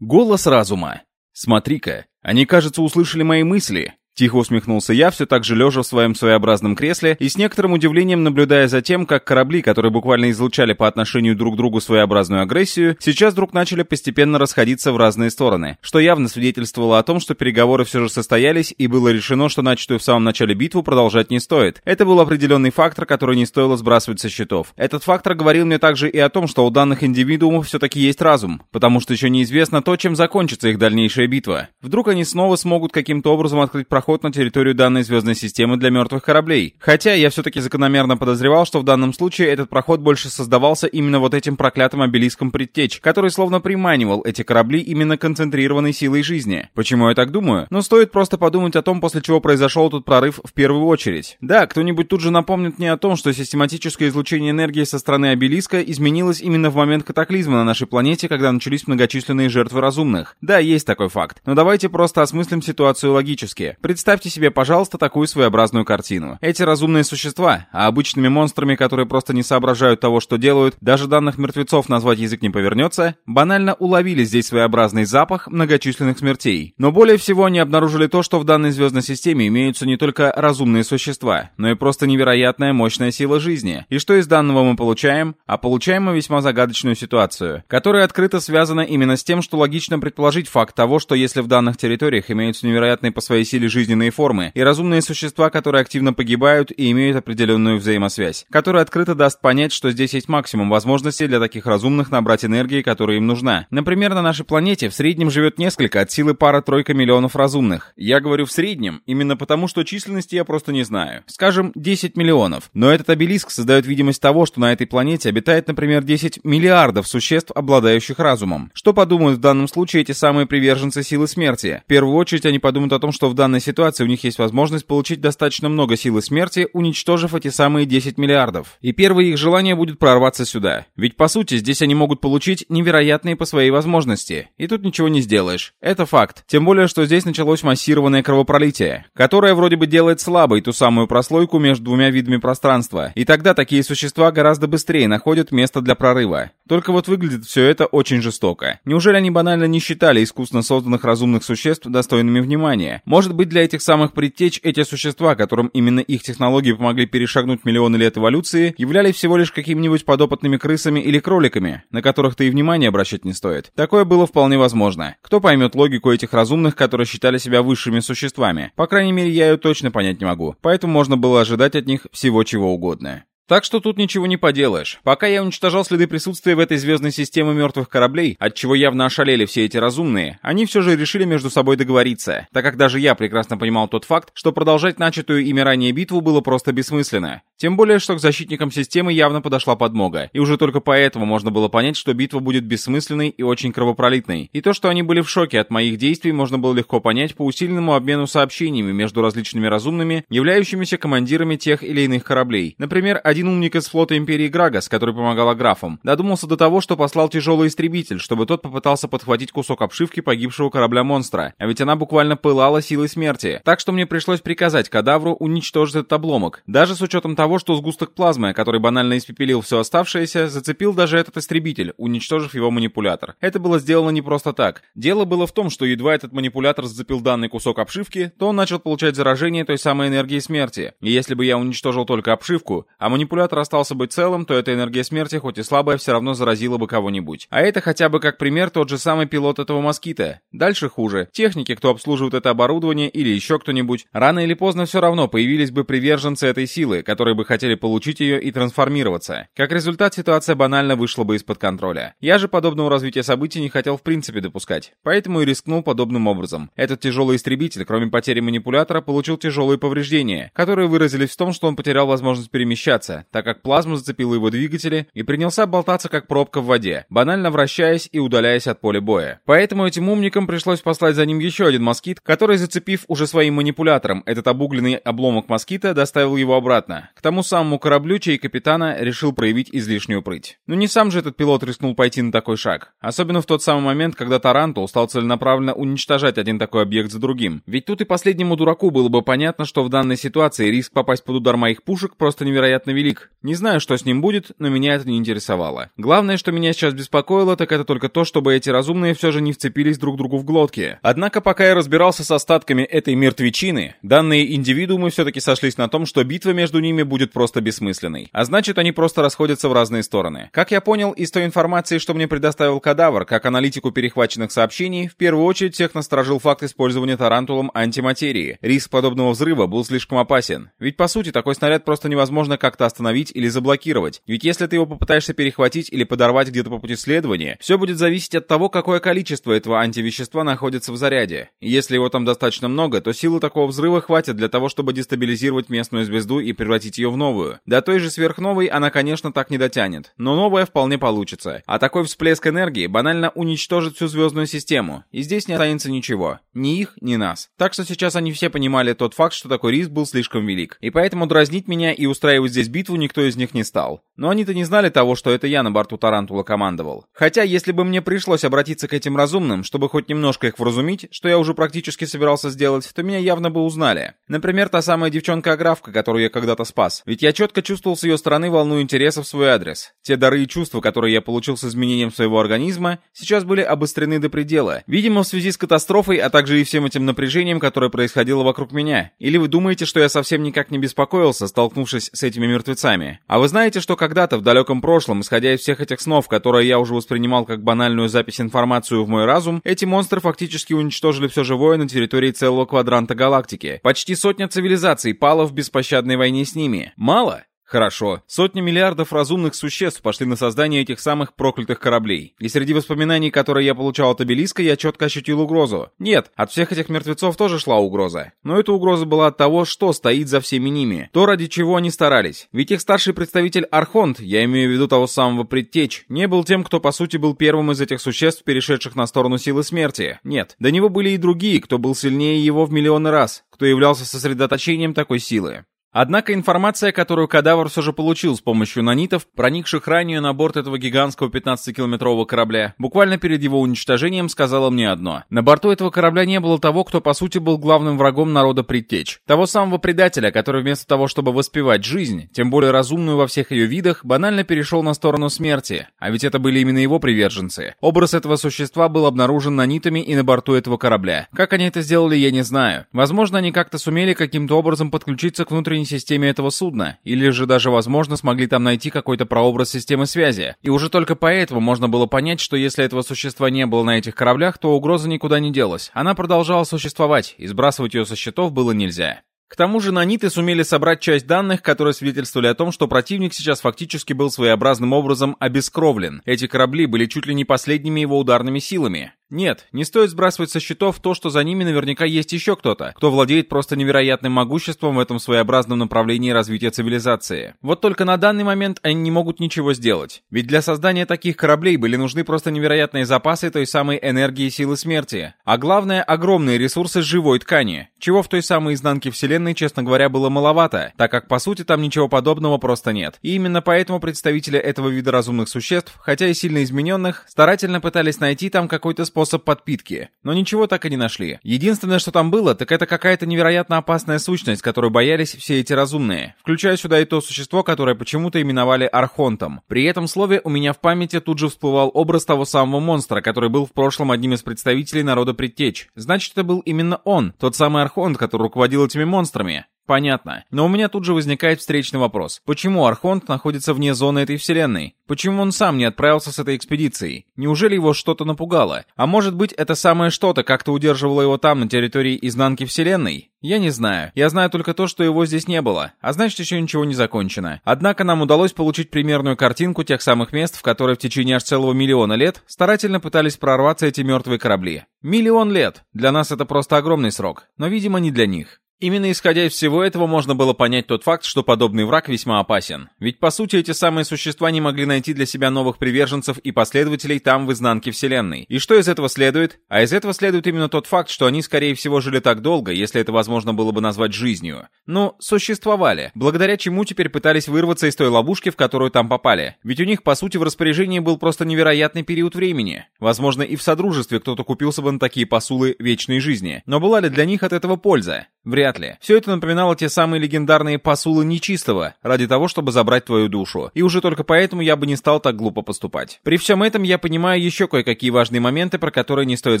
Голос разума. Смотри-ка, они, кажется, услышали мои мысли. Тихо усмехнулся я, все так же лежа в своем своеобразном кресле и с некоторым удивлением наблюдая за тем, как корабли, которые буквально излучали по отношению друг к другу своеобразную агрессию, сейчас вдруг начали постепенно расходиться в разные стороны, что явно свидетельствовало о том, что переговоры все же состоялись и было решено, что начатую в самом начале битву продолжать не стоит. Это был определенный фактор, который не стоило сбрасывать со счетов. Этот фактор говорил мне также и о том, что у данных индивидуумов все-таки есть разум, потому что еще неизвестно то, чем закончится их дальнейшая битва. Вдруг они снова смогут каким-то образом открыть проход проход на территорию данной звездной системы для мертвых кораблей. Хотя я все-таки закономерно подозревал, что в данном случае этот проход больше создавался именно вот этим проклятым обелиском предтеч, который словно приманивал эти корабли именно концентрированной силой жизни. Почему я так думаю? Но стоит просто подумать о том, после чего произошел тут прорыв в первую очередь. Да, кто-нибудь тут же напомнит мне о том, что систематическое излучение энергии со стороны обелиска изменилось именно в момент катаклизма на нашей планете, когда начались многочисленные жертвы разумных. Да, есть такой факт. Но давайте просто осмыслим ситуацию логически. Представьте себе, пожалуйста, такую своеобразную картину. Эти разумные существа, а обычными монстрами, которые просто не соображают того, что делают, даже данных мертвецов назвать язык не повернется, банально уловили здесь своеобразный запах многочисленных смертей. Но более всего они обнаружили то, что в данной звездной системе имеются не только разумные существа, но и просто невероятная мощная сила жизни. И что из данного мы получаем? А получаем мы весьма загадочную ситуацию, которая открыто связана именно с тем, что логично предположить факт того, что если в данных территориях имеются невероятные по своей силе жизни жизненные формы, и разумные существа, которые активно погибают и имеют определенную взаимосвязь, которая открыто даст понять, что здесь есть максимум возможностей для таких разумных набрать энергии, которая им нужна. Например, на нашей планете в среднем живет несколько, от силы пара-тройка миллионов разумных. Я говорю в среднем, именно потому, что численности я просто не знаю. Скажем, 10 миллионов. Но этот обелиск создает видимость того, что на этой планете обитает, например, 10 миллиардов существ, обладающих разумом. Что подумают в данном случае эти самые приверженцы силы смерти? В первую очередь они подумают о том, что в данной ситуации ситуации у них есть возможность получить достаточно много силы смерти, уничтожив эти самые 10 миллиардов. И первое их желание будет прорваться сюда. Ведь по сути здесь они могут получить невероятные по своей возможности. И тут ничего не сделаешь. Это факт. Тем более, что здесь началось массированное кровопролитие, которое вроде бы делает слабой ту самую прослойку между двумя видами пространства. И тогда такие существа гораздо быстрее находят место для прорыва. Только вот выглядит все это очень жестоко. Неужели они банально не считали искусственно созданных разумных существ достойными внимания? Может быть, для этих самых предтеч эти существа, которым именно их технологии помогли перешагнуть миллионы лет эволюции, являлись всего лишь какими-нибудь подопытными крысами или кроликами, на которых-то и внимания обращать не стоит. Такое было вполне возможно. Кто поймет логику этих разумных, которые считали себя высшими существами? По крайней мере, я ее точно понять не могу. Поэтому можно было ожидать от них всего чего угодно. Так что тут ничего не поделаешь. Пока я уничтожал следы присутствия в этой звездной системе мертвых кораблей, от чего явно ошалели все эти разумные, они все же решили между собой договориться, так как даже я прекрасно понимал тот факт, что продолжать начатую ими ранее битву было просто бессмысленно. Тем более, что к защитникам системы явно подошла подмога, и уже только поэтому можно было понять, что битва будет бессмысленной и очень кровопролитной. И то, что они были в шоке от моих действий, можно было легко понять по усиленному обмену сообщениями между различными разумными, являющимися командирами тех или иных кораблей. Например, один умник из флота Империи Грагас, который помогал Аграфам, додумался до того, что послал тяжелый истребитель, чтобы тот попытался подхватить кусок обшивки погибшего корабля-монстра, а ведь она буквально пылала силой смерти. Так что мне пришлось приказать кадавру уничтожить этот обломок, даже с учетом того, что сгусток плазмы, который банально испепелил все оставшееся, зацепил даже этот истребитель, уничтожив его манипулятор. Это было сделано не просто так. Дело было в том, что едва этот манипулятор зацепил данный кусок обшивки, то он начал получать заражение той самой энергии смерти. И если бы я уничтожил только обшивку, а манипулятор манипулятор остался бы целым, то эта энергия смерти, хоть и слабая, все равно заразила бы кого-нибудь. А это хотя бы как пример тот же самый пилот этого москита. Дальше хуже. Техники, кто обслуживает это оборудование или еще кто-нибудь, рано или поздно все равно появились бы приверженцы этой силы, которые бы хотели получить ее и трансформироваться. Как результат, ситуация банально вышла бы из-под контроля. Я же подобного развития событий не хотел в принципе допускать, поэтому и рискнул подобным образом. Этот тяжелый истребитель, кроме потери манипулятора, получил тяжелые повреждения, которые выразились в том, что он потерял возможность перемещаться, двигаться, так как плазму зацепила его двигатели и принялся болтаться как пробка в воде, банально вращаясь и удаляясь от поля боя. Поэтому этим умникам пришлось послать за ним еще один москит, который, зацепив уже своим манипулятором этот обугленный обломок москита, доставил его обратно, к тому самому кораблю, чей капитана решил проявить излишнюю прыть. Но не сам же этот пилот рискнул пойти на такой шаг, особенно в тот самый момент, когда Тарантул стал целенаправленно уничтожать один такой объект за другим. Ведь тут и последнему дураку было бы понятно, что в данной ситуации риск попасть под удар моих пушек просто невероятно велик, велик. Не знаю, что с ним будет, но меня это не интересовало. Главное, что меня сейчас беспокоило, так это только то, чтобы эти разумные все же не вцепились друг другу в глотки. Однако, пока я разбирался с остатками этой мертвечины, данные индивидуумы все-таки сошлись на том, что битва между ними будет просто бессмысленной. А значит, они просто расходятся в разные стороны. Как я понял из той информации, что мне предоставил кадавр, как аналитику перехваченных сообщений, в первую очередь всех насторожил факт использования тарантулом антиматерии. Риск подобного взрыва был слишком опасен. Ведь, по сути, такой снаряд просто невозможно как-то остановить или заблокировать. Ведь если ты его попытаешься перехватить или подорвать где-то по пути следования, все будет зависеть от того, какое количество этого антивещества находится в заряде. Если его там достаточно много, то силы такого взрыва хватит для того, чтобы дестабилизировать местную звезду и превратить ее в новую. До той же сверхновой она, конечно, так не дотянет, но новая вполне получится. А такой всплеск энергии банально уничтожит всю звездную систему, и здесь не останется ничего. Ни их, ни нас. Так что сейчас они все понимали тот факт, что такой риск был слишком велик. И поэтому дразнить меня и устраивать здесь битву битву никто из них не стал. Но они-то не знали того, что это я на борту Тарантула командовал. Хотя, если бы мне пришлось обратиться к этим разумным, чтобы хоть немножко их вразумить, что я уже практически собирался сделать, то меня явно бы узнали. Например, та самая девчонка-аграфка, которую я когда-то спас. Ведь я четко чувствовал с ее стороны волну интереса в свой адрес. Те дары и чувства, которые я получил с изменением своего организма, сейчас были обострены до предела. Видимо, в связи с катастрофой, а также и всем этим напряжением, которое происходило вокруг меня. Или вы думаете, что я совсем никак не беспокоился, столкнувшись с этими мертвецами? мертвецами. А вы знаете, что когда-то в далеком прошлом, исходя из всех этих снов, которые я уже воспринимал как банальную запись информацию в мой разум, эти монстры фактически уничтожили все живое на территории целого квадранта галактики. Почти сотня цивилизаций пала в беспощадной войне с ними. Мало? Хорошо. Сотни миллиардов разумных существ пошли на создание этих самых проклятых кораблей. И среди воспоминаний, которые я получал от обелиска, я четко ощутил угрозу. Нет, от всех этих мертвецов тоже шла угроза. Но эта угроза была от того, что стоит за всеми ними. То, ради чего они старались. Ведь их старший представитель Архонт, я имею в виду того самого предтеч, не был тем, кто по сути был первым из этих существ, перешедших на сторону силы смерти. Нет, до него были и другие, кто был сильнее его в миллионы раз, кто являлся сосредоточением такой силы. Однако информация, которую кадавр все же получил с помощью нанитов, проникших ранее на борт этого гигантского 15-километрового корабля, буквально перед его уничтожением сказала мне одно. На борту этого корабля не было того, кто по сути был главным врагом народа предтеч. Того самого предателя, который вместо того, чтобы воспевать жизнь, тем более разумную во всех ее видах, банально перешел на сторону смерти. А ведь это были именно его приверженцы. Образ этого существа был обнаружен нанитами и на борту этого корабля. Как они это сделали, я не знаю. Возможно, они как-то сумели каким-то образом подключиться к внутренней внутренней системе этого судна, или же даже, возможно, смогли там найти какой-то прообраз системы связи. И уже только поэтому можно было понять, что если этого существа не было на этих кораблях, то угроза никуда не делась. Она продолжала существовать, и сбрасывать ее со счетов было нельзя. К тому же наниты сумели собрать часть данных, которые свидетельствовали о том, что противник сейчас фактически был своеобразным образом обескровлен. Эти корабли были чуть ли не последними его ударными силами. Нет, не стоит сбрасывать со счетов то, что за ними наверняка есть еще кто-то, кто владеет просто невероятным могуществом в этом своеобразном направлении развития цивилизации. Вот только на данный момент они не могут ничего сделать. Ведь для создания таких кораблей были нужны просто невероятные запасы той самой энергии силы смерти. А главное, огромные ресурсы живой ткани, чего в той самой изнанке Вселенной, честно говоря, было маловато, так как по сути там ничего подобного просто нет. И именно поэтому представители этого вида разумных существ, хотя и сильно измененных, старательно пытались найти там какой-то способ способ подпитки, но ничего так и не нашли. Единственное, что там было, так это какая-то невероятно опасная сущность, которую боялись все эти разумные, включая сюда и то существо, которое почему-то именовали Архонтом. При этом слове у меня в памяти тут же всплывал образ того самого монстра, который был в прошлом одним из представителей народа предтеч. Значит, это был именно он, тот самый Архонт, который руководил этими монстрами. Понятно. Но у меня тут же возникает встречный вопрос. Почему Архонт находится вне зоны этой вселенной? Почему он сам не отправился с этой экспедицией? Неужели его что-то напугало? А может быть, это самое что-то как-то удерживало его там, на территории изнанки вселенной? Я не знаю. Я знаю только то, что его здесь не было. А значит, еще ничего не закончено. Однако нам удалось получить примерную картинку тех самых мест, в которые в течение аж целого миллиона лет старательно пытались прорваться эти мертвые корабли. Миллион лет! Для нас это просто огромный срок. Но, видимо, не для них. Именно исходя из всего этого можно было понять тот факт, что подобный враг весьма опасен. Ведь по сути эти самые существа не могли найти для себя новых приверженцев и последователей там в изнанке Вселенной. И что из этого следует? А из этого следует именно тот факт, что они скорее всего жили так долго, если это возможно было бы назвать жизнью. Ну, существовали, благодаря чему теперь пытались вырваться из той ловушки, в которую там попали. Ведь у них по сути в распоряжении был просто невероятный период времени. Возможно и в Содружестве кто-то купился бы на такие посулы вечной жизни. Но была ли для них от этого польза? Вряд вряд ли. Все это напоминало те самые легендарные посулы нечистого, ради того, чтобы забрать твою душу. И уже только поэтому я бы не стал так глупо поступать. При всем этом я понимаю еще кое-какие важные моменты, про которые не стоит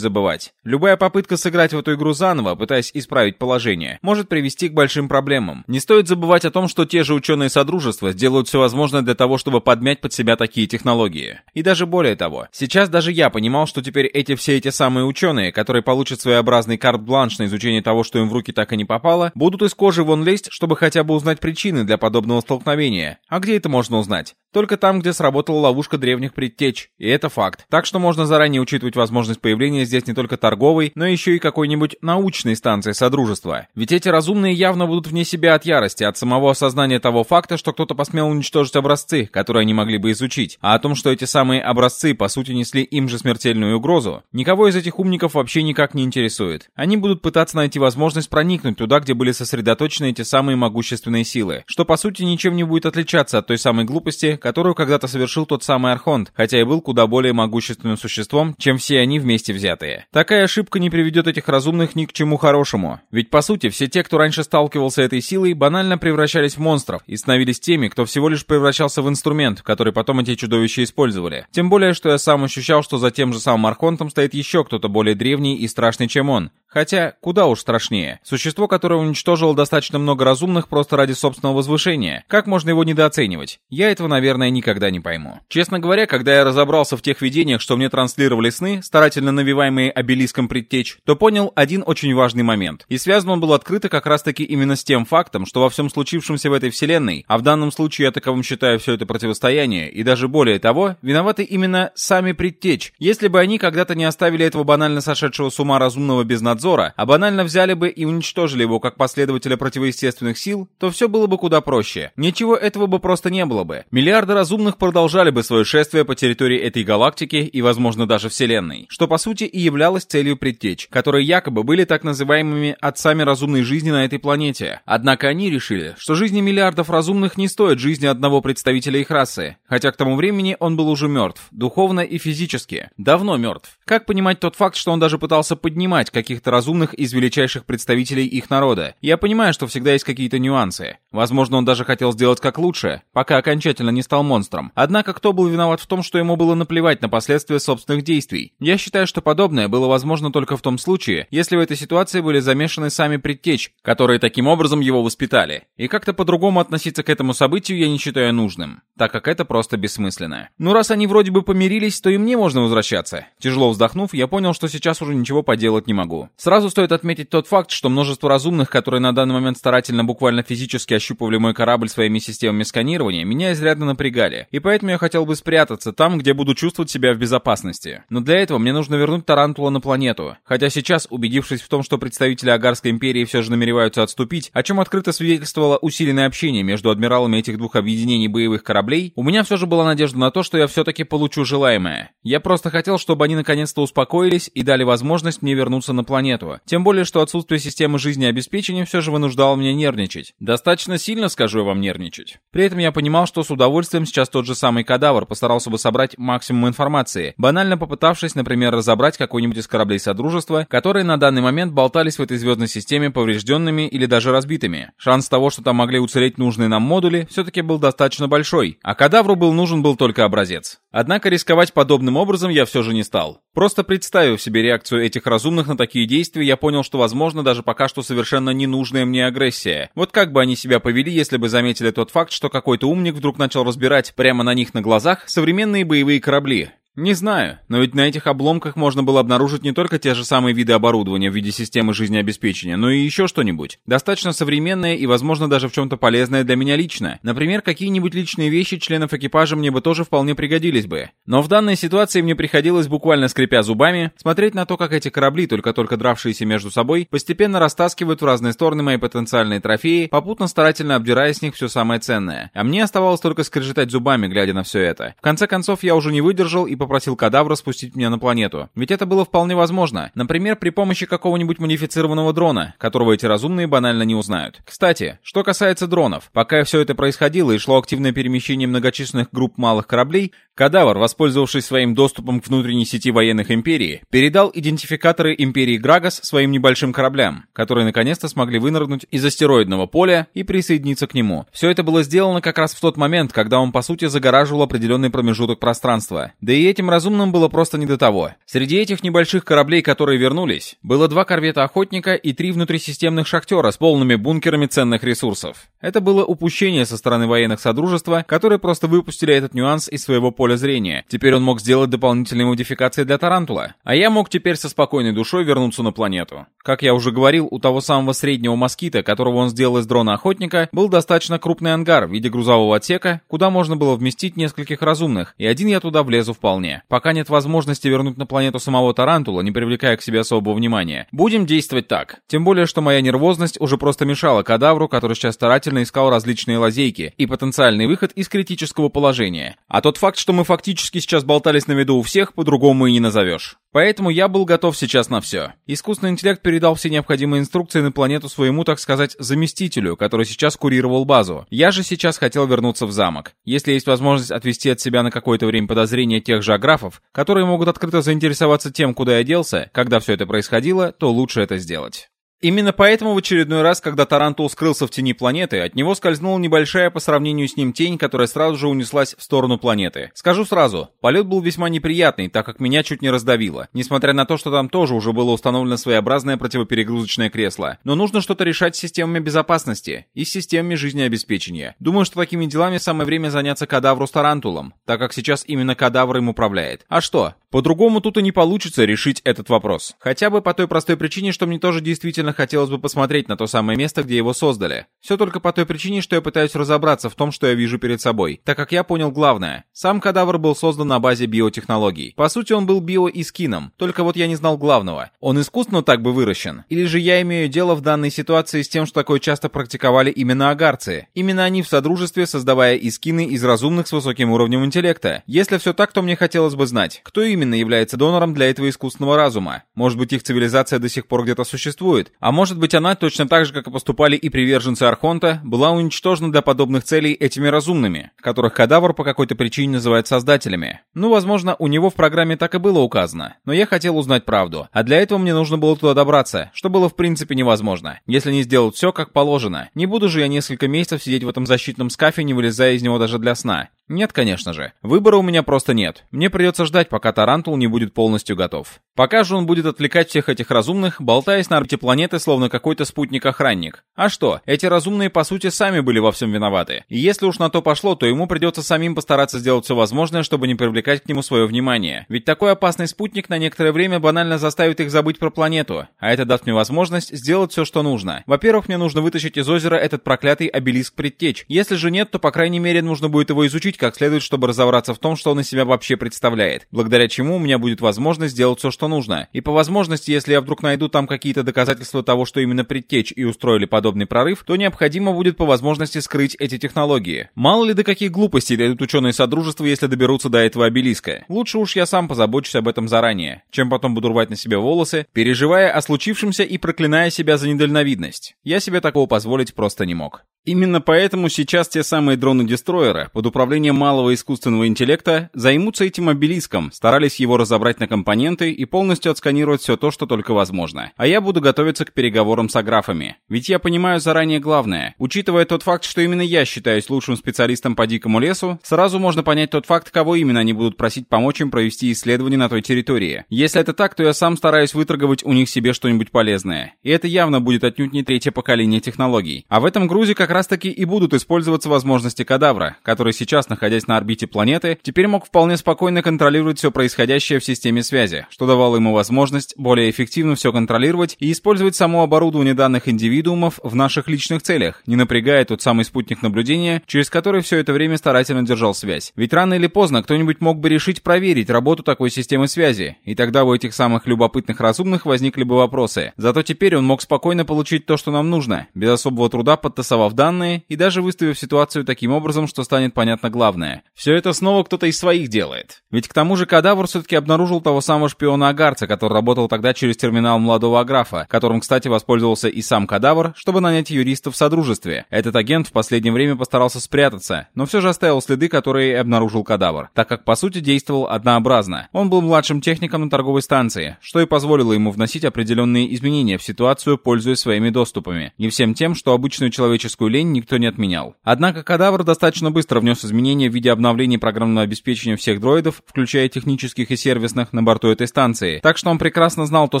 забывать. Любая попытка сыграть в эту игру заново, пытаясь исправить положение, может привести к большим проблемам. Не стоит забывать о том, что те же ученые Содружества сделают все возможное для того, чтобы подмять под себя такие технологии. И даже более того, сейчас даже я понимал, что теперь эти все эти самые ученые, которые получат своеобразный карт-бланш на изучение того, что им в руки так и не попало, будут из кожи вон лезть, чтобы хотя бы узнать причины для подобного столкновения. А где это можно узнать? Только там, где сработала ловушка древних предтеч, и это факт. Так что можно заранее учитывать возможность появления здесь не только торговой, но еще и какой-нибудь научной станции Содружества. Ведь эти разумные явно будут вне себя от ярости, от самого осознания того факта, что кто-то посмел уничтожить образцы, которые они могли бы изучить, а о том, что эти самые образцы по сути несли им же смертельную угрозу, никого из этих умников вообще никак не интересует. Они будут пытаться найти возможность проникнуть туда, где были сосредоточены эти самые могущественные силы, что по сути ничем не будет отличаться от той самой глупости, которую когда-то совершил тот самый Архонт, хотя и был куда более могущественным существом, чем все они вместе взятые. Такая ошибка не приведет этих разумных ни к чему хорошему, ведь по сути все те, кто раньше сталкивался этой силой, банально превращались в монстров и становились теми, кто всего лишь превращался в инструмент, который потом эти чудовища использовали. Тем более, что я сам ощущал, что за тем же самым Архонтом стоит еще кто-то более древний и страшный, чем он. Хотя, куда уж страшнее. Существо, которое уничтожил достаточно много разумных просто ради собственного возвышения. Как можно его недооценивать? Я этого, наверное, никогда не пойму. Честно говоря, когда я разобрался в тех видениях, что мне транслировали сны, старательно навиваемые обелиском предтеч, то понял один очень важный момент. И связан он был открыто как раз-таки именно с тем фактом, что во всем случившемся в этой вселенной, а в данном случае я таковым считаю все это противостояние, и даже более того, виноваты именно сами предтечь. Если бы они когда-то не оставили этого банально сошедшего с ума разумного без надзора, а банально взяли бы и уничтожили его, как последователя противоестественных сил, то все было бы куда проще. Ничего этого бы просто не было бы. Миллиарды разумных продолжали бы свое шествие по территории этой галактики и, возможно, даже Вселенной, что по сути и являлось целью предтеч, которые якобы были так называемыми отцами разумной жизни на этой планете. Однако они решили, что жизни миллиардов разумных не стоит жизни одного представителя их расы, хотя к тому времени он был уже мертв, духовно и физически, давно мертв. Как понимать тот факт, что он даже пытался поднимать каких-то разумных из величайших представителей их народа. Я понимаю, что всегда есть какие-то нюансы. Возможно, он даже хотел сделать как лучше, пока окончательно не стал монстром. Однако кто был виноват в том, что ему было наплевать на последствия собственных действий? Я считаю, что подобное было возможно только в том случае, если в этой ситуации были замешаны сами предтечи, которые таким образом его воспитали. И как-то по-другому относиться к этому событию я не считаю нужным, так как это просто бессмысленно. Ну раз они вроде бы помирились, то и мне можно возвращаться. Тяжело вздохнув, я понял, что сейчас уже ничего поделать не могу. Сразу стоит отметить тот факт, что множество раз разумных, которые на данный момент старательно буквально физически ощупывали мой корабль своими системами сканирования, меня изрядно напрягали, и поэтому я хотел бы спрятаться там, где буду чувствовать себя в безопасности. Но для этого мне нужно вернуть Тарантула на планету. Хотя сейчас, убедившись в том, что представители Агарской империи все же намереваются отступить, о чем открыто свидетельствовало усиленное общение между адмиралами этих двух объединений боевых кораблей, у меня все же была надежда на то, что я все-таки получу желаемое. Я просто хотел, чтобы они наконец-то успокоились и дали возможность мне вернуться на планету. Тем более, что отсутствие системы жизни обеспечения все же вынуждало меня нервничать. Достаточно сильно, скажу я вам, нервничать. При этом я понимал, что с удовольствием сейчас тот же самый кадавр постарался бы собрать максимум информации, банально попытавшись, например, разобрать какой-нибудь из кораблей Содружества, которые на данный момент болтались в этой звездной системе поврежденными или даже разбитыми. Шанс того, что там могли уцелеть нужные нам модули, все-таки был достаточно большой, а кадавру был нужен был только образец. Однако рисковать подобным образом я все же не стал. Просто представив себе реакцию этих разумных на такие действия, я понял, что, возможно, даже пока что совершенно совершенно ненужная мне агрессия. Вот как бы они себя повели, если бы заметили тот факт, что какой-то умник вдруг начал разбирать прямо на них на глазах современные боевые корабли? Не знаю, но ведь на этих обломках можно было обнаружить не только те же самые виды оборудования в виде системы жизнеобеспечения, но и еще что-нибудь. Достаточно современное и, возможно, даже в чем-то полезное для меня лично. Например, какие-нибудь личные вещи членов экипажа мне бы тоже вполне пригодились бы. Но в данной ситуации мне приходилось, буквально скрипя зубами, смотреть на то, как эти корабли, только-только дравшиеся между собой, постепенно растаскивают в разные стороны мои потенциальные трофеи, попутно старательно обдирая с них все самое ценное. А мне оставалось только скрежетать зубами, глядя на все это. В конце концов, я уже не выдержал и попросил кадавра спустить меня на планету. Ведь это было вполне возможно. Например, при помощи какого-нибудь модифицированного дрона, которого эти разумные банально не узнают. Кстати, что касается дронов, пока все это происходило и шло активное перемещение многочисленных групп малых кораблей, кадавр, воспользовавшись своим доступом к внутренней сети военных империи, передал идентификаторы империи Грагас своим небольшим кораблям, которые наконец-то смогли вынырнуть из астероидного поля и присоединиться к нему. Все это было сделано как раз в тот момент, когда он по сути загораживал определенный промежуток пространства. Да и Этим разумным было просто не до того. Среди этих небольших кораблей, которые вернулись, было два корвета-охотника и три внутрисистемных шахтера с полными бункерами ценных ресурсов. Это было упущение со стороны военных Содружества, которые просто выпустили этот нюанс из своего поля зрения. Теперь он мог сделать дополнительные модификации для Тарантула. А я мог теперь со спокойной душой вернуться на планету. Как я уже говорил, у того самого среднего москита, которого он сделал из дрона-охотника, был достаточно крупный ангар в виде грузового отсека, куда можно было вместить нескольких разумных, и один я туда влезу вполне вполне, пока нет возможности вернуть на планету самого Тарантула, не привлекая к себе особого внимания. Будем действовать так. Тем более, что моя нервозность уже просто мешала кадавру, который сейчас старательно искал различные лазейки и потенциальный выход из критического положения. А тот факт, что мы фактически сейчас болтались на виду у всех, по-другому и не назовешь. Поэтому я был готов сейчас на все. Искусственный интеллект передал все необходимые инструкции на планету своему, так сказать, заместителю, который сейчас курировал базу. Я же сейчас хотел вернуться в замок. Если есть возможность отвести от себя на какое-то время подозрения тех же аграфов, которые могут открыто заинтересоваться тем, куда я делся, когда все это происходило, то лучше это сделать. Именно поэтому в очередной раз, когда Тарантул скрылся в тени планеты, от него скользнула небольшая по сравнению с ним тень, которая сразу же унеслась в сторону планеты. Скажу сразу, полет был весьма неприятный, так как меня чуть не раздавило, несмотря на то, что там тоже уже было установлено своеобразное противоперегрузочное кресло. Но нужно что-то решать с системами безопасности и с системами жизнеобеспечения. Думаю, что такими делами самое время заняться кадавру с Тарантулом, так как сейчас именно кадавр им управляет. А что, по-другому тут и не получится решить этот вопрос. Хотя бы по той простой причине, что мне тоже действительно хотелось бы посмотреть на то самое место, где его создали. Все только по той причине, что я пытаюсь разобраться в том, что я вижу перед собой, так как я понял главное. Сам кадавр был создан на базе биотехнологий. По сути, он был био и скином, только вот я не знал главного. Он искусственно так бы выращен. Или же я имею дело в данной ситуации с тем, что такое часто практиковали именно агарцы. Именно они в содружестве, создавая искины из разумных с высоким уровнем интеллекта. Если все так, то мне хотелось бы знать, кто именно именно является донором для этого искусственного разума. Может быть, их цивилизация до сих пор где-то существует, а может быть, она, точно так же, как и поступали и приверженцы Архонта, была уничтожена для подобных целей этими разумными, которых кадавр по какой-то причине называет создателями. Ну, возможно, у него в программе так и было указано, но я хотел узнать правду, а для этого мне нужно было туда добраться, что было в принципе невозможно, если не сделать все как положено. Не буду же я несколько месяцев сидеть в этом защитном скафе, не вылезая из него даже для сна. Нет, конечно же. Выбора у меня просто нет. Мне придется ждать, пока таран тарантул не будет полностью готов. Пока же он будет отвлекать всех этих разумных, болтаясь на орбите планеты, словно какой-то спутник-охранник. А что, эти разумные по сути сами были во всем виноваты. И если уж на то пошло, то ему придется самим постараться сделать все возможное, чтобы не привлекать к нему свое внимание. Ведь такой опасный спутник на некоторое время банально заставит их забыть про планету. А это даст мне возможность сделать все, что нужно. Во-первых, мне нужно вытащить из озера этот проклятый обелиск предтеч. Если же нет, то по крайней мере нужно будет его изучить как следует, чтобы разобраться в том, что он из себя вообще представляет. Благодаря почему у меня будет возможность сделать все, что нужно. И по возможности, если я вдруг найду там какие-то доказательства того, что именно предтечь и устроили подобный прорыв, то необходимо будет по возможности скрыть эти технологии. Мало ли до каких глупостей дойдут ученые Содружества, если доберутся до этого обелиска. Лучше уж я сам позабочусь об этом заранее, чем потом буду рвать на себе волосы, переживая о случившемся и проклиная себя за недальновидность. Я себе такого позволить просто не мог. Именно поэтому сейчас те самые дроны-дестройера под управлением малого искусственного интеллекта займутся этим обелиском, старались оставались его разобрать на компоненты и полностью отсканировать все то, что только возможно. А я буду готовиться к переговорам с аграфами. Ведь я понимаю заранее главное. Учитывая тот факт, что именно я считаюсь лучшим специалистом по дикому лесу, сразу можно понять тот факт, кого именно они будут просить помочь им провести исследование на той территории. Если это так, то я сам стараюсь выторговать у них себе что-нибудь полезное. И это явно будет отнюдь не третье поколение технологий. А в этом грузе как раз-таки и будут использоваться возможности кадавра, который сейчас, находясь на орбите планеты, теперь мог вполне спокойно контролировать все происходящее происходящее в системе связи, что давало ему возможность более эффективно все контролировать и использовать само оборудование данных индивидуумов в наших личных целях, не напрягая тот самый спутник наблюдения, через который все это время старательно держал связь. Ведь рано или поздно кто-нибудь мог бы решить проверить работу такой системы связи, и тогда у этих самых любопытных разумных возникли бы вопросы. Зато теперь он мог спокойно получить то, что нам нужно, без особого труда подтасовав данные и даже выставив ситуацию таким образом, что станет понятно главное. Все это снова кто-то из своих делает. Ведь к тому же кадавр разговор все-таки обнаружил того самого шпиона-агарца, который работал тогда через терминал молодого графа, которым, кстати, воспользовался и сам кадавр, чтобы нанять юриста в Содружестве. Этот агент в последнее время постарался спрятаться, но все же оставил следы, которые обнаружил кадавр, так как, по сути, действовал однообразно. Он был младшим техником на торговой станции, что и позволило ему вносить определенные изменения в ситуацию, пользуясь своими доступами, Не всем тем, что обычную человеческую лень никто не отменял. Однако кадавр достаточно быстро внес изменения в виде обновления программного обеспечения всех дроидов, включая технические туристических и сервисных на борту этой станции, так что он прекрасно знал то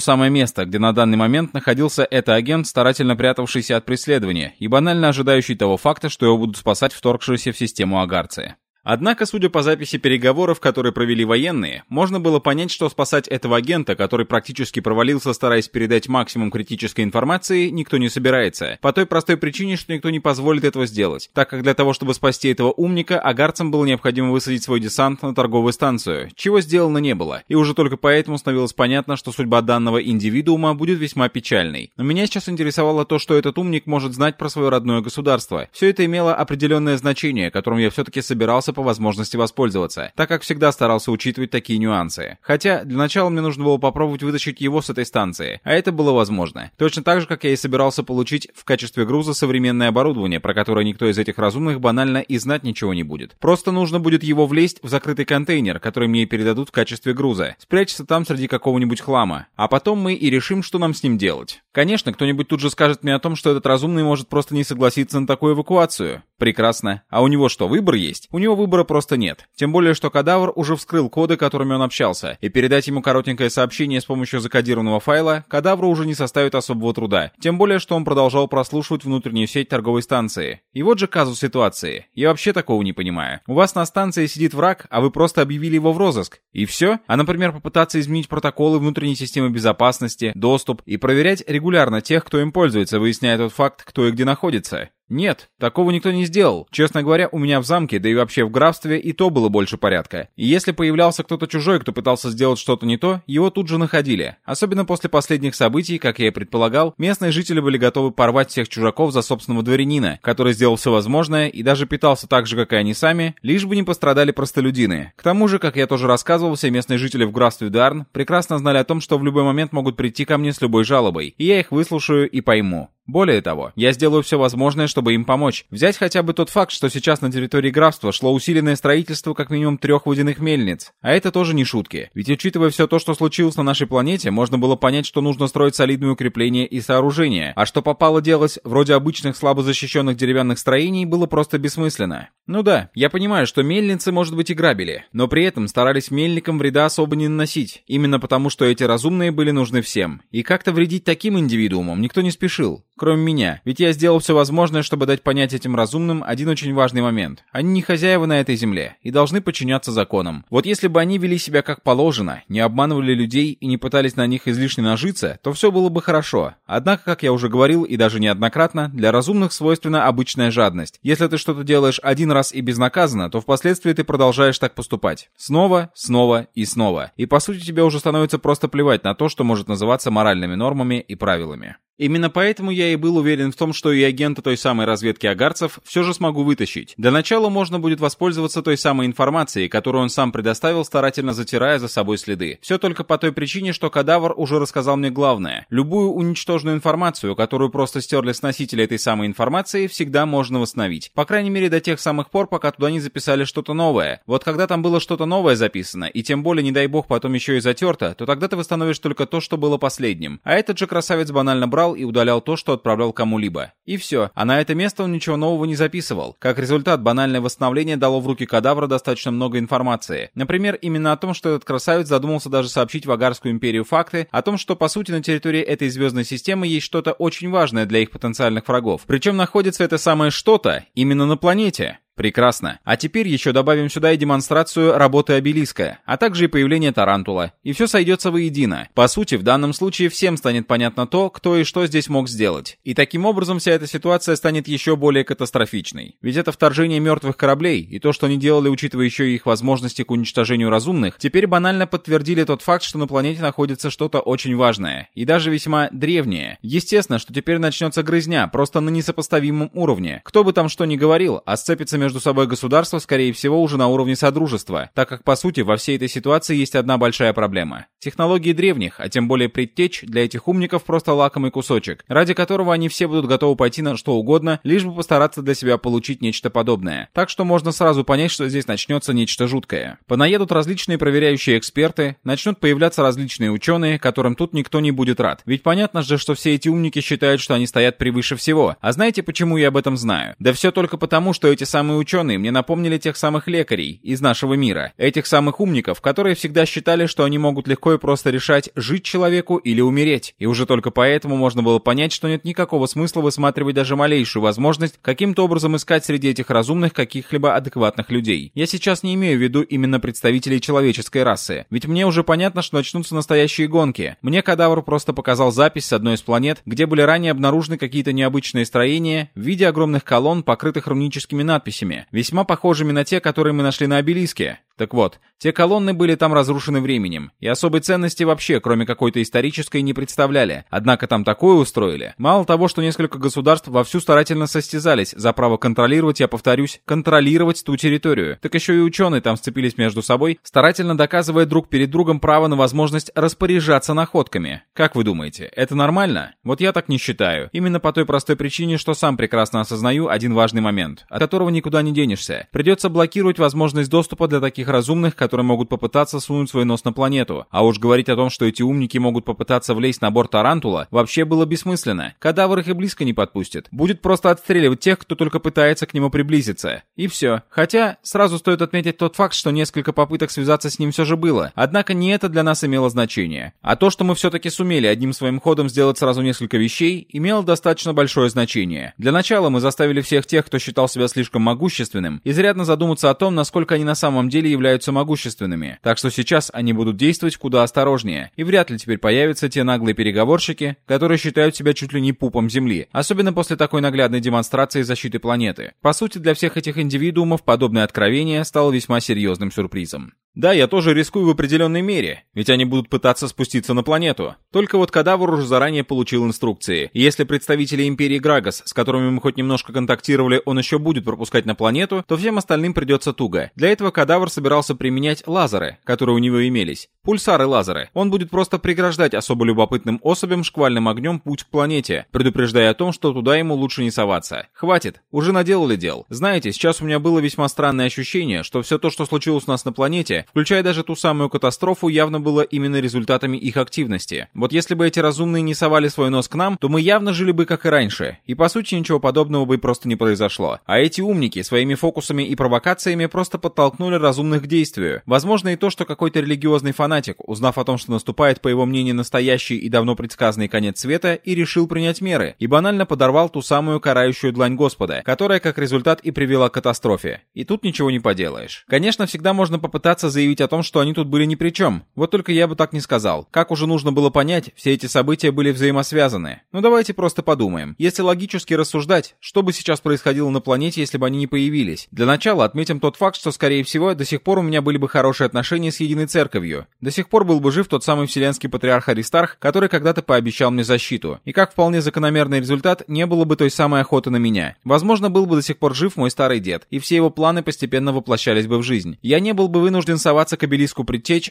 самое место, где на данный момент находился этот агент, старательно прятавшийся от преследования и банально ожидающий того факта, что его будут спасать вторгшиеся в систему агарцы. Однако, судя по записи переговоров, которые провели военные, можно было понять, что спасать этого агента, который практически провалился, стараясь передать максимум критической информации, никто не собирается. По той простой причине, что никто не позволит этого сделать, так как для того, чтобы спасти этого умника, агарцам было необходимо высадить свой десант на торговую станцию, чего сделано не было. И уже только поэтому становилось понятно, что судьба данного индивидуума будет весьма печальной. Но меня сейчас интересовало то, что этот умник может знать про свое родное государство. Все это имело определенное значение, которым я все-таки собирался по возможности воспользоваться, так как всегда старался учитывать такие нюансы. Хотя, для начала мне нужно было попробовать вытащить его с этой станции, а это было возможно. Точно так же, как я и собирался получить в качестве груза современное оборудование, про которое никто из этих разумных банально и знать ничего не будет. Просто нужно будет его влезть в закрытый контейнер, который мне передадут в качестве груза, спрячется там среди какого-нибудь хлама, а потом мы и решим, что нам с ним делать. Конечно, кто-нибудь тут же скажет мне о том, что этот разумный может просто не согласиться на такую эвакуацию. Прекрасно. А у него что, выбор есть? У него выбор выбора просто нет. Тем более, что кадавр уже вскрыл коды, которыми он общался, и передать ему коротенькое сообщение с помощью закодированного файла кадавру уже не составит особого труда. Тем более, что он продолжал прослушивать внутреннюю сеть торговой станции. И вот же казус ситуации. Я вообще такого не понимаю. У вас на станции сидит враг, а вы просто объявили его в розыск. И все? А, например, попытаться изменить протоколы внутренней системы безопасности, доступ и проверять регулярно тех, кто им пользуется, выясняя тот факт, кто и где находится. Нет, такого никто не сделал. Честно говоря, у меня в замке, да и вообще в графстве, и то было больше порядка. И если появлялся кто-то чужой, кто пытался сделать что-то не то, его тут же находили. Особенно после последних событий, как я и предполагал, местные жители были готовы порвать всех чужаков за собственного дворянина, который сделал все возможное и даже питался так же, как и они сами, лишь бы не пострадали простолюдины. К тому же, как я тоже рассказывал, все местные жители в графстве Дарн прекрасно знали о том, что в любой момент могут прийти ко мне с любой жалобой, и я их выслушаю и пойму. Более того, я сделаю все возможное, чтобы им помочь. Взять хотя бы тот факт, что сейчас на территории графства шло усиленное строительство как минимум трех водяных мельниц. А это тоже не шутки. Ведь учитывая все то, что случилось на нашей планете, можно было понять, что нужно строить солидные укрепления и сооружения. А что попало делать, вроде обычных слабо защищенных деревянных строений, было просто бессмысленно. Ну да, я понимаю, что мельницы, может быть, и грабили. Но при этом старались мельникам вреда особо не наносить. Именно потому, что эти разумные были нужны всем. И как-то вредить таким индивидуумам никто не спешил кроме меня, ведь я сделал все возможное, чтобы дать понять этим разумным один очень важный момент. Они не хозяева на этой земле и должны подчиняться законам. Вот если бы они вели себя как положено, не обманывали людей и не пытались на них излишне нажиться, то все было бы хорошо. Однако, как я уже говорил и даже неоднократно, для разумных свойственна обычная жадность. Если ты что-то делаешь один раз и безнаказанно, то впоследствии ты продолжаешь так поступать. Снова, снова и снова. И по сути тебе уже становится просто плевать на то, что может называться моральными нормами и правилами. Именно поэтому я я и был уверен в том, что и агента той самой разведки агарцев все же смогу вытащить. Для начала можно будет воспользоваться той самой информацией, которую он сам предоставил, старательно затирая за собой следы. Все только по той причине, что кадавр уже рассказал мне главное. Любую уничтоженную информацию, которую просто стерли с носителя этой самой информации, всегда можно восстановить. По крайней мере, до тех самых пор, пока туда не записали что-то новое. Вот когда там было что-то новое записано, и тем более, не дай бог, потом еще и затерто, то тогда ты восстановишь только то, что было последним. А этот же красавец банально брал и удалял то, что отправлял кому-либо. И все. А на это место он ничего нового не записывал. Как результат, банальное восстановление дало в руки кадавра достаточно много информации. Например, именно о том, что этот красавец задумался даже сообщить в Агарскую империю факты, о том, что по сути на территории этой звездной системы есть что-то очень важное для их потенциальных врагов. Причем находится это самое что-то именно на планете. Прекрасно. А теперь еще добавим сюда и демонстрацию работы обелиска, а также и появление тарантула. И все сойдется воедино. По сути, в данном случае всем станет понятно то, кто и что здесь мог сделать. И таким образом вся эта ситуация станет еще более катастрофичной. Ведь это вторжение мертвых кораблей, и то, что они делали, учитывая еще и их возможности к уничтожению разумных, теперь банально подтвердили тот факт, что на планете находится что-то очень важное, и даже весьма древнее. Естественно, что теперь начнется грызня, просто на несопоставимом уровне. Кто бы там что ни говорил, а сцепится между собой государства, скорее всего, уже на уровне содружества, так как, по сути, во всей этой ситуации есть одна большая проблема. Технологии древних, а тем более предтеч, для этих умников просто лакомый кусочек, ради которого они все будут готовы пойти на что угодно, лишь бы постараться для себя получить нечто подобное. Так что можно сразу понять, что здесь начнется нечто жуткое. Понаедут различные проверяющие эксперты, начнут появляться различные ученые, которым тут никто не будет рад. Ведь понятно же, что все эти умники считают, что они стоят превыше всего. А знаете, почему я об этом знаю? Да все только потому, что эти самые самые ученые мне напомнили тех самых лекарей из нашего мира, этих самых умников, которые всегда считали, что они могут легко и просто решать, жить человеку или умереть. И уже только поэтому можно было понять, что нет никакого смысла высматривать даже малейшую возможность каким-то образом искать среди этих разумных каких-либо адекватных людей. Я сейчас не имею в виду именно представителей человеческой расы, ведь мне уже понятно, что начнутся настоящие гонки. Мне кадавр просто показал запись с одной из планет, где были ранее обнаружены какие-то необычные строения в виде огромных колонн, покрытых руническими надписями, этими, весьма похожими на те, которые мы нашли на обелиске. Так вот, те колонны были там разрушены временем, и особой ценности вообще, кроме какой-то исторической, не представляли. Однако там такое устроили. Мало того, что несколько государств вовсю старательно состязались за право контролировать, я повторюсь, контролировать ту территорию. Так еще и ученые там сцепились между собой, старательно доказывая друг перед другом право на возможность распоряжаться находками. Как вы думаете, это нормально? Вот я так не считаю. Именно по той простой причине, что сам прекрасно осознаю один важный момент, от которого никуда не денешься. Придется блокировать возможность доступа для таких таких разумных, которые могут попытаться сунуть свой нос на планету. А уж говорить о том, что эти умники могут попытаться влезть на борт Тарантула, вообще было бессмысленно. Кадавр их и близко не подпустит. Будет просто отстреливать тех, кто только пытается к нему приблизиться. И все. Хотя, сразу стоит отметить тот факт, что несколько попыток связаться с ним все же было. Однако не это для нас имело значение. А то, что мы все-таки сумели одним своим ходом сделать сразу несколько вещей, имело достаточно большое значение. Для начала мы заставили всех тех, кто считал себя слишком могущественным, изрядно задуматься о том, насколько они на самом деле являются могущественными, так что сейчас они будут действовать куда осторожнее, и вряд ли теперь появятся те наглые переговорщики, которые считают себя чуть ли не пупом Земли, особенно после такой наглядной демонстрации защиты планеты. По сути, для всех этих индивидуумов подобное откровение стало весьма серьезным сюрпризом. Да, я тоже рискую в определенной мере, ведь они будут пытаться спуститься на планету. Только вот Кадавр уже заранее получил инструкции. И если представители Империи Грагас, с которыми мы хоть немножко контактировали, он еще будет пропускать на планету, то всем остальным придется туго. Для этого Кадавр собирался применять лазеры, которые у него имелись. Пульсары-лазеры. Он будет просто преграждать особо любопытным особям шквальным огнем путь к планете, предупреждая о том, что туда ему лучше не соваться. Хватит, уже наделали дел. Знаете, сейчас у меня было весьма странное ощущение, что все то, что случилось у нас на планете, включая даже ту самую катастрофу, явно было именно результатами их активности. Вот если бы эти разумные не совали свой нос к нам, то мы явно жили бы как и раньше, и по сути ничего подобного бы просто не произошло. А эти умники своими фокусами и провокациями просто подтолкнули разумных к действию. Возможно и то, что какой-то религиозный фанатик, узнав о том, что наступает, по его мнению, настоящий и давно предсказанный конец света, и решил принять меры, и банально подорвал ту самую карающую длань Господа, которая как результат и привела к катастрофе. И тут ничего не поделаешь. Конечно, всегда можно попытаться заявить о том, что они тут были ни при чем. Вот только я бы так не сказал. Как уже нужно было понять, все эти события были взаимосвязаны. Но давайте просто подумаем. Если логически рассуждать, что бы сейчас происходило на планете, если бы они не появились? Для начала отметим тот факт, что, скорее всего, до сих пор у меня были бы хорошие отношения с Единой Церковью. До сих пор был бы жив тот самый вселенский патриарх Аристарх, который когда-то пообещал мне защиту. И как вполне закономерный результат, не было бы той самой охоты на меня. Возможно, был бы до сих пор жив мой старый дед, и все его планы постепенно воплощались бы в жизнь. Я не был бы вынужден согласоваться к обелиску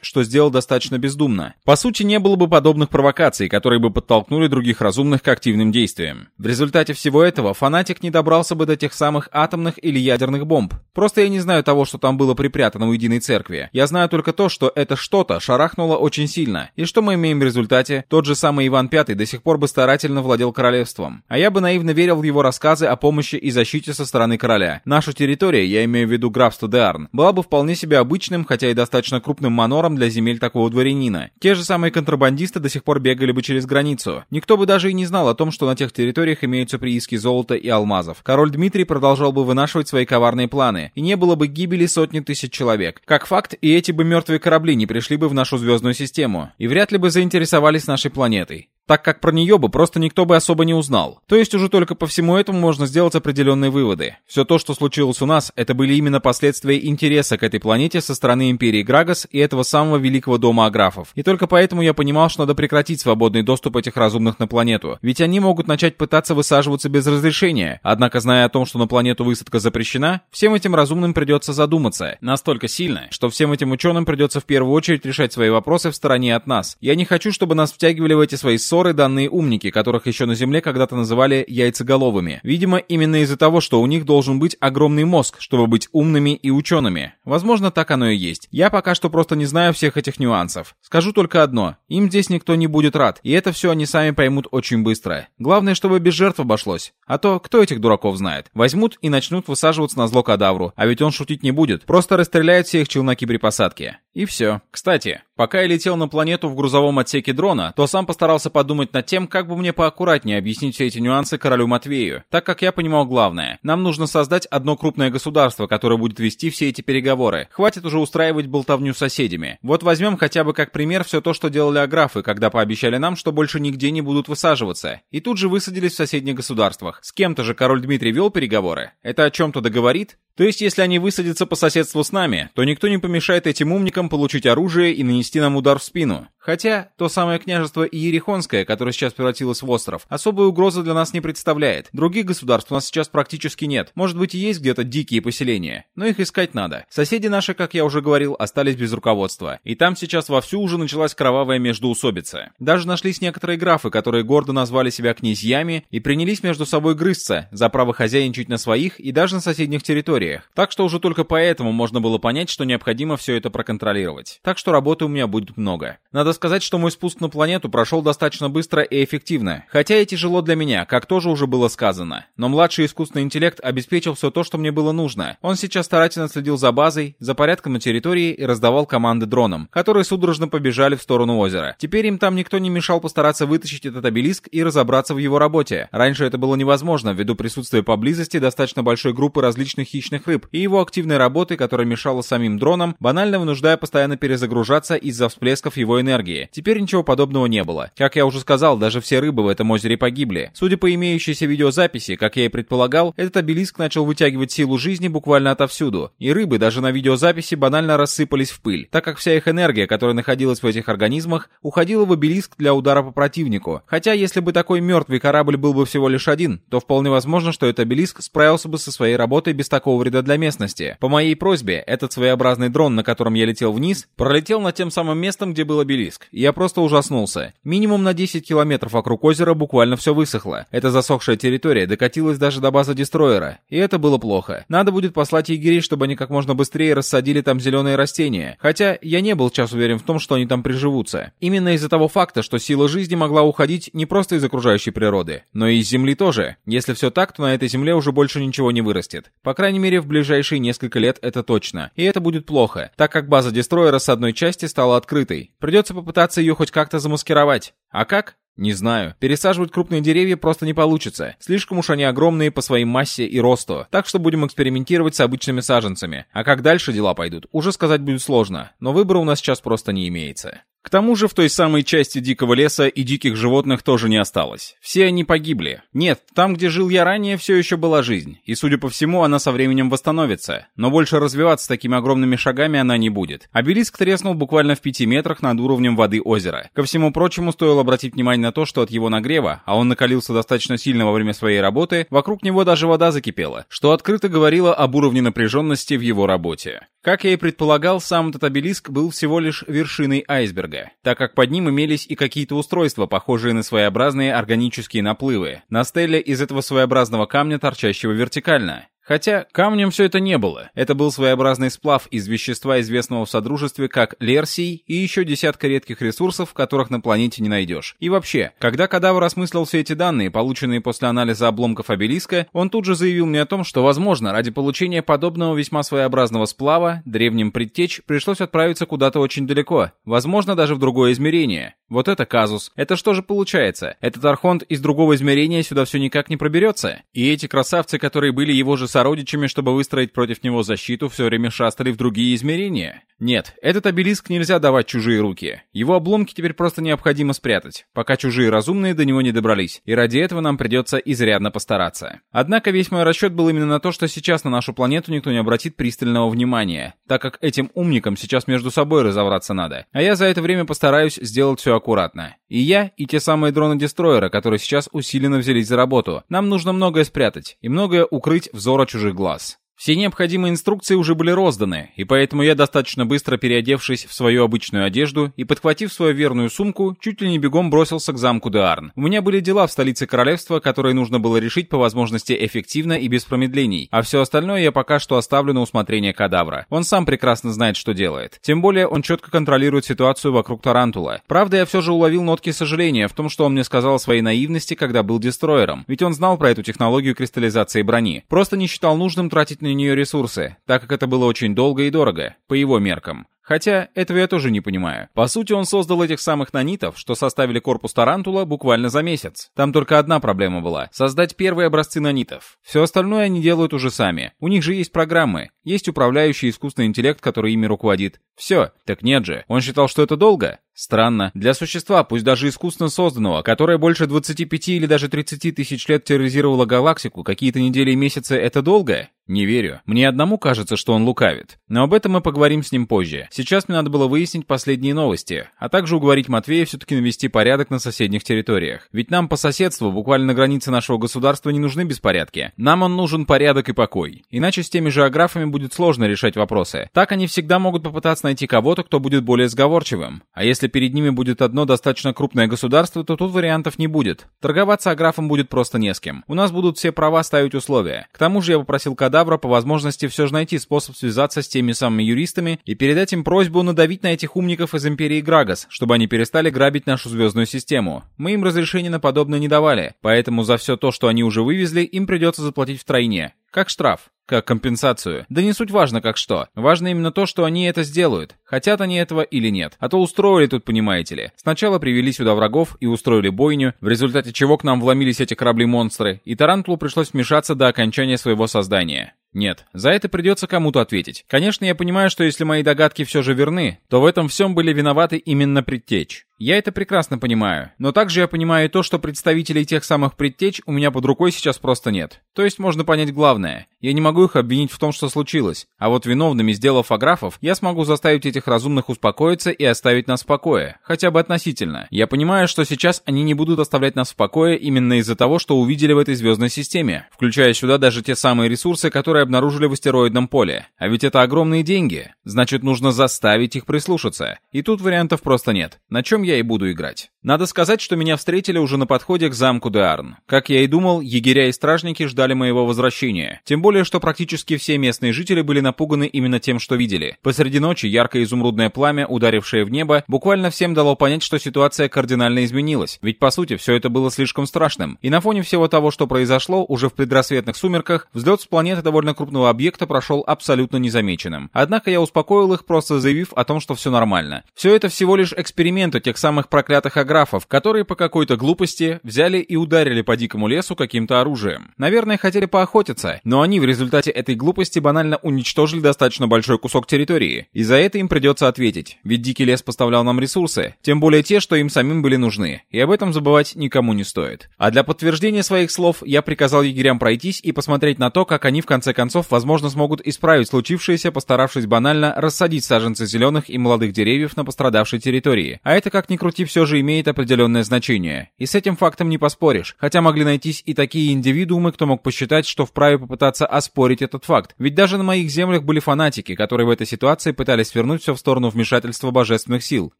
что сделал достаточно бездумно. По сути, не было бы подобных провокаций, которые бы подтолкнули других разумных к активным действиям. В результате всего этого фанатик не добрался бы до тех самых атомных или ядерных бомб. Просто я не знаю того, что там было припрятано у единой церкви. Я знаю только то, что это что-то шарахнуло очень сильно. И что мы имеем в результате? Тот же самый Иван V до сих пор бы старательно владел королевством. А я бы наивно верил в его рассказы о помощи и защите со стороны короля. Нашу территорию, я имею в виду графство Деарн, была бы вполне себе обычным, хотя хотя и достаточно крупным манором для земель такого дворянина. Те же самые контрабандисты до сих пор бегали бы через границу. Никто бы даже и не знал о том, что на тех территориях имеются прииски золота и алмазов. Король Дмитрий продолжал бы вынашивать свои коварные планы, и не было бы гибели сотни тысяч человек. Как факт, и эти бы мертвые корабли не пришли бы в нашу звездную систему, и вряд ли бы заинтересовались нашей планетой так как про нее бы просто никто бы особо не узнал. То есть уже только по всему этому можно сделать определенные выводы. Все то, что случилось у нас, это были именно последствия интереса к этой планете со стороны Империи Грагас и этого самого Великого Дома Аграфов. И только поэтому я понимал, что надо прекратить свободный доступ этих разумных на планету, ведь они могут начать пытаться высаживаться без разрешения. Однако, зная о том, что на планету высадка запрещена, всем этим разумным придется задуматься. Настолько сильно, что всем этим ученым придется в первую очередь решать свои вопросы в стороне от нас. Я не хочу, чтобы нас втягивали в эти свои ссоры лаборатории данные умники, которых еще на Земле когда-то называли яйцеголовыми. Видимо, именно из-за того, что у них должен быть огромный мозг, чтобы быть умными и учеными. Возможно, так оно и есть. Я пока что просто не знаю всех этих нюансов. Скажу только одно. Им здесь никто не будет рад, и это все они сами поймут очень быстро. Главное, чтобы без жертв обошлось. А то, кто этих дураков знает? Возьмут и начнут высаживаться на зло кадавру, а ведь он шутить не будет, просто расстреляют всех челноки при посадке. И все. Кстати, пока я летел на планету в грузовом отсеке дрона, то сам постарался подумать над тем, как бы мне поаккуратнее объяснить все эти нюансы королю Матвею, так как я понимал главное. Нам нужно создать одно крупное государство, которое будет вести все эти переговоры. Хватит уже устраивать болтовню с соседями. Вот возьмем хотя бы как пример все то, что делали аграфы, когда пообещали нам, что больше нигде не будут высаживаться. И тут же высадились в соседних государствах. С кем-то же король Дмитрий вел переговоры. Это о чем-то договорит? То есть, если они высадятся по соседству с нами, то никто не помешает этим умникам союзникам получить оружие и нанести нам удар в спину. Хотя то самое княжество Иерихонское, которое сейчас превратилось в остров, особой угрозы для нас не представляет. Других государств у нас сейчас практически нет. Может быть и есть где-то дикие поселения, но их искать надо. Соседи наши, как я уже говорил, остались без руководства. И там сейчас вовсю уже началась кровавая междоусобица. Даже нашлись некоторые графы, которые гордо назвали себя князьями и принялись между собой грызться за право хозяйничать на своих и даже на соседних территориях. Так что уже только поэтому можно было понять, что необходимо все это проконтролировать контролировать. Так что работы у меня будет много. Надо сказать, что мой спуск на планету прошел достаточно быстро и эффективно. Хотя и тяжело для меня, как тоже уже было сказано. Но младший искусственный интеллект обеспечил все то, что мне было нужно. Он сейчас старательно следил за базой, за порядком на территории и раздавал команды дронам, которые судорожно побежали в сторону озера. Теперь им там никто не мешал постараться вытащить этот обелиск и разобраться в его работе. Раньше это было невозможно, ввиду присутствия поблизости достаточно большой группы различных хищных рыб и его активной работы, которая мешала самим дронам, банально вынуждая постоянно перезагружаться из-за всплесков его энергии. Теперь ничего подобного не было. Как я уже сказал, даже все рыбы в этом озере погибли. Судя по имеющейся видеозаписи, как я и предполагал, этот обелиск начал вытягивать силу жизни буквально отовсюду. И рыбы даже на видеозаписи банально рассыпались в пыль, так как вся их энергия, которая находилась в этих организмах, уходила в обелиск для удара по противнику. Хотя, если бы такой мертвый корабль был бы всего лишь один, то вполне возможно, что этот обелиск справился бы со своей работой без такого вреда для местности. По моей просьбе, этот своеобразный дрон, на котором я летел посмотрел вниз, пролетел над тем самым местом, где был обелиск. Я просто ужаснулся. Минимум на 10 километров вокруг озера буквально все высохло. Эта засохшая территория докатилась даже до базы дестроера. И это было плохо. Надо будет послать егерей, чтобы они как можно быстрее рассадили там зеленые растения. Хотя я не был час уверен в том, что они там приживутся. Именно из-за того факта, что сила жизни могла уходить не просто из окружающей природы, но и из земли тоже. Если все так, то на этой земле уже больше ничего не вырастет. По крайней мере, в ближайшие несколько лет это точно. И это будет плохо, так как база дестройера с одной части стала открытой. Придется попытаться ее хоть как-то замаскировать. А как? Не знаю. Пересаживать крупные деревья просто не получится. Слишком уж они огромные по своей массе и росту. Так что будем экспериментировать с обычными саженцами. А как дальше дела пойдут, уже сказать будет сложно. Но выбора у нас сейчас просто не имеется. К тому же в той самой части дикого леса и диких животных тоже не осталось. Все они погибли. Нет, там, где жил я ранее, все еще была жизнь. И, судя по всему, она со временем восстановится. Но больше развиваться такими огромными шагами она не будет. Обелиск треснул буквально в пяти метрах над уровнем воды озера. Ко всему прочему, стоило обратить внимание на то, что от его нагрева, а он накалился достаточно сильно во время своей работы, вокруг него даже вода закипела, что открыто говорило об уровне напряженности в его работе. Как я и предполагал, сам этот обелиск был всего лишь вершиной айсберга энерго, так как под ним имелись и какие-то устройства, похожие на своеобразные органические наплывы. На стеле из этого своеобразного камня, торчащего вертикально. Хотя камнем все это не было. Это был своеобразный сплав из вещества, известного в Содружестве как лерсий, и еще десятка редких ресурсов, которых на планете не найдешь. И вообще, когда кадавр осмыслил все эти данные, полученные после анализа обломков обелиска, он тут же заявил мне о том, что, возможно, ради получения подобного весьма своеобразного сплава, древним предтеч пришлось отправиться куда-то очень далеко, возможно, даже в другое измерение. Вот это казус. Это что же получается? Этот архонт из другого измерения сюда все никак не проберется? И эти красавцы, которые были его же сородичами, чтобы выстроить против него защиту, все время шастали в другие измерения? Нет, этот обелиск нельзя давать чужие руки. Его обломки теперь просто необходимо спрятать, пока чужие разумные до него не добрались, и ради этого нам придется изрядно постараться. Однако весь мой расчет был именно на то, что сейчас на нашу планету никто не обратит пристального внимания, так как этим умникам сейчас между собой разобраться надо. А я за это время постараюсь сделать все аккуратно. И я, и те самые дроны дестройера, которые сейчас усиленно взялись за работу. Нам нужно многое спрятать и многое укрыть взора чужих глаз. Все необходимые инструкции уже были розданы, и поэтому я, достаточно быстро переодевшись в свою обычную одежду и подхватив свою верную сумку, чуть ли не бегом бросился к замку Деарн. У меня были дела в столице королевства, которые нужно было решить по возможности эффективно и без промедлений, а все остальное я пока что оставлю на усмотрение кадавра. Он сам прекрасно знает, что делает. Тем более, он четко контролирует ситуацию вокруг Тарантула. Правда, я все же уловил нотки сожаления в том, что он мне сказал о своей наивности, когда был дестроером, ведь он знал про эту технологию кристаллизации брони. Просто не считал нужным тратить на обеспечении нее ресурсы, так как это было очень долго и дорого, по его меркам, Хотя этого я тоже не понимаю. По сути, он создал этих самых нанитов, что составили корпус Тарантула буквально за месяц. Там только одна проблема была — создать первые образцы нанитов. Все остальное они делают уже сами. У них же есть программы, есть управляющий искусственный интеллект, который ими руководит. Все. Так нет же. Он считал, что это долго? Странно. Для существа, пусть даже искусственно созданного, которое больше 25 или даже 30 тысяч лет терроризировало галактику, какие-то недели и месяцы — это долго? Не верю. Мне одному кажется, что он лукавит. Но об этом мы поговорим с ним позже. Сейчас мне надо было выяснить последние новости, а также уговорить Матвея все-таки навести порядок на соседних территориях. Ведь нам по соседству, буквально на границе нашего государства, не нужны беспорядки. Нам он нужен порядок и покой. Иначе с теми же аграфами будет сложно решать вопросы. Так они всегда могут попытаться найти кого-то, кто будет более сговорчивым. А если перед ними будет одно достаточно крупное государство, то тут вариантов не будет. Торговаться аграфом будет просто не с кем. У нас будут все права ставить условия. К тому же я попросил Кадавра по возможности все же найти способ связаться с теми самыми юристами и передать им просьбу надавить на этих умников из Империи Грагас, чтобы они перестали грабить нашу звездную систему. Мы им разрешения на подобное не давали, поэтому за все то, что они уже вывезли, им придется заплатить втройне. Как штраф, как компенсацию. Да не суть важно как что. Важно именно то, что они это сделают. Хотят они этого или нет. А то устроили тут, понимаете ли. Сначала привели сюда врагов и устроили бойню, в результате чего к нам вломились эти корабли-монстры, и Тарантулу пришлось вмешаться до окончания своего создания. Нет, за это придется кому-то ответить. Конечно, я понимаю, что если мои догадки все же верны, то в этом всем были виноваты именно предтечь. Я это прекрасно понимаю. Но также я понимаю и то, что представителей тех самых предтеч у меня под рукой сейчас просто нет. То есть можно понять главное. Я не могу их обвинить в том, что случилось. А вот виновными, сделав аграфов, я смогу заставить этих разумных успокоиться и оставить нас в покое. Хотя бы относительно. Я понимаю, что сейчас они не будут оставлять нас в покое именно из-за того, что увидели в этой звездной системе. Включая сюда даже те самые ресурсы, которые которые обнаружили в астероидном поле. А ведь это огромные деньги. Значит, нужно заставить их прислушаться. И тут вариантов просто нет. На чем я и буду играть. Надо сказать, что меня встретили уже на подходе к замку Деарн. Как я и думал, егеря и стражники ждали моего возвращения. Тем более, что практически все местные жители были напуганы именно тем, что видели. Посреди ночи яркое изумрудное пламя, ударившее в небо, буквально всем дало понять, что ситуация кардинально изменилась. Ведь, по сути, все это было слишком страшным. И на фоне всего того, что произошло, уже в предрассветных сумерках, взлет с планеты довольно довольно крупного объекта прошел абсолютно незамеченным. Однако я успокоил их, просто заявив о том, что все нормально. Все это всего лишь эксперименты тех самых проклятых аграфов, которые по какой-то глупости взяли и ударили по дикому лесу каким-то оружием. Наверное, хотели поохотиться, но они в результате этой глупости банально уничтожили достаточно большой кусок территории, и за это им придется ответить, ведь дикий лес поставлял нам ресурсы, тем более те, что им самим были нужны, и об этом забывать никому не стоит. А для подтверждения своих слов я приказал егерям пройтись и посмотреть на то, как они в конце концов концов, возможно, смогут исправить случившееся, постаравшись банально рассадить саженцы зеленых и молодых деревьев на пострадавшей территории. А это, как ни крути, все же имеет определенное значение. И с этим фактом не поспоришь, хотя могли найтись и такие индивидуумы, кто мог посчитать, что вправе попытаться оспорить этот факт. Ведь даже на моих землях были фанатики, которые в этой ситуации пытались вернуть все в сторону вмешательства божественных сил.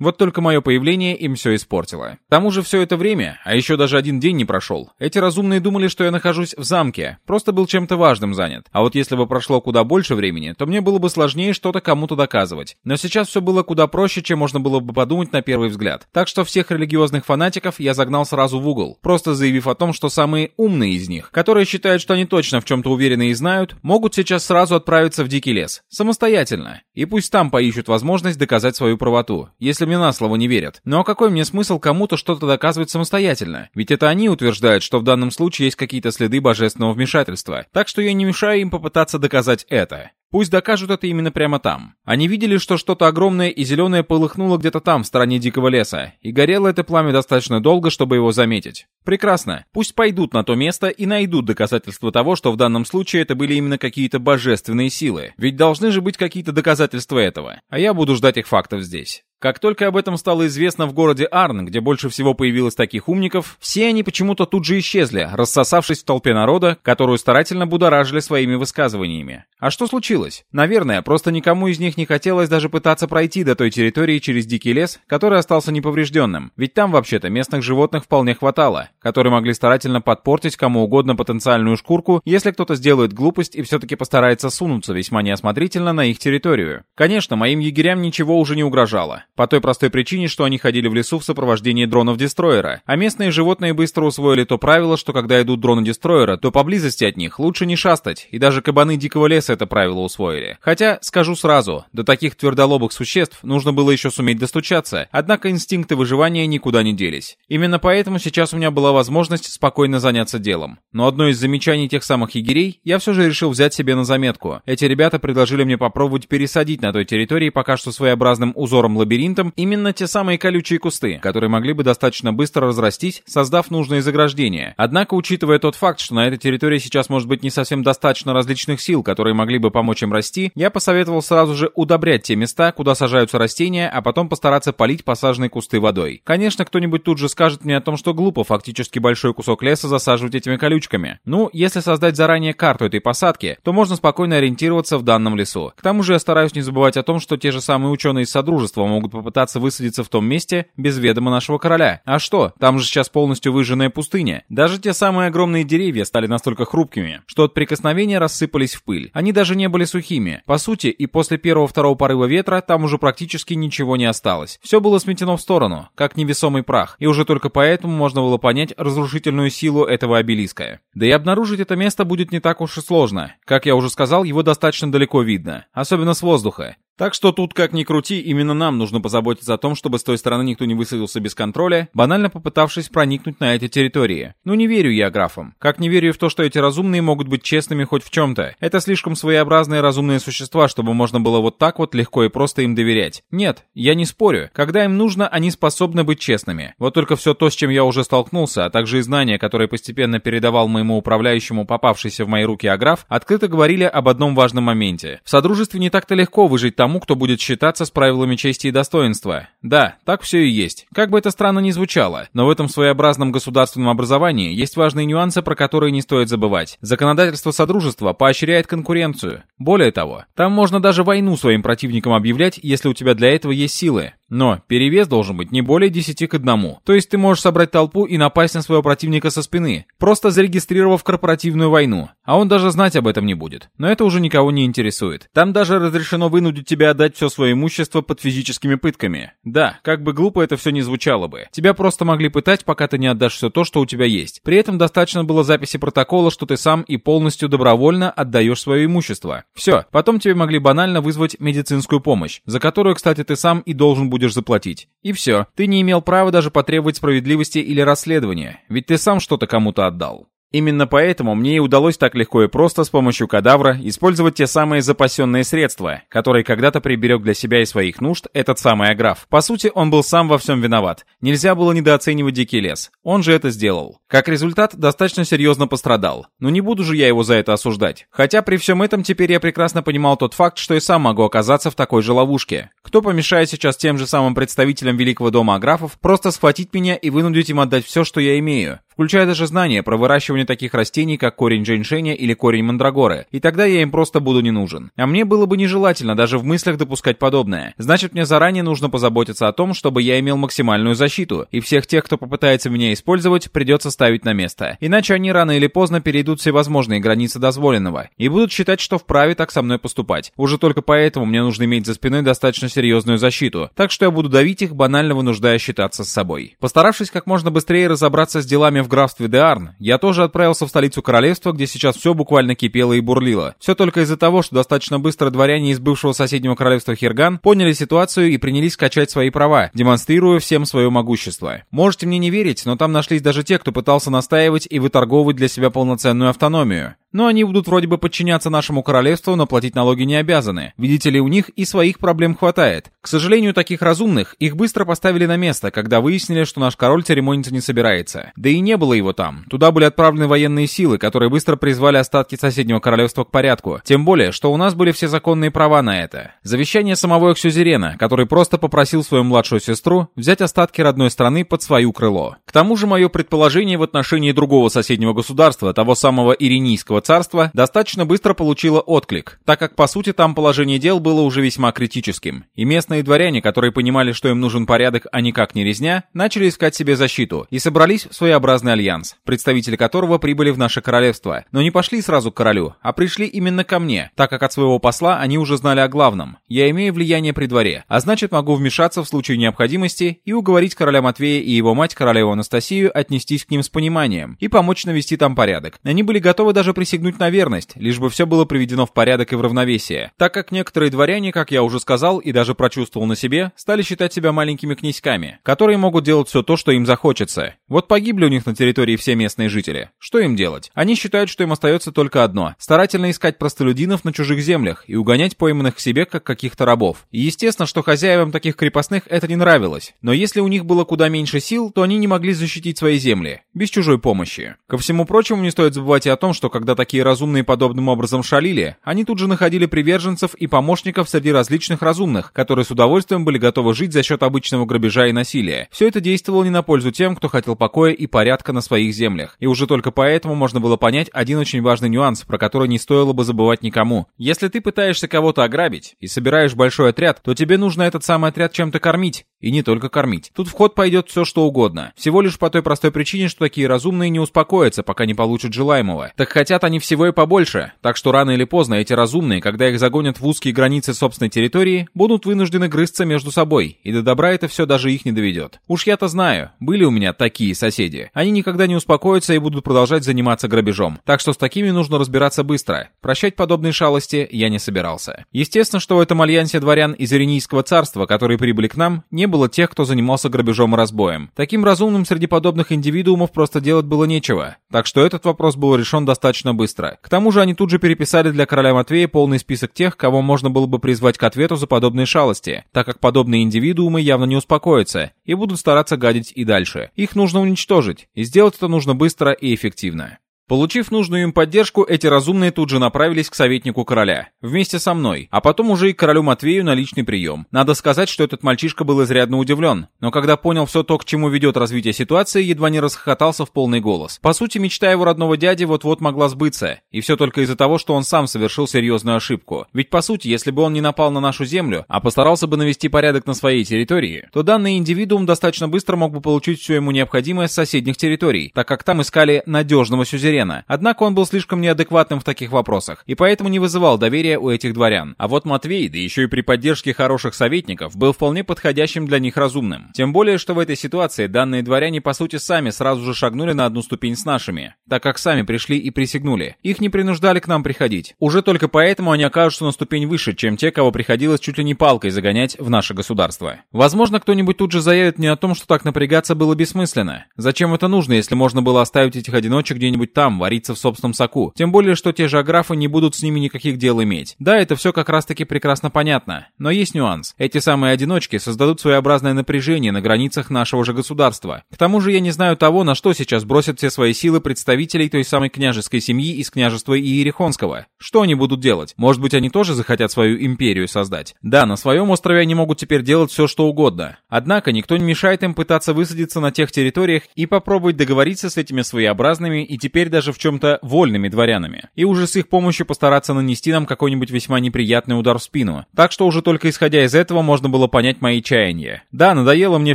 Вот только мое появление им все испортило. К тому же все это время, а еще даже один день не прошел, эти разумные думали, что я нахожусь в замке, просто был чем-то важным занят. А вот вот если бы прошло куда больше времени, то мне было бы сложнее что-то кому-то доказывать. Но сейчас все было куда проще, чем можно было бы подумать на первый взгляд. Так что всех религиозных фанатиков я загнал сразу в угол, просто заявив о том, что самые умные из них, которые считают, что они точно в чем-то уверены и знают, могут сейчас сразу отправиться в дикий лес. Самостоятельно. И пусть там поищут возможность доказать свою правоту, если мне на слово не верят. Но какой мне смысл кому-то что-то доказывать самостоятельно? Ведь это они утверждают, что в данном случае есть какие-то следы божественного вмешательства. Так что я не мешаю им попытаться доказать это. Пусть докажут это именно прямо там. Они видели, что что-то огромное и зеленое полыхнуло где-то там, в стороне дикого леса, и горело это пламя достаточно долго, чтобы его заметить. Прекрасно. Пусть пойдут на то место и найдут доказательства того, что в данном случае это были именно какие-то божественные силы. Ведь должны же быть какие-то доказательства этого. А я буду ждать их фактов здесь. Как только об этом стало известно в городе Арн, где больше всего появилось таких умников, все они почему-то тут же исчезли, рассосавшись в толпе народа, которую старательно будоражили своими высказываниями. А что случилось? получилось. Наверное, просто никому из них не хотелось даже пытаться пройти до той территории через дикий лес, который остался неповрежденным, ведь там вообще-то местных животных вполне хватало, которые могли старательно подпортить кому угодно потенциальную шкурку, если кто-то сделает глупость и все-таки постарается сунуться весьма неосмотрительно на их территорию. Конечно, моим егерям ничего уже не угрожало, по той простой причине, что они ходили в лесу в сопровождении дронов-дестройера, а местные животные быстро усвоили то правило, что когда идут дроны-дестройера, то поблизости от них лучше не шастать, и даже кабаны дикого леса это правило усвоили. Хотя, скажу сразу, до таких твердолобых существ нужно было еще суметь достучаться, однако инстинкты выживания никуда не делись. Именно поэтому сейчас у меня была возможность спокойно заняться делом. Но одно из замечаний тех самых егерей я все же решил взять себе на заметку. Эти ребята предложили мне попробовать пересадить на той территории пока что своеобразным узором-лабиринтом именно те самые колючие кусты, которые могли бы достаточно быстро разрастись, создав нужные заграждения. Однако, учитывая тот факт, что на этой территории сейчас может быть не совсем достаточно различных сил, которые могли бы помочь чем расти, я посоветовал сразу же удобрять те места, куда сажаются растения, а потом постараться полить посаженные кусты водой. Конечно, кто-нибудь тут же скажет мне о том, что глупо фактически большой кусок леса засаживать этими колючками. Ну, если создать заранее карту этой посадки, то можно спокойно ориентироваться в данном лесу. К тому же я стараюсь не забывать о том, что те же самые ученые из Содружества могут попытаться высадиться в том месте без ведома нашего короля. А что, там же сейчас полностью выжженная пустыня. Даже те самые огромные деревья стали настолько хрупкими, что от прикосновения рассыпались в пыль. Они даже не были Сухими. По сути, и после первого-второго порыва ветра там уже практически ничего не осталось. Все было сметено в сторону, как невесомый прах, и уже только поэтому можно было понять разрушительную силу этого обелиска. Да и обнаружить это место будет не так уж и сложно. Как я уже сказал, его достаточно далеко видно, особенно с воздуха. Так что тут, как ни крути, именно нам нужно позаботиться о том, чтобы с той стороны никто не высадился без контроля, банально попытавшись проникнуть на эти территории. Ну не верю я графам. Как не верю в то, что эти разумные могут быть честными хоть в чем-то. Это слишком своеобразные разумные существа, чтобы можно было вот так вот легко и просто им доверять. Нет, я не спорю. Когда им нужно, они способны быть честными. Вот только все то, с чем я уже столкнулся, а также и знания, которые постепенно передавал моему управляющему попавшийся в мои руки аграф, открыто говорили об одном важном моменте. В Содружестве не так-то легко выжить там, тому, кто будет считаться с правилами чести и достоинства. Да, так все и есть. Как бы это странно ни звучало, но в этом своеобразном государственном образовании есть важные нюансы, про которые не стоит забывать. Законодательство Содружества поощряет конкуренцию. Более того, там можно даже войну своим противникам объявлять, если у тебя для этого есть силы. Но перевес должен быть не более 10 к 1. То есть ты можешь собрать толпу и напасть на своего противника со спины, просто зарегистрировав корпоративную войну. А он даже знать об этом не будет. Но это уже никого не интересует. Там даже разрешено вынудить тебя отдать все свое имущество под физическими пытками. Да, как бы глупо это все не звучало бы. Тебя просто могли пытать, пока ты не отдашь все то, что у тебя есть. При этом достаточно было записи протокола, что ты сам и полностью добровольно отдаешь свое имущество. Все. Потом тебе могли банально вызвать медицинскую помощь, за которую, кстати, ты сам и должен будешь будешь заплатить. И все, ты не имел права даже потребовать справедливости или расследования, ведь ты сам что-то кому-то отдал. Именно поэтому мне и удалось так легко и просто с помощью кадавра использовать те самые запасенные средства, которые когда-то приберег для себя и своих нужд этот самый аграф. По сути, он был сам во всем виноват. Нельзя было недооценивать дикий лес. Он же это сделал. Как результат, достаточно серьезно пострадал. Но не буду же я его за это осуждать. Хотя при всем этом теперь я прекрасно понимал тот факт, что и сам могу оказаться в такой же ловушке. Кто помешает сейчас тем же самым представителям Великого дома аграфов просто схватить меня и вынудить им отдать все, что я имею? включая даже знания про выращивание таких растений, как корень женьшеня или корень мандрагоры, и тогда я им просто буду не нужен. А мне было бы нежелательно даже в мыслях допускать подобное. Значит, мне заранее нужно позаботиться о том, чтобы я имел максимальную защиту, и всех тех, кто попытается меня использовать, придется ставить на место. Иначе они рано или поздно перейдут всевозможные границы дозволенного и будут считать, что вправе так со мной поступать. Уже только поэтому мне нужно иметь за спиной достаточно серьезную защиту, так что я буду давить их, банально вынуждая считаться с собой. Постаравшись как можно быстрее разобраться с делами в в графстве Деарн, я тоже отправился в столицу королевства, где сейчас все буквально кипело и бурлило. Все только из-за того, что достаточно быстро дворяне из бывшего соседнего королевства Хирган поняли ситуацию и принялись качать свои права, демонстрируя всем свое могущество. Можете мне не верить, но там нашлись даже те, кто пытался настаивать и выторговывать для себя полноценную автономию но они будут вроде бы подчиняться нашему королевству, но платить налоги не обязаны. Видите ли, у них и своих проблем хватает. К сожалению, таких разумных их быстро поставили на место, когда выяснили, что наш король церемониться не собирается. Да и не было его там. Туда были отправлены военные силы, которые быстро призвали остатки соседнего королевства к порядку. Тем более, что у нас были все законные права на это. Завещание самого эксюзерена, который просто попросил свою младшую сестру взять остатки родной страны под свою крыло. К тому же мое предположение в отношении другого соседнего государства, того самого Иринийского Римского царства достаточно быстро получила отклик, так как по сути там положение дел было уже весьма критическим, и местные дворяне, которые понимали, что им нужен порядок, а никак не резня, начали искать себе защиту и собрались в своеобразный альянс, представители которого прибыли в наше королевство, но не пошли сразу к королю, а пришли именно ко мне, так как от своего посла они уже знали о главном. Я имею влияние при дворе, а значит могу вмешаться в случае необходимости и уговорить короля Матвея и его мать королеву Анастасию отнестись к ним с пониманием и помочь навести там порядок. Они были готовы даже при присягнуть на верность, лишь бы все было приведено в порядок и в равновесие, так как некоторые дворяне, как я уже сказал и даже прочувствовал на себе, стали считать себя маленькими князьками, которые могут делать все то, что им захочется. Вот погибли у них на территории все местные жители. Что им делать? Они считают, что им остается только одно – старательно искать простолюдинов на чужих землях и угонять пойманных к себе, как каких-то рабов. И естественно, что хозяевам таких крепостных это не нравилось, но если у них было куда меньше сил, то они не могли защитить свои земли, без чужой помощи. Ко всему прочему, не стоит забывать и о том, что когда такие разумные подобным образом шалили. Они тут же находили приверженцев и помощников среди различных разумных, которые с удовольствием были готовы жить за счет обычного грабежа и насилия. Все это действовало не на пользу тем, кто хотел покоя и порядка на своих землях. И уже только поэтому можно было понять один очень важный нюанс, про который не стоило бы забывать никому. Если ты пытаешься кого-то ограбить и собираешь большой отряд, то тебе нужно этот самый отряд чем-то кормить. И не только кормить. Тут в ход пойдет все, что угодно. Всего лишь по той простой причине, что такие разумные не успокоятся, пока не получат желаемого. Так хотят они всего и побольше, так что рано или поздно эти разумные, когда их загонят в узкие границы собственной территории, будут вынуждены грызться между собой, и до добра это все даже их не доведет. Уж я-то знаю, были у меня такие соседи. Они никогда не успокоятся и будут продолжать заниматься грабежом, так что с такими нужно разбираться быстро. Прощать подобные шалости я не собирался. Естественно, что в этом альянсе дворян из Иринийского царства, которые прибыли к нам, не было тех, кто занимался грабежом и разбоем. Таким разумным среди подобных индивидуумов просто делать было нечего, так что этот вопрос был решен достаточно быстро. К тому же они тут же переписали для короля Матвея полный список тех, кого можно было бы призвать к ответу за подобные шалости, так как подобные индивидуумы явно не успокоятся и будут стараться гадить и дальше. Их нужно уничтожить, и сделать это нужно быстро и эффективно. Получив нужную им поддержку, эти разумные тут же направились к советнику короля, вместе со мной, а потом уже и к королю Матвею на личный прием. Надо сказать, что этот мальчишка был изрядно удивлен, но когда понял все то, к чему ведет развитие ситуации, едва не расхохотался в полный голос. По сути, мечта его родного дяди вот-вот могла сбыться, и все только из-за того, что он сам совершил серьезную ошибку. Ведь по сути, если бы он не напал на нашу землю, а постарался бы навести порядок на своей территории, то данный индивидуум достаточно быстро мог бы получить все ему необходимое с соседних территорий, так как там искали надежного сюзерена суверена. Однако он был слишком неадекватным в таких вопросах, и поэтому не вызывал доверия у этих дворян. А вот Матвей, да еще и при поддержке хороших советников, был вполне подходящим для них разумным. Тем более, что в этой ситуации данные дворяне по сути сами сразу же шагнули на одну ступень с нашими, так как сами пришли и присягнули. Их не принуждали к нам приходить. Уже только поэтому они окажутся на ступень выше, чем те, кого приходилось чуть ли не палкой загонять в наше государство. Возможно, кто-нибудь тут же заявит мне о том, что так напрягаться было бессмысленно. Зачем это нужно, если можно было оставить этих одиночек где-нибудь там, там вариться в собственном соку. Тем более, что те же аграфы не будут с ними никаких дел иметь. Да, это все как раз-таки прекрасно понятно. Но есть нюанс. Эти самые одиночки создадут своеобразное напряжение на границах нашего же государства. К тому же я не знаю того, на что сейчас бросят все свои силы представителей той самой княжеской семьи из княжества Иерихонского. Что они будут делать? Может быть, они тоже захотят свою империю создать? Да, на своем острове они могут теперь делать все, что угодно. Однако никто не мешает им пытаться высадиться на тех территориях и попробовать договориться с этими своеобразными и теперь даже даже в чем-то вольными дворянами, и уже с их помощью постараться нанести нам какой-нибудь весьма неприятный удар в спину. Так что уже только исходя из этого можно было понять мои чаяния. Да, надоела мне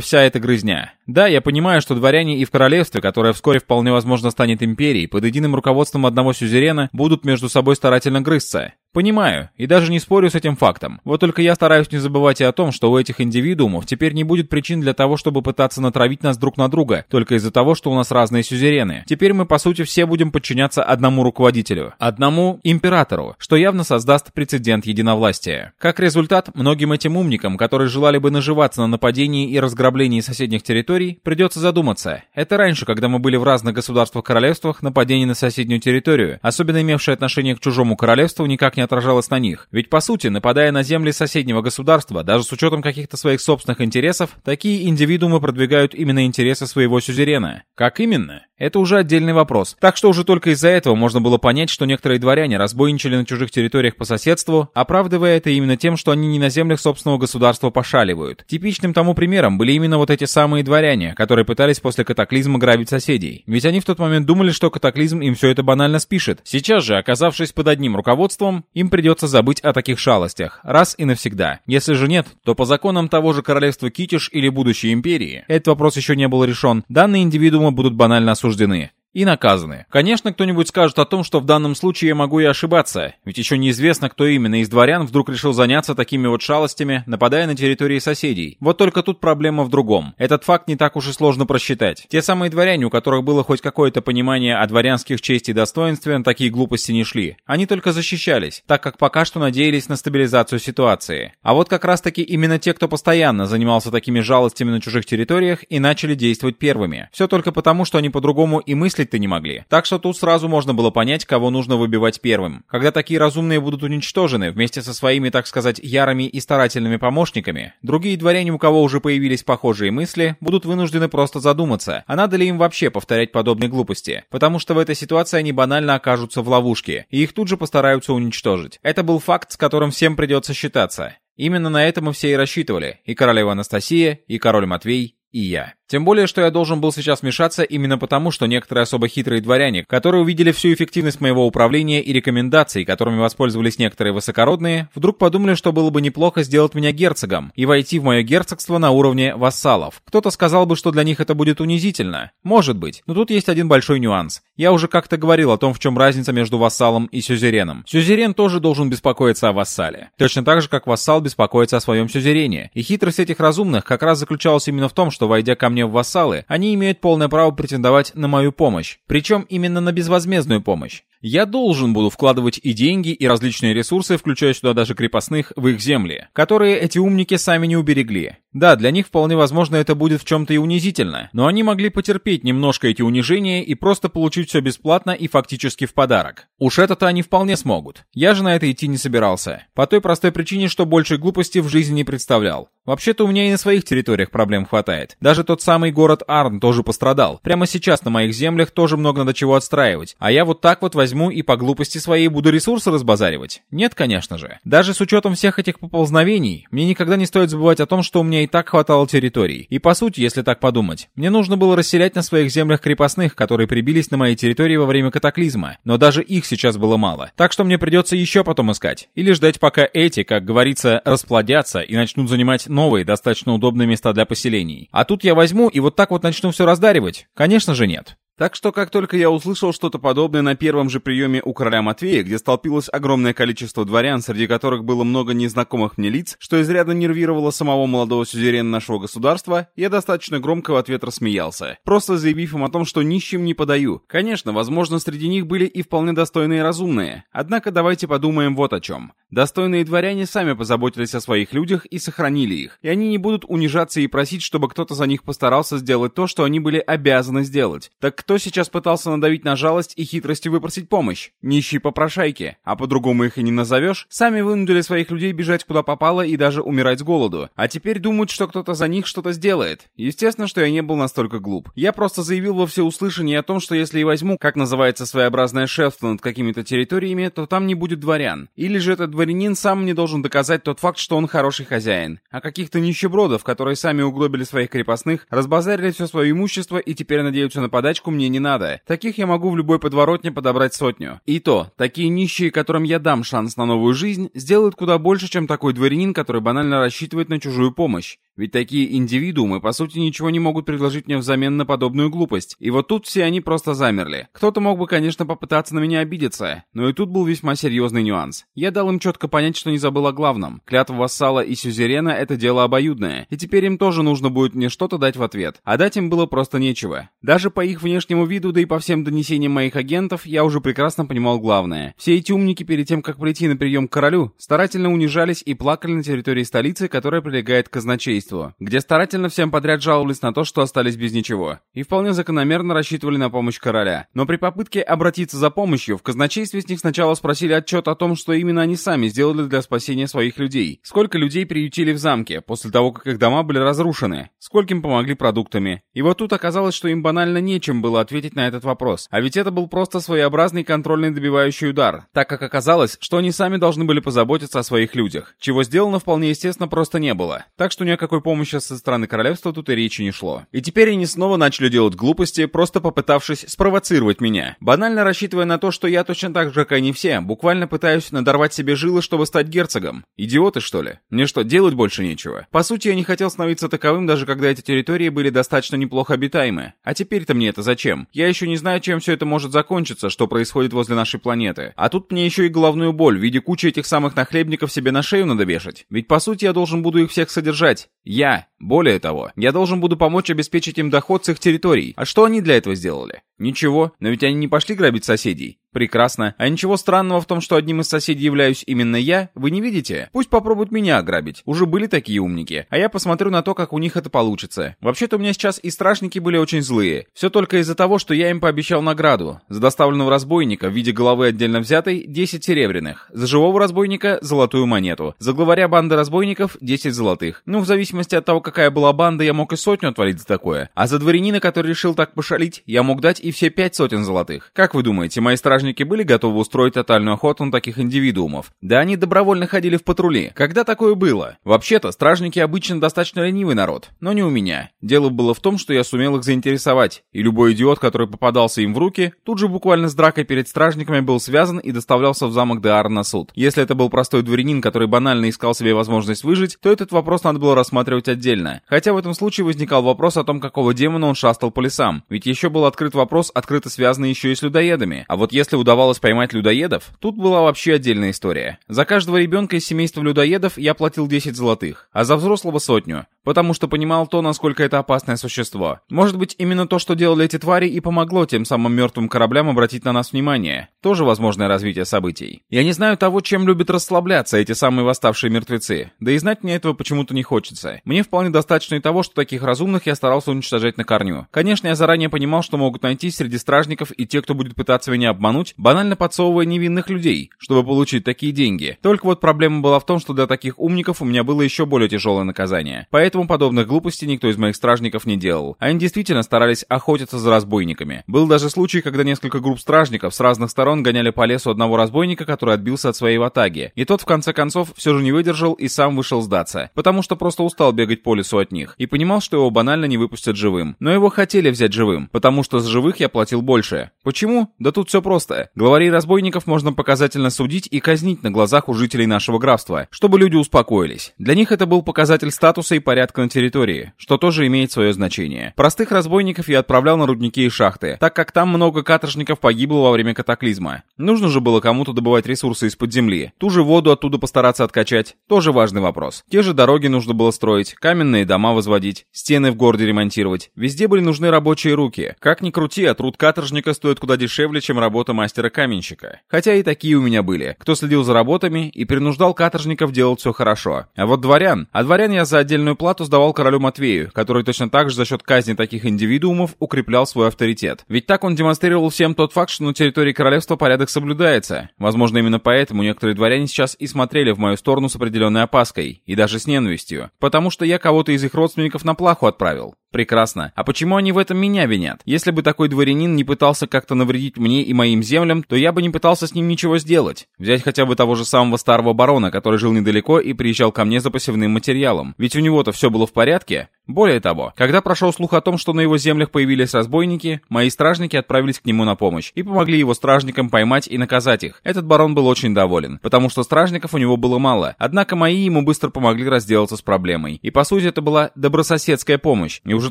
вся эта грызня. Да, я понимаю, что дворяне и в королевстве, которое вскоре вполне возможно станет империей, под единым руководством одного сюзерена, будут между собой старательно грызться. Понимаю, и даже не спорю с этим фактом. Вот только я стараюсь не забывать и о том, что у этих индивидуумов теперь не будет причин для того, чтобы пытаться натравить нас друг на друга, только из-за того, что у нас разные сюзерены. Теперь мы, по сути, все будем подчиняться одному руководителю, одному императору, что явно создаст прецедент единовластия. Как результат, многим этим умникам, которые желали бы наживаться на нападении и разграблении соседних территорий, придется задуматься. Это раньше, когда мы были в разных государствах-королевствах, нападение на соседнюю территорию, особенно имевшее отношение к чужому королевству, никак не отражалось на них. Ведь, по сути, нападая на земли соседнего государства, даже с учетом каких-то своих собственных интересов, такие индивидуумы продвигают именно интересы своего сюзерена. Как именно? Это уже отдельный вопрос. Так что уже только из-за этого можно было понять, что некоторые дворяне разбойничали на чужих территориях по соседству, оправдывая это именно тем, что они не на землях собственного государства пошаливают. Типичным тому примером были именно вот эти самые дворяне, которые пытались после катаклизма грабить соседей. Ведь они в тот момент думали, что катаклизм им все это банально спишет. Сейчас же, оказавшись под одним руководством, им придется забыть о таких шалостях, раз и навсегда. Если же нет, то по законам того же королевства Китиш или будущей империи, этот вопрос еще не был решен, данные индивидуумы будут банально осуждены и наказаны. Конечно, кто-нибудь скажет о том, что в данном случае я могу и ошибаться, ведь еще неизвестно, кто именно из дворян вдруг решил заняться такими вот шалостями, нападая на территории соседей. Вот только тут проблема в другом. Этот факт не так уж и сложно просчитать. Те самые дворяне, у которых было хоть какое-то понимание о дворянских чести и достоинстве, на такие глупости не шли. Они только защищались, так как пока что надеялись на стабилизацию ситуации. А вот как раз-таки именно те, кто постоянно занимался такими жалостями на чужих территориях и начали действовать первыми. Все только потому, что они по-другому и мысли совершить-то не могли. Так что тут сразу можно было понять, кого нужно выбивать первым. Когда такие разумные будут уничтожены вместе со своими, так сказать, ярыми и старательными помощниками, другие дворяне, у кого уже появились похожие мысли, будут вынуждены просто задуматься, а надо ли им вообще повторять подобные глупости, потому что в этой ситуации они банально окажутся в ловушке, и их тут же постараются уничтожить. Это был факт, с которым всем придется считаться. Именно на это мы все и рассчитывали, и королева Анастасия, и король Матвей, и я. Тем более, что я должен был сейчас вмешаться именно потому, что некоторые особо хитрые дворяне, которые увидели всю эффективность моего управления и рекомендаций, которыми воспользовались некоторые высокородные, вдруг подумали, что было бы неплохо сделать меня герцогом и войти в мое герцогство на уровне вассалов. Кто-то сказал бы, что для них это будет унизительно. Может быть. Но тут есть один большой нюанс. Я уже как-то говорил о том, в чем разница между вассалом и сюзереном. Сюзерен тоже должен беспокоиться о вассале. Точно так же, как вассал беспокоится о своем сюзерене. И хитрость этих разумных как раз заключалась именно в том, что что, войдя ко мне в вассалы, они имеют полное право претендовать на мою помощь, причем именно на безвозмездную помощь. Я должен буду вкладывать и деньги, и различные ресурсы, включая сюда даже крепостных, в их земли, которые эти умники сами не уберегли. Да, для них вполне возможно это будет в чем-то и унизительно, но они могли потерпеть немножко эти унижения и просто получить все бесплатно и фактически в подарок. Уж это-то они вполне смогут. Я же на это идти не собирался. По той простой причине, что больше глупости в жизни не представлял. Вообще-то у меня и на своих территориях проблем хватает. Даже тот самый город Арн тоже пострадал. Прямо сейчас на моих землях тоже много надо чего отстраивать. А я вот так вот возьму и по глупости своей буду ресурсы разбазаривать? Нет, конечно же. Даже с учетом всех этих поползновений, мне никогда не стоит забывать о том, что у меня и так хватало территорий. И по сути, если так подумать, мне нужно было расселять на своих землях крепостных, которые прибились на моей территории во время катаклизма. Но даже их сейчас было мало. Так что мне придется еще потом искать. Или ждать, пока эти, как говорится, расплодятся и начнут занимать новые, достаточно удобные места для поселений. А а тут я возьму и вот так вот начну все раздаривать? Конечно же нет. Так что, как только я услышал что-то подобное на первом же приеме у короля Матвея, где столпилось огромное количество дворян, среди которых было много незнакомых мне лиц, что изрядно нервировало самого молодого сюзерена нашего государства, я достаточно громко в ответ рассмеялся, просто заявив им о том, что нищим не подаю. Конечно, возможно, среди них были и вполне достойные и разумные. Однако давайте подумаем вот о чем. Достойные дворяне сами позаботились о своих людях и сохранили их, и они не будут унижаться и просить, чтобы кто-то за них постарался сделать то, что они были обязаны сделать. Так кто сейчас пытался надавить на жалость и хитрость выпросить помощь? Нищие попрошайки. А по-другому их и не назовешь. Сами вынудили своих людей бежать куда попало и даже умирать с голоду. А теперь думают, что кто-то за них что-то сделает. Естественно, что я не был настолько глуп. Я просто заявил во всеуслышание о том, что если и возьму, как называется своеобразное шефство над какими-то территориями, то там не будет дворян. Или же этот дворянин сам не должен доказать тот факт, что он хороший хозяин. А каких-то нищебродов, которые сами угробили своих крепостных, разбазарили все свое имущество и теперь надеются на подачку, мне не надо. Таких я могу в любой подворотне подобрать сотню. И то, такие нищие, которым я дам шанс на новую жизнь, сделают куда больше, чем такой дворянин, который банально рассчитывает на чужую помощь. Ведь такие индивидуумы, по сути, ничего не могут предложить мне взамен на подобную глупость. И вот тут все они просто замерли. Кто-то мог бы, конечно, попытаться на меня обидеться, но и тут был весьма серьезный нюанс. Я дал им четко понять, что не забыл о главном. Клятва вассала и сюзерена — это дело обоюдное, и теперь им тоже нужно будет мне что-то дать в ответ. А дать им было просто нечего. Даже по их внешнему виду, да и по всем донесениям моих агентов, я уже прекрасно понимал главное. Все эти умники перед тем, как прийти на прием к королю, старательно унижались и плакали на территории столицы, которая прилегает к казначейству действу, где старательно всем подряд жаловались на то, что остались без ничего, и вполне закономерно рассчитывали на помощь короля. Но при попытке обратиться за помощью, в казначействе с них сначала спросили отчет о том, что именно они сами сделали для спасения своих людей, сколько людей приютили в замке после того, как их дома были разрушены, скольким помогли продуктами. И вот тут оказалось, что им банально нечем было ответить на этот вопрос, а ведь это был просто своеобразный контрольный добивающий удар, так как оказалось, что они сами должны были позаботиться о своих людях, чего сделано вполне естественно просто не было. Так что ни о какой никакой помощи со стороны королевства тут и речи не шло. И теперь они снова начали делать глупости, просто попытавшись спровоцировать меня. Банально рассчитывая на то, что я точно так же, как и не все, буквально пытаюсь надорвать себе жилы, чтобы стать герцогом. Идиоты, что ли? Мне что, делать больше нечего? По сути, я не хотел становиться таковым, даже когда эти территории были достаточно неплохо обитаемы. А теперь-то мне это зачем? Я еще не знаю, чем все это может закончиться, что происходит возле нашей планеты. А тут мне еще и головную боль в виде кучи этих самых нахлебников себе на шею надо вешать. Ведь по сути я должен буду их всех содержать. یا Более того, я должен буду помочь обеспечить им доход с их территорий. А что они для этого сделали? Ничего, но ведь они не пошли грабить соседей. Прекрасно. А ничего странного в том, что одним из соседей являюсь именно я, вы не видите? Пусть попробуют меня ограбить. Уже были такие умники. А я посмотрю на то, как у них это получится. Вообще-то у меня сейчас и стражники были очень злые. Все только из-за того, что я им пообещал награду. За доставленного разбойника в виде головы отдельно взятой 10 серебряных. За живого разбойника золотую монету. За главаря банды разбойников 10 золотых. Ну, в зависимости от того, как какая была банда, я мог и сотню отвалить за такое. А за дворянина, который решил так пошалить, я мог дать и все пять сотен золотых. Как вы думаете, мои стражники были готовы устроить тотальную охоту на таких индивидуумов? Да они добровольно ходили в патрули. Когда такое было? Вообще-то, стражники обычно достаточно ленивый народ. Но не у меня. Дело было в том, что я сумел их заинтересовать. И любой идиот, который попадался им в руки, тут же буквально с дракой перед стражниками был связан и доставлялся в замок Деар на суд. Если это был простой дворянин, который банально искал себе возможность выжить, то этот вопрос надо было рассматривать отдельно неправильно. Хотя в этом случае возникал вопрос о том, какого демона он шастал по лесам. Ведь еще был открыт вопрос, открыто связанный еще и с людоедами. А вот если удавалось поймать людоедов, тут была вообще отдельная история. За каждого ребенка из семейства людоедов я платил 10 золотых, а за взрослого сотню потому что понимал то, насколько это опасное существо. Может быть, именно то, что делали эти твари, и помогло тем самым мертвым кораблям обратить на нас внимание. Тоже возможное развитие событий. Я не знаю того, чем любят расслабляться эти самые восставшие мертвецы. Да и знать мне этого почему-то не хочется. Мне вполне достаточно и того, что таких разумных я старался уничтожать на корню. Конечно, я заранее понимал, что могут найти среди стражников и те, кто будет пытаться меня обмануть, банально подсовывая невинных людей, чтобы получить такие деньги. Только вот проблема была в том, что для таких умников у меня было еще более тяжелое наказание. Поэтому Поэтому подобных глупостей никто из моих стражников не делал. Они действительно старались охотиться за разбойниками. Был даже случай, когда несколько групп стражников с разных сторон гоняли по лесу одного разбойника, который отбился от своей ватаги. И тот, в конце концов, все же не выдержал и сам вышел сдаться, потому что просто устал бегать по лесу от них и понимал, что его банально не выпустят живым. Но его хотели взять живым, потому что с живых я платил больше. Почему? Да тут все просто. Главарей разбойников можно показательно судить и казнить на глазах у жителей нашего графства, чтобы люди успокоились. Для них это был показатель статуса и порядка ряд контерритории, что тоже имеет свое значение. Простых разбойников я отправлял на рудники и шахты, так как там много каторжников погибло во время катаклизма. Нужно же было кому-то добывать ресурсы из-под земли. Ту же воду оттуда постараться откачать – тоже важный вопрос. Те же дороги нужно было строить, каменные дома возводить, стены в городе ремонтировать. Везде были нужны рабочие руки. Как ни крути, а труд каторжника стоит куда дешевле, чем работа мастера-каменщика. Хотя и такие у меня были, кто следил за работами и принуждал каторжников делать все хорошо. А вот дворян, а дворян я за отдельную плату палату сдавал королю Матвею, который точно так же за счет казни таких индивидуумов укреплял свой авторитет. Ведь так он демонстрировал всем тот факт, что на территории королевства порядок соблюдается. Возможно, именно поэтому некоторые дворяне сейчас и смотрели в мою сторону с определенной опаской, и даже с ненавистью, потому что я кого-то из их родственников на плаху отправил. Прекрасно. А почему они в этом меня винят? Если бы такой дворянин не пытался как-то навредить мне и моим землям, то я бы не пытался с ним ничего сделать. Взять хотя бы того же самого старого барона, который жил недалеко и приезжал ко мне за посевным материалом. Ведь у него-то все было в порядке. Более того, когда прошел слух о том, что на его землях появились разбойники, мои стражники отправились к нему на помощь и помогли его стражникам поймать и наказать их. Этот барон был очень доволен, потому что стражников у него было мало, однако мои ему быстро помогли разделаться с проблемой. И по сути это была добрососедская помощь. И уже уже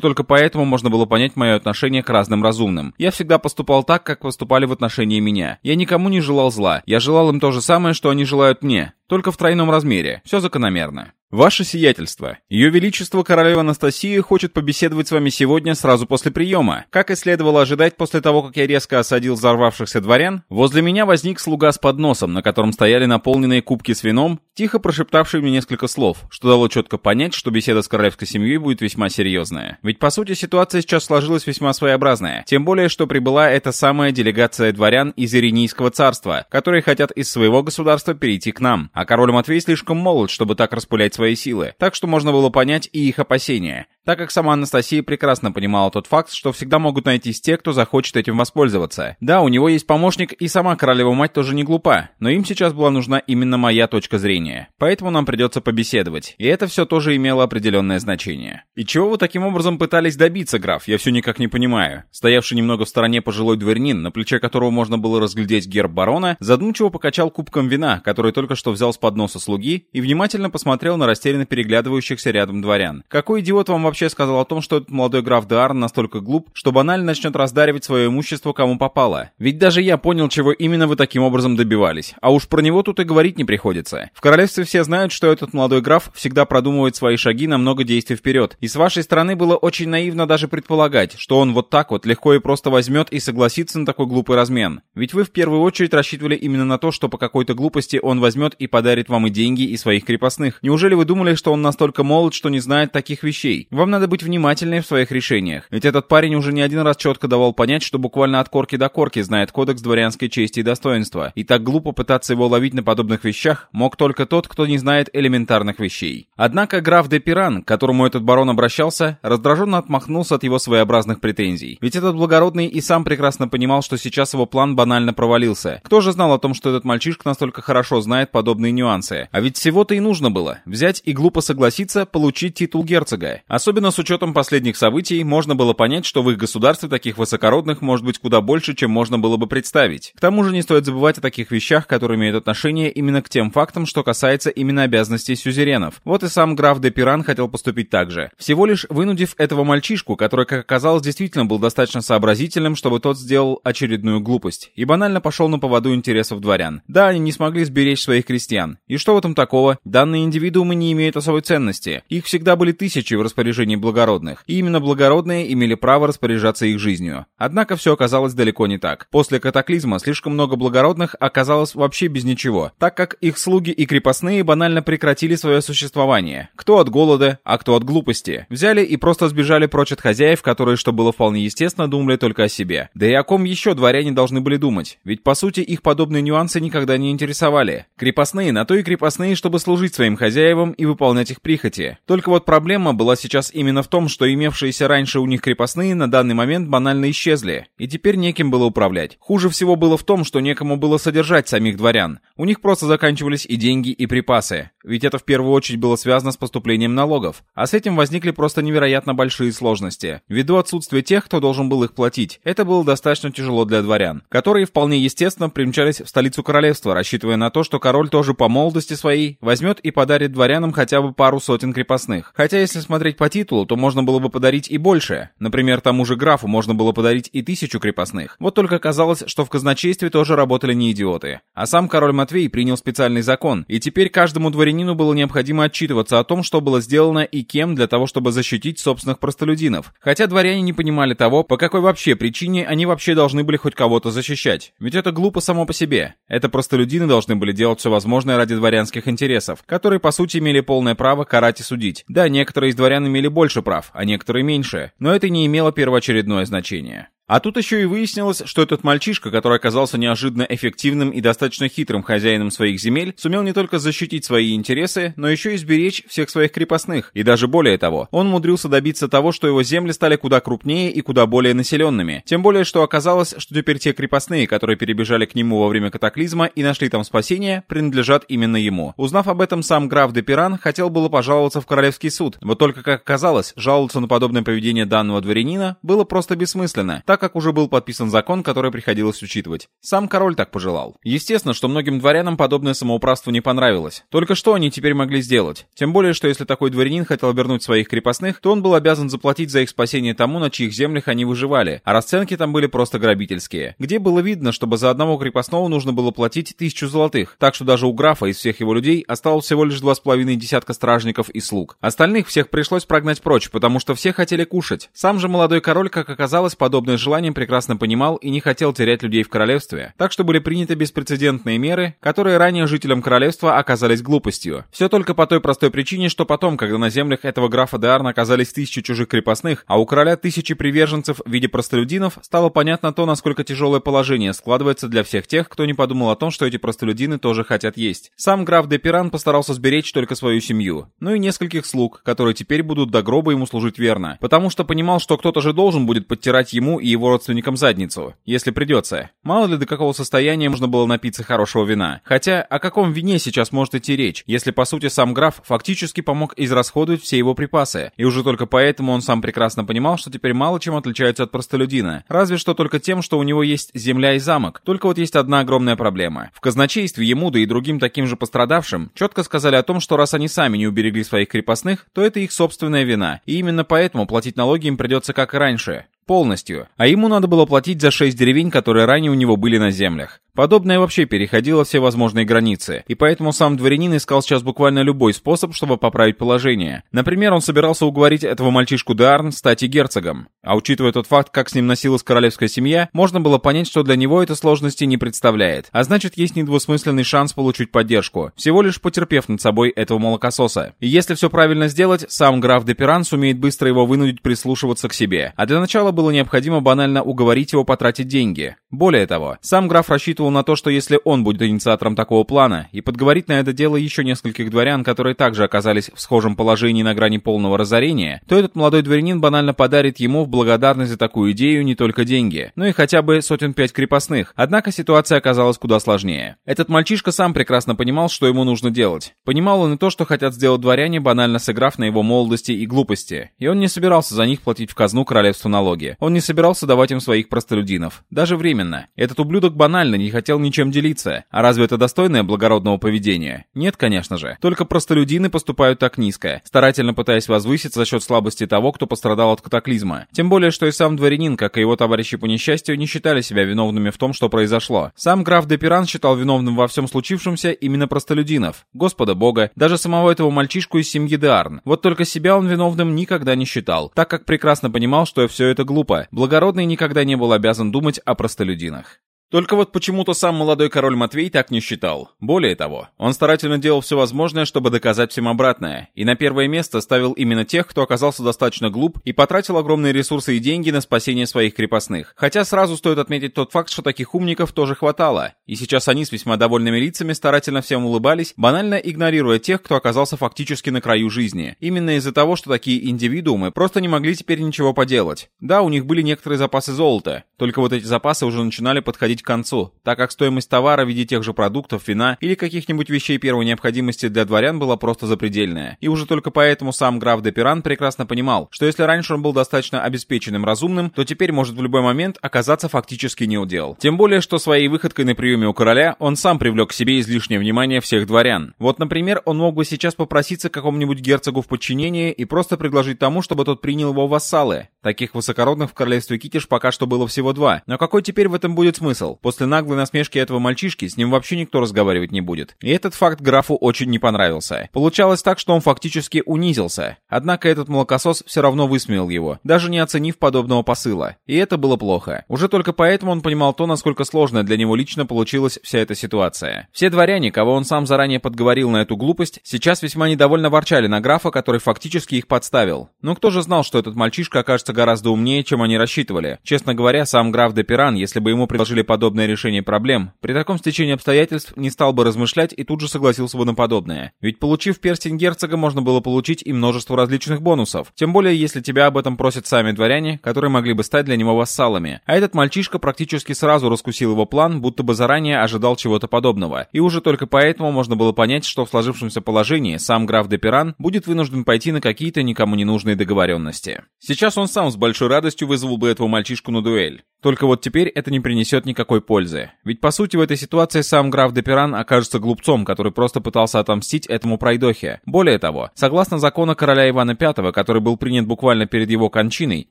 только поэтому можно было понять мое отношение к разным разумным. Я всегда поступал так, как поступали в отношении меня. Я никому не желал зла. Я желал им то же самое, что они желают мне только в тройном размере. Все закономерно. Ваше сиятельство, Ее Величество Королева Анастасия хочет побеседовать с вами сегодня сразу после приема. Как и следовало ожидать после того, как я резко осадил взорвавшихся дворян, возле меня возник слуга с подносом, на котором стояли наполненные кубки с вином, тихо прошептавший мне несколько слов, что дало четко понять, что беседа с королевской семьей будет весьма серьезная. Ведь по сути ситуация сейчас сложилась весьма своеобразная, тем более, что прибыла эта самая делегация дворян из Иринийского царства, которые хотят из своего государства перейти к нам а король Матвей слишком молод, чтобы так распылять свои силы, так что можно было понять и их опасения, так как сама Анастасия прекрасно понимала тот факт, что всегда могут найтись те, кто захочет этим воспользоваться. Да, у него есть помощник, и сама королева мать тоже не глупа, но им сейчас была нужна именно моя точка зрения, поэтому нам придется побеседовать, и это все тоже имело определенное значение. И чего вы таким образом пытались добиться, граф, я все никак не понимаю. Стоявший немного в стороне пожилой дворянин, на плече которого можно было разглядеть герб барона, задумчиво покачал кубком вина, который только что взял взял с подноса слуги и внимательно посмотрел на растерянно переглядывающихся рядом дворян. Какой идиот вам вообще сказал о том, что этот молодой граф Деарн настолько глуп, что банально начнет раздаривать свое имущество кому попало? Ведь даже я понял, чего именно вы таким образом добивались. А уж про него тут и говорить не приходится. В королевстве все знают, что этот молодой граф всегда продумывает свои шаги на много действий вперед. И с вашей стороны было очень наивно даже предполагать, что он вот так вот легко и просто возьмет и согласится на такой глупый размен. Ведь вы в первую очередь рассчитывали именно на то, что по какой-то глупости он возьмет и подарит вам и деньги, и своих крепостных. Неужели вы думали, что он настолько молод, что не знает таких вещей? Вам надо быть внимательнее в своих решениях. Ведь этот парень уже не один раз четко давал понять, что буквально от корки до корки знает кодекс дворянской чести и достоинства. И так глупо пытаться его ловить на подобных вещах мог только тот, кто не знает элементарных вещей. Однако граф де Пиран, к которому этот барон обращался, раздраженно отмахнулся от его своеобразных претензий. Ведь этот благородный и сам прекрасно понимал, что сейчас его план банально провалился. Кто же знал о том, что этот мальчишка настолько хорошо знает подобные подобные нюансы. А ведь всего-то и нужно было – взять и глупо согласиться получить титул герцога. Особенно с учетом последних событий можно было понять, что в их государстве таких высокородных может быть куда больше, чем можно было бы представить. К тому же не стоит забывать о таких вещах, которые имеют отношение именно к тем фактам, что касается именно обязанностей сюзеренов. Вот и сам граф де Пиран хотел поступить так же. Всего лишь вынудив этого мальчишку, который, как оказалось, действительно был достаточно сообразительным, чтобы тот сделал очередную глупость и банально пошел на поводу интересов дворян. Да, они не смогли сберечь своих крестьян, крестьян. И что в этом такого? Данные индивидуумы не имеют особой ценности. Их всегда были тысячи в распоряжении благородных. И именно благородные имели право распоряжаться их жизнью. Однако все оказалось далеко не так. После катаклизма слишком много благородных оказалось вообще без ничего, так как их слуги и крепостные банально прекратили свое существование. Кто от голода, а кто от глупости. Взяли и просто сбежали прочь от хозяев, которые, что было вполне естественно, думали только о себе. Да и о ком еще дворяне должны были думать? Ведь по сути их подобные нюансы никогда не интересовали. Крепостные крепостные на то и крепостные, чтобы служить своим хозяевам и выполнять их прихоти. Только вот проблема была сейчас именно в том, что имевшиеся раньше у них крепостные на данный момент банально исчезли, и теперь неким было управлять. Хуже всего было в том, что некому было содержать самих дворян. У них просто заканчивались и деньги, и припасы. Ведь это в первую очередь было связано с поступлением налогов. А с этим возникли просто невероятно большие сложности. Ввиду отсутствия тех, кто должен был их платить, это было достаточно тяжело для дворян, которые вполне естественно примчались в столицу королевства, рассчитывая на то, что король тоже дружу по молодости своей, возьмет и подарит дворянам хотя бы пару сотен крепостных. Хотя, если смотреть по титулу, то можно было бы подарить и больше. Например, тому же графу можно было подарить и тысячу крепостных. Вот только казалось, что в казначействе тоже работали не идиоты. А сам король Матвей принял специальный закон, и теперь каждому дворянину было необходимо отчитываться о том, что было сделано и кем для того, чтобы защитить собственных простолюдинов. Хотя дворяне не понимали того, по какой вообще причине они вообще должны были хоть кого-то защищать. Ведь это глупо само по себе. Это простолюдины должны были делать все возможное возможное ради дворянских интересов, которые по сути имели полное право карать и судить. Да, некоторые из дворян имели больше прав, а некоторые меньше, но это не имело первоочередное значение. А тут еще и выяснилось, что этот мальчишка, который оказался неожиданно эффективным и достаточно хитрым хозяином своих земель, сумел не только защитить свои интересы, но еще и сберечь всех своих крепостных. И даже более того, он умудрился добиться того, что его земли стали куда крупнее и куда более населенными. Тем более, что оказалось, что теперь те крепостные, которые перебежали к нему во время катаклизма и нашли там спасение, принадлежат именно ему. Узнав об этом, сам граф де Пиран хотел было пожаловаться в Королевский суд. Вот только, как оказалось, жаловаться на подобное поведение данного дворянина было просто бессмысленно. Так так как уже был подписан закон, который приходилось учитывать. Сам король так пожелал. Естественно, что многим дворянам подобное самоуправство не понравилось. Только что они теперь могли сделать? Тем более, что если такой дворянин хотел обернуть своих крепостных, то он был обязан заплатить за их спасение тому, на чьих землях они выживали, а расценки там были просто грабительские. Где было видно, чтобы за одного крепостного нужно было платить тысячу золотых, так что даже у графа из всех его людей осталось всего лишь два с половиной десятка стражников и слуг. Остальных всех пришлось прогнать прочь, потому что все хотели кушать. Сам же молодой король, как оказалось, подобное желанием прекрасно понимал и не хотел терять людей в королевстве, так что были приняты беспрецедентные меры, которые ранее жителям королевства оказались глупостью. Все только по той простой причине, что потом, когда на землях этого графа Деарна оказались тысячи чужих крепостных, а у короля тысячи приверженцев в виде простолюдинов, стало понятно то, насколько тяжелое положение складывается для всех тех, кто не подумал о том, что эти простолюдины тоже хотят есть. Сам граф де Пиран постарался сберечь только свою семью, ну и нескольких слуг, которые теперь будут до гроба ему служить верно, потому что понимал, что кто-то же должен будет подтирать ему и его родственникам задницу, если придется. Мало ли до какого состояния можно было напиться хорошего вина. Хотя, о каком вине сейчас может идти речь, если по сути сам граф фактически помог израсходовать все его припасы, и уже только поэтому он сам прекрасно понимал, что теперь мало чем отличается от простолюдина, разве что только тем, что у него есть земля и замок. Только вот есть одна огромная проблема. В казначействе ему, да и другим таким же пострадавшим, четко сказали о том, что раз они сами не уберегли своих крепостных, то это их собственная вина, и именно поэтому платить налоги им придется как и раньше полностью, а ему надо было платить за шесть деревень, которые ранее у него были на землях. Подобное вообще переходило все возможные границы, и поэтому сам дворянин искал сейчас буквально любой способ, чтобы поправить положение. Например, он собирался уговорить этого мальчишку Дарн стать и герцогом. А учитывая тот факт, как с ним носилась королевская семья, можно было понять, что для него это сложности не представляет. А значит, есть недвусмысленный шанс получить поддержку, всего лишь потерпев над собой этого молокососа. И если все правильно сделать, сам граф Деперан сумеет быстро его вынудить прислушиваться к себе. А для начала было необходимо банально уговорить его потратить деньги. Более того, сам граф рассчитывал рассчитывал на то, что если он будет инициатором такого плана и подговорит на это дело еще нескольких дворян, которые также оказались в схожем положении на грани полного разорения, то этот молодой дворянин банально подарит ему в благодарность за такую идею не только деньги, но и хотя бы сотен пять крепостных. Однако ситуация оказалась куда сложнее. Этот мальчишка сам прекрасно понимал, что ему нужно делать. Понимал он и то, что хотят сделать дворяне, банально сыграв на его молодости и глупости. И он не собирался за них платить в казну королевству налоги. Он не собирался давать им своих простолюдинов. Даже временно. Этот ублюдок банально не хотел ничем делиться. А разве это достойное благородного поведения? Нет, конечно же. Только простолюдины поступают так низко, старательно пытаясь возвыситься за счет слабости того, кто пострадал от катаклизма. Тем более, что и сам дворянин, как и его товарищи по несчастью, не считали себя виновными в том, что произошло. Сам граф де Пиран считал виновным во всем случившемся именно простолюдинов, Господа Бога, даже самого этого мальчишку из семьи де Арн. Вот только себя он виновным никогда не считал, так как прекрасно понимал, что все это глупо. Благородный никогда не был обязан думать о простолюдинах. Только вот почему-то сам молодой король Матвей так не считал. Более того, он старательно делал все возможное, чтобы доказать всем обратное, и на первое место ставил именно тех, кто оказался достаточно глуп и потратил огромные ресурсы и деньги на спасение своих крепостных. Хотя сразу стоит отметить тот факт, что таких умников тоже хватало, и сейчас они с весьма довольными лицами старательно всем улыбались, банально игнорируя тех, кто оказался фактически на краю жизни. Именно из-за того, что такие индивидуумы просто не могли теперь ничего поделать. Да, у них были некоторые запасы золота, только вот эти запасы уже начинали подходить к концу, так как стоимость товара в виде тех же продуктов, вина или каких-нибудь вещей первой необходимости для дворян была просто запредельная. И уже только поэтому сам граф де Пиран прекрасно понимал, что если раньше он был достаточно обеспеченным разумным, то теперь может в любой момент оказаться фактически неудел. Тем более, что своей выходкой на приеме у короля он сам привлек к себе излишнее внимание всех дворян. Вот, например, он мог бы сейчас попроситься к какому-нибудь герцогу в подчинение и просто предложить тому, чтобы тот принял его вассалы, Таких высокородных в королевстве Китиш пока что было всего два. Но какой теперь в этом будет смысл? После наглой насмешки этого мальчишки с ним вообще никто разговаривать не будет. И этот факт графу очень не понравился. Получалось так, что он фактически унизился. Однако этот молокосос все равно высмеял его, даже не оценив подобного посыла. И это было плохо. Уже только поэтому он понимал то, насколько сложно для него лично получилась вся эта ситуация. Все дворяне, кого он сам заранее подговорил на эту глупость, сейчас весьма недовольно ворчали на графа, который фактически их подставил. Но кто же знал, что этот мальчишка окажется гораздо умнее, чем они рассчитывали. Честно говоря, сам граф де Пиран, если бы ему предложили подобное решение проблем, при таком стечении обстоятельств не стал бы размышлять и тут же согласился бы на подобное. Ведь получив перстень герцога, можно было получить и множество различных бонусов. Тем более, если тебя об этом просят сами дворяне, которые могли бы стать для него вассалами. А этот мальчишка практически сразу раскусил его план, будто бы заранее ожидал чего-то подобного. И уже только поэтому можно было понять, что в сложившемся положении сам граф де Пиран будет вынужден пойти на какие-то никому не нужные договоренности. Сейчас он сам с большой радостью вызвал бы этого мальчишку на дуэль. Только вот теперь это не принесет никакой пользы. Ведь по сути в этой ситуации сам граф Депиран окажется глупцом, который просто пытался отомстить этому пройдохе. Более того, согласно закону короля Ивана V, который был принят буквально перед его кончиной,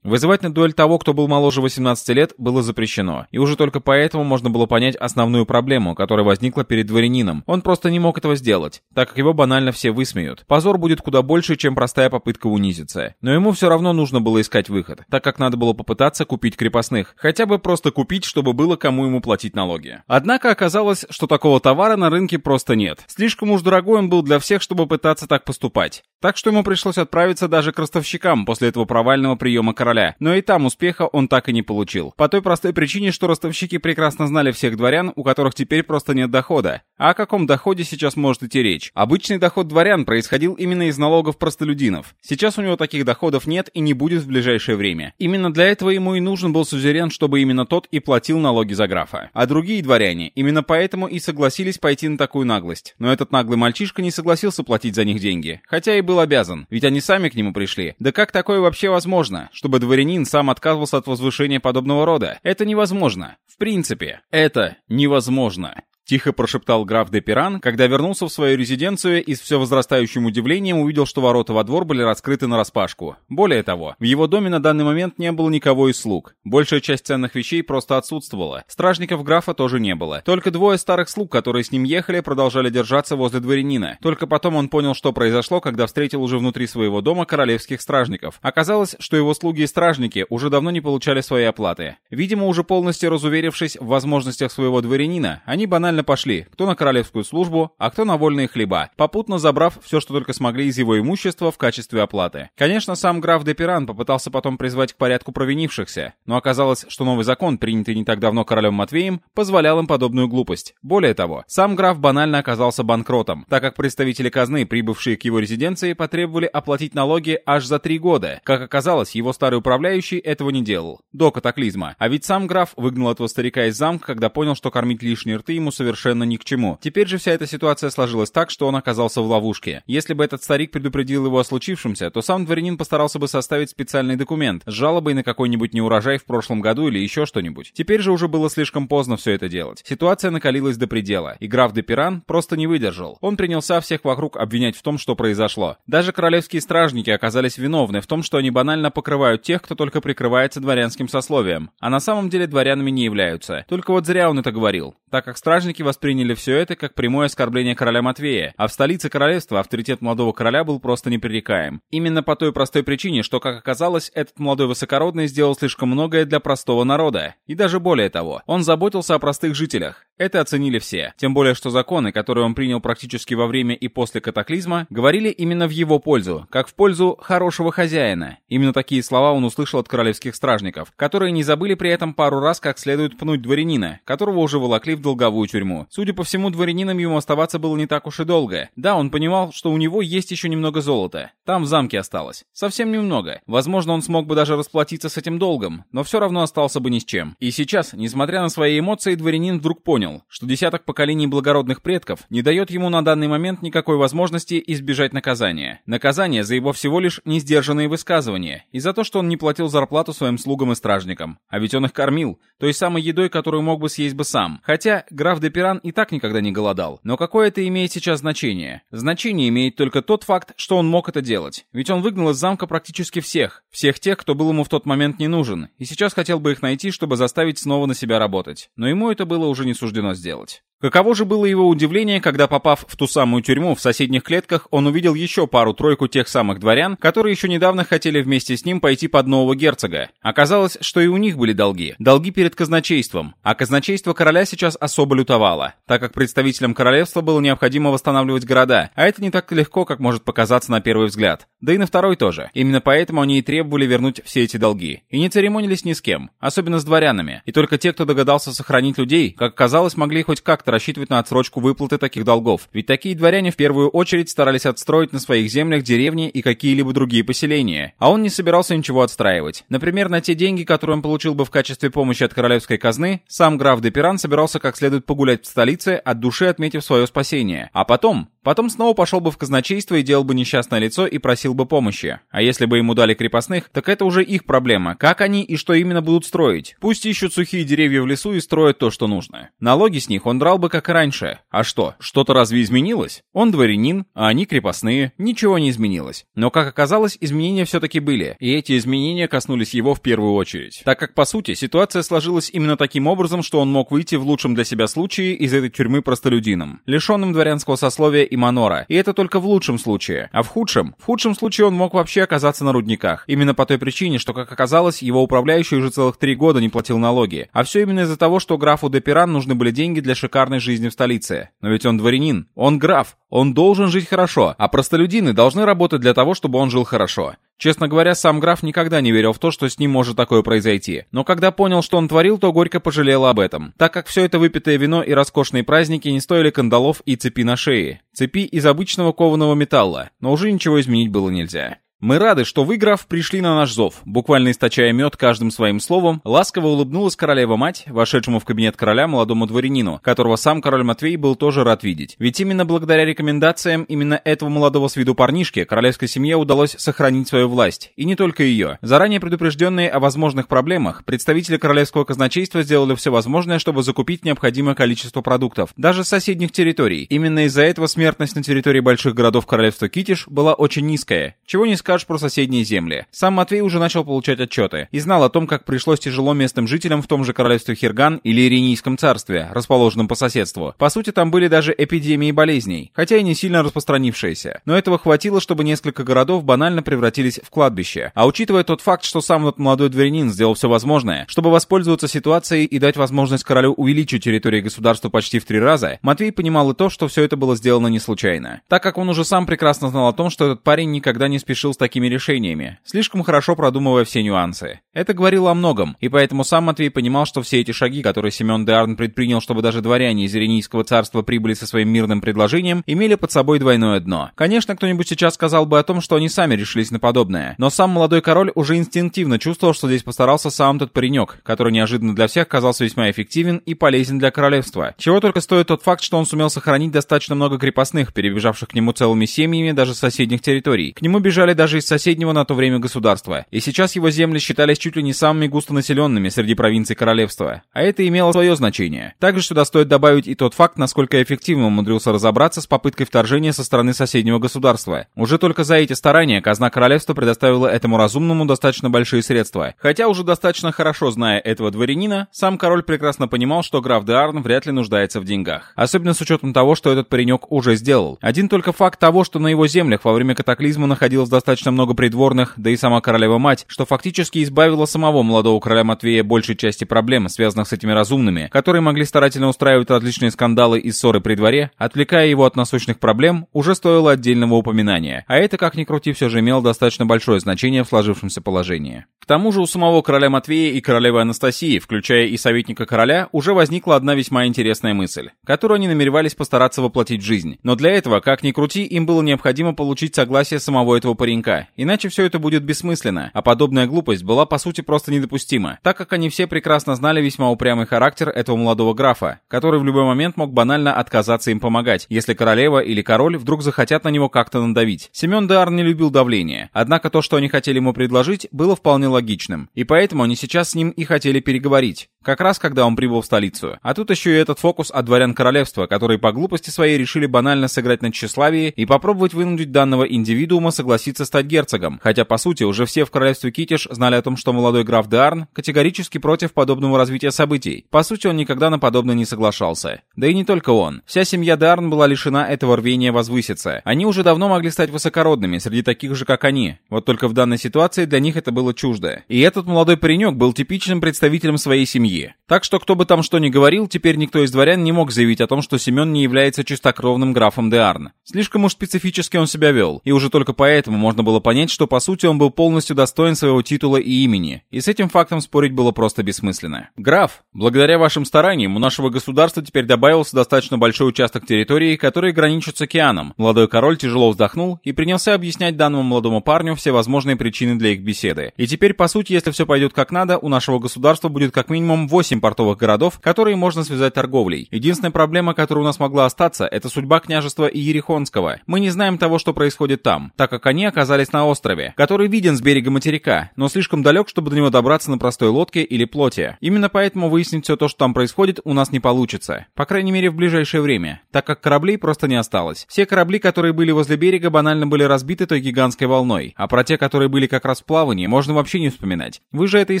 вызывать на дуэль того, кто был моложе 18 лет, было запрещено. И уже только поэтому можно было понять основную проблему, которая возникла перед дворянином. Он просто не мог этого сделать, так как его банально все высмеют. Позор будет куда больше, чем простая попытка унизиться. Но ему все равно нужно было искать выход выход, так как надо было попытаться купить крепостных, хотя бы просто купить, чтобы было кому ему платить налоги. Однако оказалось, что такого товара на рынке просто нет. Слишком уж дорогой он был для всех, чтобы пытаться так поступать. Так что ему пришлось отправиться даже к ростовщикам после этого провального приема короля, но и там успеха он так и не получил. По той простой причине, что ростовщики прекрасно знали всех дворян, у которых теперь просто нет дохода. А о каком доходе сейчас может идти речь? Обычный доход дворян происходил именно из налогов простолюдинов. Сейчас у него таких доходов нет и не будет в ближайшее ближайшее время. Именно для этого ему и нужен был сюзерен, чтобы именно тот и платил налоги за графа. А другие дворяне именно поэтому и согласились пойти на такую наглость. Но этот наглый мальчишка не согласился платить за них деньги, хотя и был обязан, ведь они сами к нему пришли. Да как такое вообще возможно, чтобы дворянин сам отказывался от возвышения подобного рода? Это невозможно. В принципе, это невозможно. — тихо прошептал граф де Пиран, когда вернулся в свою резиденцию и с все возрастающим удивлением увидел, что ворота во двор были раскрыты нараспашку. Более того, в его доме на данный момент не было никого из слуг. Большая часть ценных вещей просто отсутствовала. Стражников графа тоже не было. Только двое старых слуг, которые с ним ехали, продолжали держаться возле дворянина. Только потом он понял, что произошло, когда встретил уже внутри своего дома королевских стражников. Оказалось, что его слуги и стражники уже давно не получали свои оплаты. Видимо, уже полностью разуверившись в возможностях своего дворянина, они банально добровольно пошли. Кто на королевскую службу, а кто на вольные хлеба, попутно забрав все, что только смогли из его имущества в качестве оплаты. Конечно, сам граф Депиран попытался потом призвать к порядку провинившихся, но оказалось, что новый закон, принятый не так давно королем Матвеем, позволял им подобную глупость. Более того, сам граф банально оказался банкротом, так как представители казны, прибывшие к его резиденции, потребовали оплатить налоги аж за три года. Как оказалось, его старый управляющий этого не делал. До катаклизма. А ведь сам граф выгнал этого старика из замка, когда понял, что кормить лишние рты ему совершенно совершенно ни к чему. Теперь же вся эта ситуация сложилась так, что он оказался в ловушке. Если бы этот старик предупредил его о случившемся, то сам дворянин постарался бы составить специальный документ с жалобой на какой-нибудь неурожай в прошлом году или еще что-нибудь. Теперь же уже было слишком поздно все это делать. Ситуация накалилась до предела, и граф Депиран просто не выдержал. Он принялся всех вокруг обвинять в том, что произошло. Даже королевские стражники оказались виновны в том, что они банально покрывают тех, кто только прикрывается дворянским сословием, а на самом деле дворянами не являются. Только вот зря он это говорил, так как стражники союзники восприняли все это как прямое оскорбление короля Матвея, а в столице королевства авторитет молодого короля был просто непререкаем. Именно по той простой причине, что, как оказалось, этот молодой высокородный сделал слишком многое для простого народа. И даже более того, он заботился о простых жителях. Это оценили все. Тем более, что законы, которые он принял практически во время и после катаклизма, говорили именно в его пользу, как в пользу хорошего хозяина. Именно такие слова он услышал от королевских стражников, которые не забыли при этом пару раз как следует пнуть дворянина, которого уже волокли в долговую тюрьму тюрьму. Судя по всему, дворянином ему оставаться было не так уж и долго. Да, он понимал, что у него есть еще немного золота. Там в замке осталось. Совсем немного. Возможно, он смог бы даже расплатиться с этим долгом, но все равно остался бы ни с чем. И сейчас, несмотря на свои эмоции, дворянин вдруг понял, что десяток поколений благородных предков не дает ему на данный момент никакой возможности избежать наказания. Наказание за его всего лишь несдержанные высказывания и за то, что он не платил зарплату своим слугам и стражникам. А ведь он их кормил, той самой едой, которую мог бы съесть бы сам. Хотя граф де Тепиран и так никогда не голодал. Но какое это имеет сейчас значение? Значение имеет только тот факт, что он мог это делать. Ведь он выгнал из замка практически всех. Всех тех, кто был ему в тот момент не нужен. И сейчас хотел бы их найти, чтобы заставить снова на себя работать. Но ему это было уже не суждено сделать. Каково же было его удивление, когда, попав в ту самую тюрьму в соседних клетках, он увидел еще пару-тройку тех самых дворян, которые еще недавно хотели вместе с ним пойти под нового герцога. Оказалось, что и у них были долги. Долги перед казначейством. А казначейство короля сейчас особо лютовало, так как представителям королевства было необходимо восстанавливать города, а это не так легко, как может показаться на первый взгляд. Да и на второй тоже. Именно поэтому они и требовали вернуть все эти долги. И не церемонились ни с кем, особенно с дворянами. И только те, кто догадался сохранить людей, как казалось, могли хоть как-то рассчитывать на отсрочку выплаты таких долгов. Ведь такие дворяне в первую очередь старались отстроить на своих землях деревни и какие-либо другие поселения. А он не собирался ничего отстраивать. Например, на те деньги, которые он получил бы в качестве помощи от королевской казны, сам граф Деперан собирался как следует погулять в столице, от души отметив свое спасение. А потом, Потом снова пошел бы в казначейство и делал бы несчастное лицо и просил бы помощи. А если бы ему дали крепостных, так это уже их проблема, как они и что именно будут строить. Пусть ищут сухие деревья в лесу и строят то, что нужно. Налоги с них он драл бы бы как раньше. А что, что-то разве изменилось? Он дворянин, а они крепостные, ничего не изменилось. Но, как оказалось, изменения все-таки были, и эти изменения коснулись его в первую очередь. Так как, по сути, ситуация сложилась именно таким образом, что он мог выйти в лучшем для себя случае из этой тюрьмы простолюдином, лишенным дворянского сословия и манора, и это только в лучшем случае. А в худшем? В худшем случае он мог вообще оказаться на рудниках. Именно по той причине, что, как оказалось, его управляющий уже целых три года не платил налоги. А все именно из-за того, что графу Деперан нужны были деньги для шикарных шикарной жизни в столице. Но ведь он дворянин, он граф, он должен жить хорошо, а простолюдины должны работать для того, чтобы он жил хорошо. Честно говоря, сам граф никогда не верил в то, что с ним может такое произойти. Но когда понял, что он творил, то горько пожалел об этом, так как все это выпитое вино и роскошные праздники не стоили кандалов и цепи на шее. Цепи из обычного кованого металла, но уже ничего изменить было нельзя. Мы рады, что выиграв, пришли на наш зов. Буквально источая мед каждым своим словом, ласково улыбнулась королева-мать, вошедшему в кабинет короля молодому дворянину, которого сам король Матвей был тоже рад видеть. Ведь именно благодаря рекомендациям именно этого молодого с виду парнишки королевской семье удалось сохранить свою власть. И не только ее. Заранее предупрежденные о возможных проблемах, представители королевского казначейства сделали все возможное, чтобы закупить необходимое количество продуктов, даже с соседних территорий. Именно из-за этого смертность на территории больших городов королевства Китиш была очень низкая. Чего не скажешь расскажешь про соседние земли. Сам Матвей уже начал получать отчеты и знал о том, как пришлось тяжело местным жителям в том же королевстве Хирган или Иринийском царстве, расположенном по соседству. По сути, там были даже эпидемии болезней, хотя и не сильно распространившиеся. Но этого хватило, чтобы несколько городов банально превратились в кладбище. А учитывая тот факт, что сам этот молодой дворянин сделал все возможное, чтобы воспользоваться ситуацией и дать возможность королю увеличить территорию государства почти в три раза, Матвей понимал и то, что все это было сделано не случайно. Так как он уже сам прекрасно знал о том, что этот парень никогда не спешил такими решениями. Слишком хорошо продумывая все нюансы. Это говорило о многом, и поэтому сам Матвей понимал, что все эти шаги, которые Семен Деарн предпринял, чтобы даже дворяне из Иренийского царства прибыли со своим мирным предложением, имели под собой двойное дно. Конечно, кто-нибудь сейчас сказал бы о том, что они сами решились на подобное, но сам молодой король уже инстинктивно чувствовал, что здесь постарался сам тот паренек, который неожиданно для всех казался весьма эффективен и полезен для королевства. Чего только стоит тот факт, что он сумел сохранить достаточно много крепостных, перебежавших к нему целыми семьями даже с соседних территорий. К нему бежали даже даже из соседнего на то время государства, и сейчас его земли считались чуть ли не самыми густонаселенными среди провинций королевства, а это имело свое значение. Также сюда стоит добавить и тот факт, насколько эффективно умудрился разобраться с попыткой вторжения со стороны соседнего государства. Уже только за эти старания казна королевства предоставила этому разумному достаточно большие средства. Хотя уже достаточно хорошо зная этого дворянина, сам король прекрасно понимал, что граф Деарн вряд ли нуждается в деньгах. Особенно с учетом того, что этот паренек уже сделал. Один только факт того, что на его землях во время катаклизма находилось достаточно достаточно много придворных, да и сама королева-мать, что фактически избавила самого молодого короля Матвея большей части проблем, связанных с этими разумными, которые могли старательно устраивать различные скандалы и ссоры при дворе, отвлекая его от насущных проблем, уже стоило отдельного упоминания. А это, как ни крути, все же имело достаточно большое значение в сложившемся положении. К тому же у самого короля Матвея и королевы Анастасии, включая и советника короля, уже возникла одна весьма интересная мысль, которую они намеревались постараться воплотить в жизнь. Но для этого, как ни крути, им было необходимо получить согласие самого этого паренька, станка, иначе все это будет бессмысленно, а подобная глупость была по сути просто недопустима, так как они все прекрасно знали весьма упрямый характер этого молодого графа, который в любой момент мог банально отказаться им помогать, если королева или король вдруг захотят на него как-то надавить. Семен Дар не любил давление, однако то, что они хотели ему предложить, было вполне логичным, и поэтому они сейчас с ним и хотели переговорить, как раз когда он прибыл в столицу. А тут еще и этот фокус от дворян королевства, которые по глупости своей решили банально сыграть на тщеславии и попробовать вынудить данного индивидуума согласиться с стать герцогом, хотя, по сути, уже все в королевстве Китиш знали о том, что молодой граф Дарн категорически против подобного развития событий. По сути, он никогда на подобное не соглашался. Да и не только он. Вся семья Дарн была лишена этого рвения возвыситься. Они уже давно могли стать высокородными, среди таких же, как они. Вот только в данной ситуации для них это было чуждо. И этот молодой паренек был типичным представителем своей семьи. Так что, кто бы там что ни говорил, теперь никто из дворян не мог заявить о том, что Семен не является чистокровным графом де Арна. Слишком уж специфически он себя вел, и уже только поэтому можно было понять, что по сути он был полностью достоин своего титула и имени, и с этим фактом спорить было просто бессмысленно. Граф, благодаря вашим стараниям у нашего государства теперь добавился достаточно большой участок территории, который граничит с океаном. Молодой король тяжело вздохнул и принялся объяснять данному молодому парню все возможные причины для их беседы. И теперь, по сути, если все пойдет как надо, у нашего государства будет как минимум 8 портовых городов, которые можно связать торговлей. Единственная проблема, которая у нас могла остаться, это судьба княжества Иерихонского. Мы не знаем того, что происходит там, так как они оказались на острове, который виден с берега материка, но слишком далек, чтобы до него добраться на простой лодке или плоти. Именно поэтому выяснить все то, что там происходит, у нас не получится. По крайней мере, в ближайшее время, так как кораблей просто не осталось. Все корабли, которые были возле берега, банально были разбиты той гигантской волной, а про те, которые были как раз в плавании, можно вообще не вспоминать. Вы же это и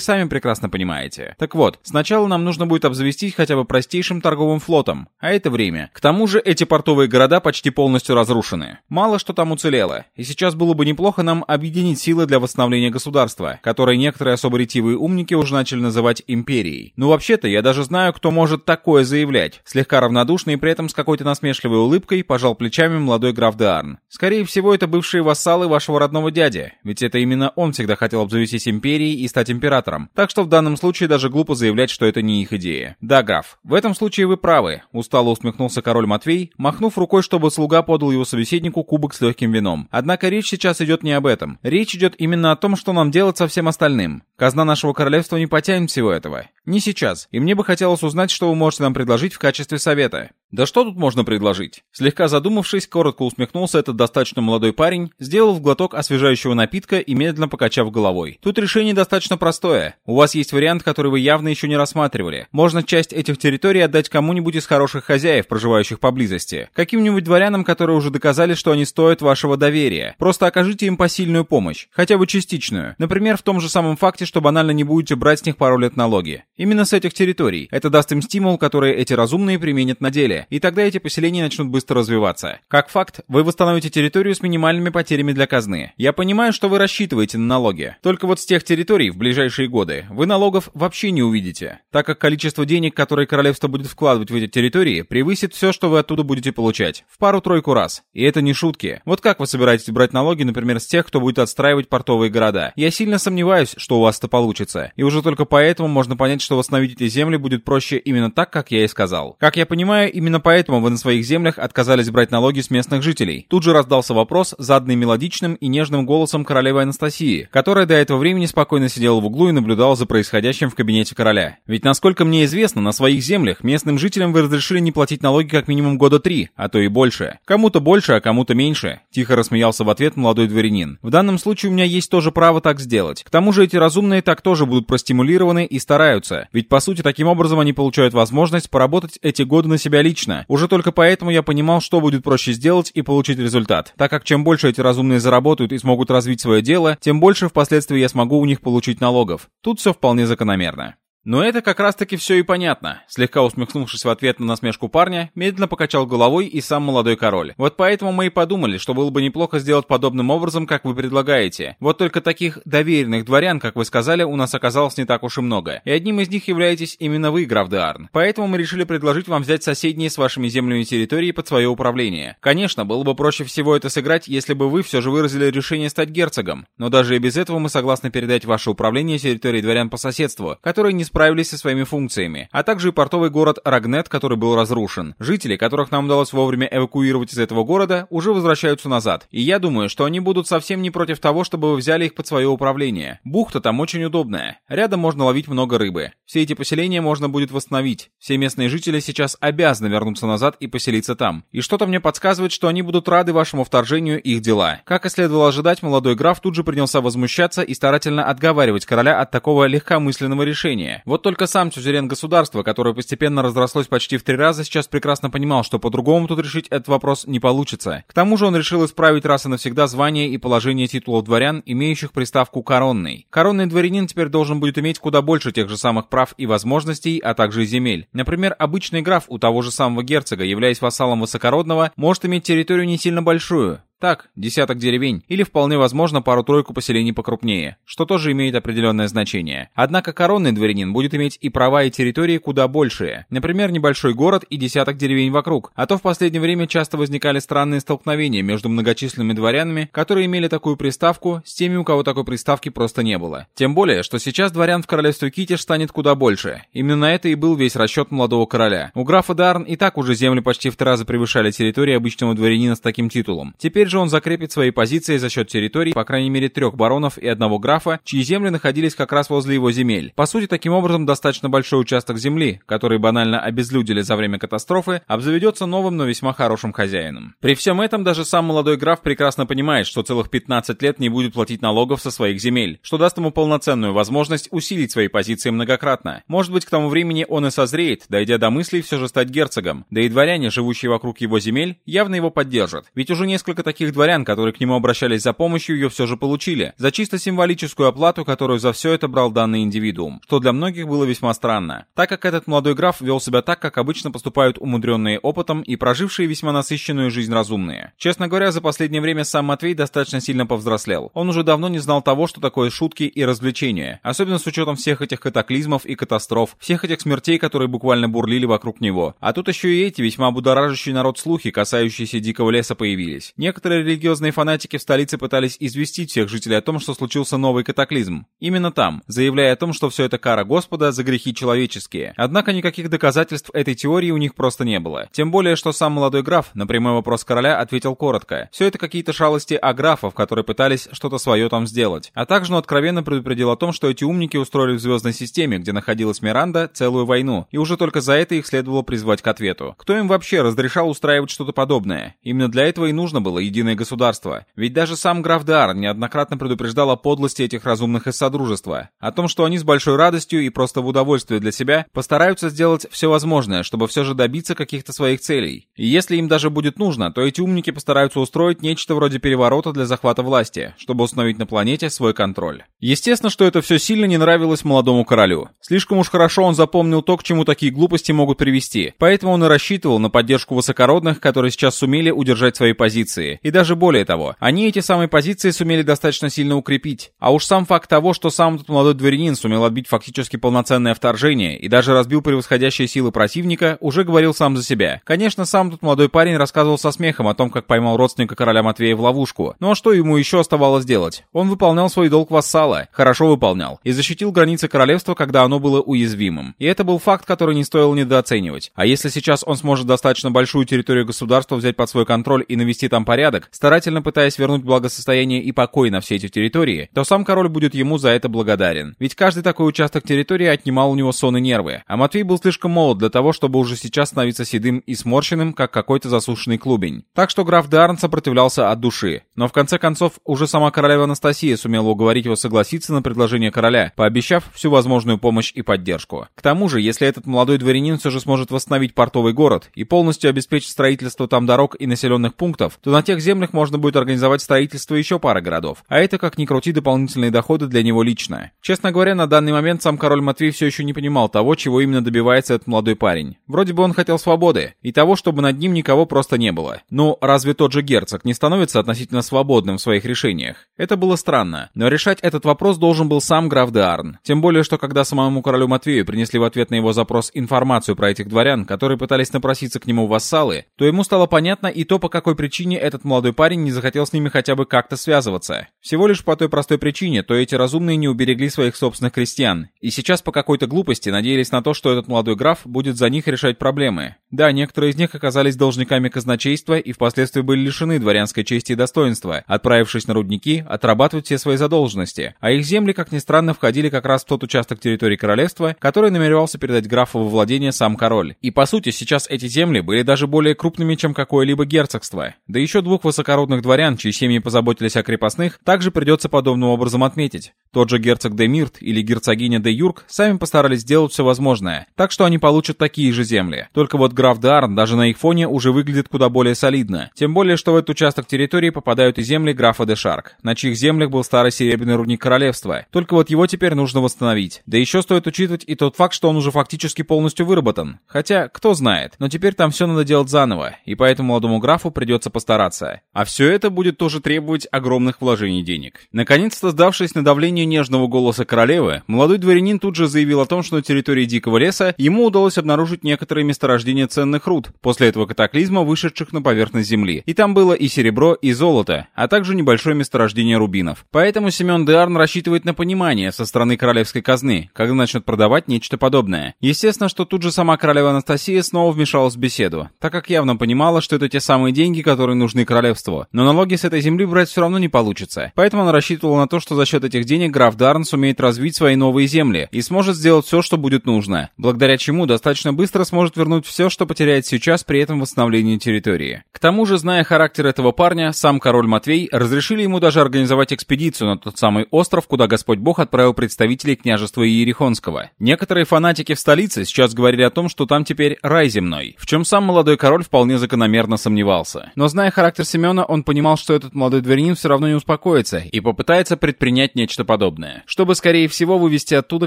сами прекрасно понимаете. Так вот, сначала нам нужно будет обзавестись хотя бы простейшим торговым флотом, а это время. К тому же эти портовые города почти полностью разрушены. Мало что там уцелело, и сейчас было бы неплохо нам объединить силы для восстановления государства, которое некоторые особо ретивые умники уже начали называть империей. Ну вообще-то я даже знаю, кто может такое заявлять. Слегка равнодушный и при этом с какой-то насмешливой улыбкой пожал плечами молодой граф Деарн. Скорее всего, это бывшие вассалы вашего родного дяди, ведь это именно он всегда хотел обзавестись империей и стать императором. Так что в данном случае даже глупо заявлять, что это это не их идея. Да, граф, в этом случае вы правы, устало усмехнулся король Матвей, махнув рукой, чтобы слуга подал его собеседнику кубок с легким вином. Однако речь сейчас идет не об этом. Речь идет именно о том, что нам делать со всем остальным. Казна нашего королевства не потянет всего этого. Не сейчас, и мне бы хотелось узнать, что вы можете нам предложить в качестве совета. Да что тут можно предложить? Слегка задумавшись, коротко усмехнулся этот достаточно молодой парень, сделал глоток освежающего напитка и медленно покачав головой. Тут решение достаточно простое. У вас есть вариант, который вы явно еще не рассматривали. Можно часть этих территорий отдать кому-нибудь из хороших хозяев, проживающих поблизости. Каким-нибудь дворянам, которые уже доказали, что они стоят вашего доверия. Просто окажите им посильную помощь, хотя бы частичную. Например, в том же самом факте, что банально не будете брать с них пару лет налоги. Именно с этих территорий. Это даст им стимул, который эти разумные применят на деле. И тогда эти поселения начнут быстро развиваться. Как факт, вы восстановите территорию с минимальными потерями для казны. Я понимаю, что вы рассчитываете на налоги. Только вот с тех территорий в ближайшие годы вы налогов вообще не увидите, так как количество денег, которые королевство будет вкладывать в эти территории, превысит все, что вы оттуда будете получать. В пару-тройку раз. И это не шутки. Вот как вы собираетесь брать налоги, например, с тех, кто будет отстраивать портовые города? Я сильно сомневаюсь, что у вас это получится. И уже только поэтому можно понять, что восстановить эти земли будет проще именно так, как я и сказал. Как я понимаю, именно поэтому вы на своих землях отказались брать налоги с местных жителей. Тут же раздался вопрос, заданный мелодичным и нежным голосом королевы Анастасии, которая до этого времени спокойно сидела в углу и наблюдала за происходящим в кабинете короля. Ведь, насколько мне известно, на своих землях местным жителям вы разрешили не платить налоги как минимум года три, а то и больше. Кому-то больше, а кому-то меньше. Тихо рассмеялся в ответ молодой дворянин. В данном случае у меня есть тоже право так сделать. К тому же эти разумные так тоже будут простимулированы и стараются, бизнеса. Ведь, по сути, таким образом они получают возможность поработать эти годы на себя лично. Уже только поэтому я понимал, что будет проще сделать и получить результат. Так как чем больше эти разумные заработают и смогут развить свое дело, тем больше впоследствии я смогу у них получить налогов. Тут все вполне закономерно. Но это как раз-таки все и понятно. Слегка усмехнувшись в ответ на насмешку парня, медленно покачал головой и сам молодой король. Вот поэтому мы и подумали, что было бы неплохо сделать подобным образом, как вы предлагаете. Вот только таких доверенных дворян, как вы сказали, у нас оказалось не так уж и много. И одним из них являетесь именно вы, граф Деарн. Поэтому мы решили предложить вам взять соседние с вашими землями территории под свое управление. Конечно, было бы проще всего это сыграть, если бы вы все же выразили решение стать герцогом. Но даже и без этого мы согласны передать ваше управление территории дворян по соседству, которые, не справились со своими функциями, а также и портовый город Рагнет, который был разрушен. Жители, которых нам удалось вовремя эвакуировать из этого города, уже возвращаются назад, и я думаю, что они будут совсем не против того, чтобы вы взяли их под свое управление. Бухта там очень удобная, рядом можно ловить много рыбы. Все эти поселения можно будет восстановить. Все местные жители сейчас обязаны вернуться назад и поселиться там. И что-то мне подсказывает, что они будут рады вашему вторжению их дела. Как и следовало ожидать, молодой граф тут же принялся возмущаться и старательно отговаривать короля от такого легкомысленного решения. Вот только сам сюзерен государства, которое постепенно разрослось почти в три раза, сейчас прекрасно понимал, что по-другому тут решить этот вопрос не получится. К тому же он решил исправить раз и навсегда звание и положение титулов дворян, имеющих приставку «коронный». Коронный дворянин теперь должен будет иметь куда больше тех же самых прав и возможностей, а также и земель. Например, обычный граф у того же самого герцога, являясь вассалом высокородного, может иметь территорию не сильно большую, так, десяток деревень, или вполне возможно пару-тройку поселений покрупнее, что тоже имеет определенное значение. Однако коронный дворянин будет иметь и права, и территории куда большие. Например, небольшой город и десяток деревень вокруг. А то в последнее время часто возникали странные столкновения между многочисленными дворянами, которые имели такую приставку, с теми, у кого такой приставки просто не было. Тем более, что сейчас дворян в королевстве Китиш станет куда больше. Именно на это и был весь расчет молодого короля. У графа Дарн и так уже земли почти в три раза превышали территории обычного дворянина с таким титулом. Теперь также он закрепит свои позиции за счет территорий, по крайней мере, трех баронов и одного графа, чьи земли находились как раз возле его земель. По сути, таким образом, достаточно большой участок земли, который банально обезлюдили за время катастрофы, обзаведется новым, но весьма хорошим хозяином. При всем этом, даже сам молодой граф прекрасно понимает, что целых 15 лет не будет платить налогов со своих земель, что даст ему полноценную возможность усилить свои позиции многократно. Может быть, к тому времени он и созреет, дойдя до мыслей, все же стать герцогом, да и дворяне, живущие вокруг его земель, явно его поддержат. Ведь уже несколько таких крымских дворян, которые к нему обращались за помощью, ее все же получили, за чисто символическую оплату, которую за все это брал данный индивидуум, что для многих было весьма странно, так как этот молодой граф вел себя так, как обычно поступают умудренные опытом и прожившие весьма насыщенную жизнь разумные. Честно говоря, за последнее время сам Матвей достаточно сильно повзрослел. Он уже давно не знал того, что такое шутки и развлечения, особенно с учетом всех этих катаклизмов и катастроф, всех этих смертей, которые буквально бурлили вокруг него. А тут еще и эти весьма будоражащие народ слухи, касающиеся дикого леса, появились. Некоторые религиозные фанатики в столице пытались известить всех жителей о том, что случился новый катаклизм. Именно там, заявляя о том, что все это кара Господа за грехи человеческие. Однако никаких доказательств этой теории у них просто не было. Тем более, что сам молодой граф на прямой вопрос короля ответил коротко. Все это какие-то шалости о графов, которые пытались что-то свое там сделать. А также он откровенно предупредил о том, что эти умники устроили в звездной системе, где находилась Миранда, целую войну. И уже только за это их следовало призвать к ответу. Кто им вообще разрешал устраивать что-то подобное? Именно для этого и нужно было единственное единое государство. Ведь даже сам граф Дар неоднократно предупреждал о подлости этих разумных из Содружества, о том, что они с большой радостью и просто в удовольствие для себя постараются сделать все возможное, чтобы все же добиться каких-то своих целей. И если им даже будет нужно, то эти умники постараются устроить нечто вроде переворота для захвата власти, чтобы установить на планете свой контроль. Естественно, что это все сильно не нравилось молодому королю. Слишком уж хорошо он запомнил то, к чему такие глупости могут привести, поэтому он и рассчитывал на поддержку высокородных, которые сейчас сумели удержать свои позиции, и даже более того, они эти самые позиции сумели достаточно сильно укрепить. А уж сам факт того, что сам этот молодой дворянин сумел отбить фактически полноценное вторжение и даже разбил превосходящие силы противника, уже говорил сам за себя. Конечно, сам тут молодой парень рассказывал со смехом о том, как поймал родственника короля Матвея в ловушку. Ну а что ему еще оставалось делать? Он выполнял свой долг вассала, хорошо выполнял, и защитил границы королевства, когда оно было уязвимым. И это был факт, который не стоило недооценивать. А если сейчас он сможет достаточно большую территорию государства взять под свой контроль и навести там порядок, порядок, старательно пытаясь вернуть благосостояние и покой на все эти территории, то сам король будет ему за это благодарен. Ведь каждый такой участок территории отнимал у него сон и нервы. А Матвей был слишком молод для того, чтобы уже сейчас становиться седым и сморщенным, как какой-то засушенный клубень. Так что граф Дарн сопротивлялся от души. Но в конце концов, уже сама королева Анастасия сумела уговорить его согласиться на предложение короля, пообещав всю возможную помощь и поддержку. К тому же, если этот молодой дворянин все же сможет восстановить портовый город и полностью обеспечить строительство там дорог и населенных пунктов, то на тех землях можно будет организовать строительство еще пары городов, а это, как ни крути, дополнительные доходы для него лично. Честно говоря, на данный момент сам король Матвей все еще не понимал того, чего именно добивается этот молодой парень. Вроде бы он хотел свободы, и того, чтобы над ним никого просто не было. Ну, разве тот же герцог не становится относительно свободным в своих решениях? Это было странно, но решать этот вопрос должен был сам граф Деарн. Тем более, что когда самому королю Матвею принесли в ответ на его запрос информацию про этих дворян, которые пытались напроситься к нему вассалы, то ему стало понятно и то, по какой причине этот молодой парень не захотел с ними хотя бы как-то связываться. Всего лишь по той простой причине, то эти разумные не уберегли своих собственных крестьян. И сейчас по какой-то глупости надеялись на то, что этот молодой граф будет за них решать проблемы. Да, некоторые из них оказались должниками казначейства и впоследствии были лишены дворянской чести и достоинства, отправившись на рудники отрабатывать все свои задолженности. А их земли, как ни странно, входили как раз в тот участок территории королевства, который намеревался передать графу во владение сам король. И по сути, сейчас эти земли были даже более крупными, чем какое-либо герцогство. Да еще двух поток высокородных дворян, чьи семьи позаботились о крепостных, также придется подобным образом отметить. Тот же герцог де Мирт или герцогиня де Юрк сами постарались сделать все возможное, так что они получат такие же земли. Только вот граф де Арн даже на их фоне уже выглядит куда более солидно. Тем более, что в этот участок территории попадают и земли графа де Шарк, на чьих землях был старый серебряный рудник королевства. Только вот его теперь нужно восстановить. Да еще стоит учитывать и тот факт, что он уже фактически полностью выработан. Хотя, кто знает, но теперь там все надо делать заново, и поэтому молодому графу придется постараться. А все это будет тоже требовать огромных вложений денег. Наконец-то, сдавшись на давление нежного голоса королевы, молодой дворянин тут же заявил о том, что на территории Дикого леса ему удалось обнаружить некоторые месторождения ценных руд, после этого катаклизма, вышедших на поверхность земли. И там было и серебро, и золото, а также небольшое месторождение рубинов. Поэтому Семен Деарн рассчитывает на понимание со стороны королевской казны, когда начнут продавать нечто подобное. Естественно, что тут же сама королева Анастасия снова вмешалась в беседу, так как явно понимала, что это те самые деньги, которые нужны королеве королевства. Но налоги с этой земли брать все равно не получится. Поэтому он рассчитывал на то, что за счет этих денег граф Дарн сумеет развить свои новые земли и сможет сделать все, что будет нужно, благодаря чему достаточно быстро сможет вернуть все, что потеряет сейчас при этом восстановлении территории. К тому же, зная характер этого парня, сам король Матвей разрешили ему даже организовать экспедицию на тот самый остров, куда Господь Бог отправил представителей княжества Иерихонского. Некоторые фанатики в столице сейчас говорили о том, что там теперь рай земной, в чем сам молодой король вполне закономерно сомневался. Но зная характер Семена он понимал, что этот молодой дворянин все равно не успокоится и попытается предпринять нечто подобное, чтобы, скорее всего, вывести оттуда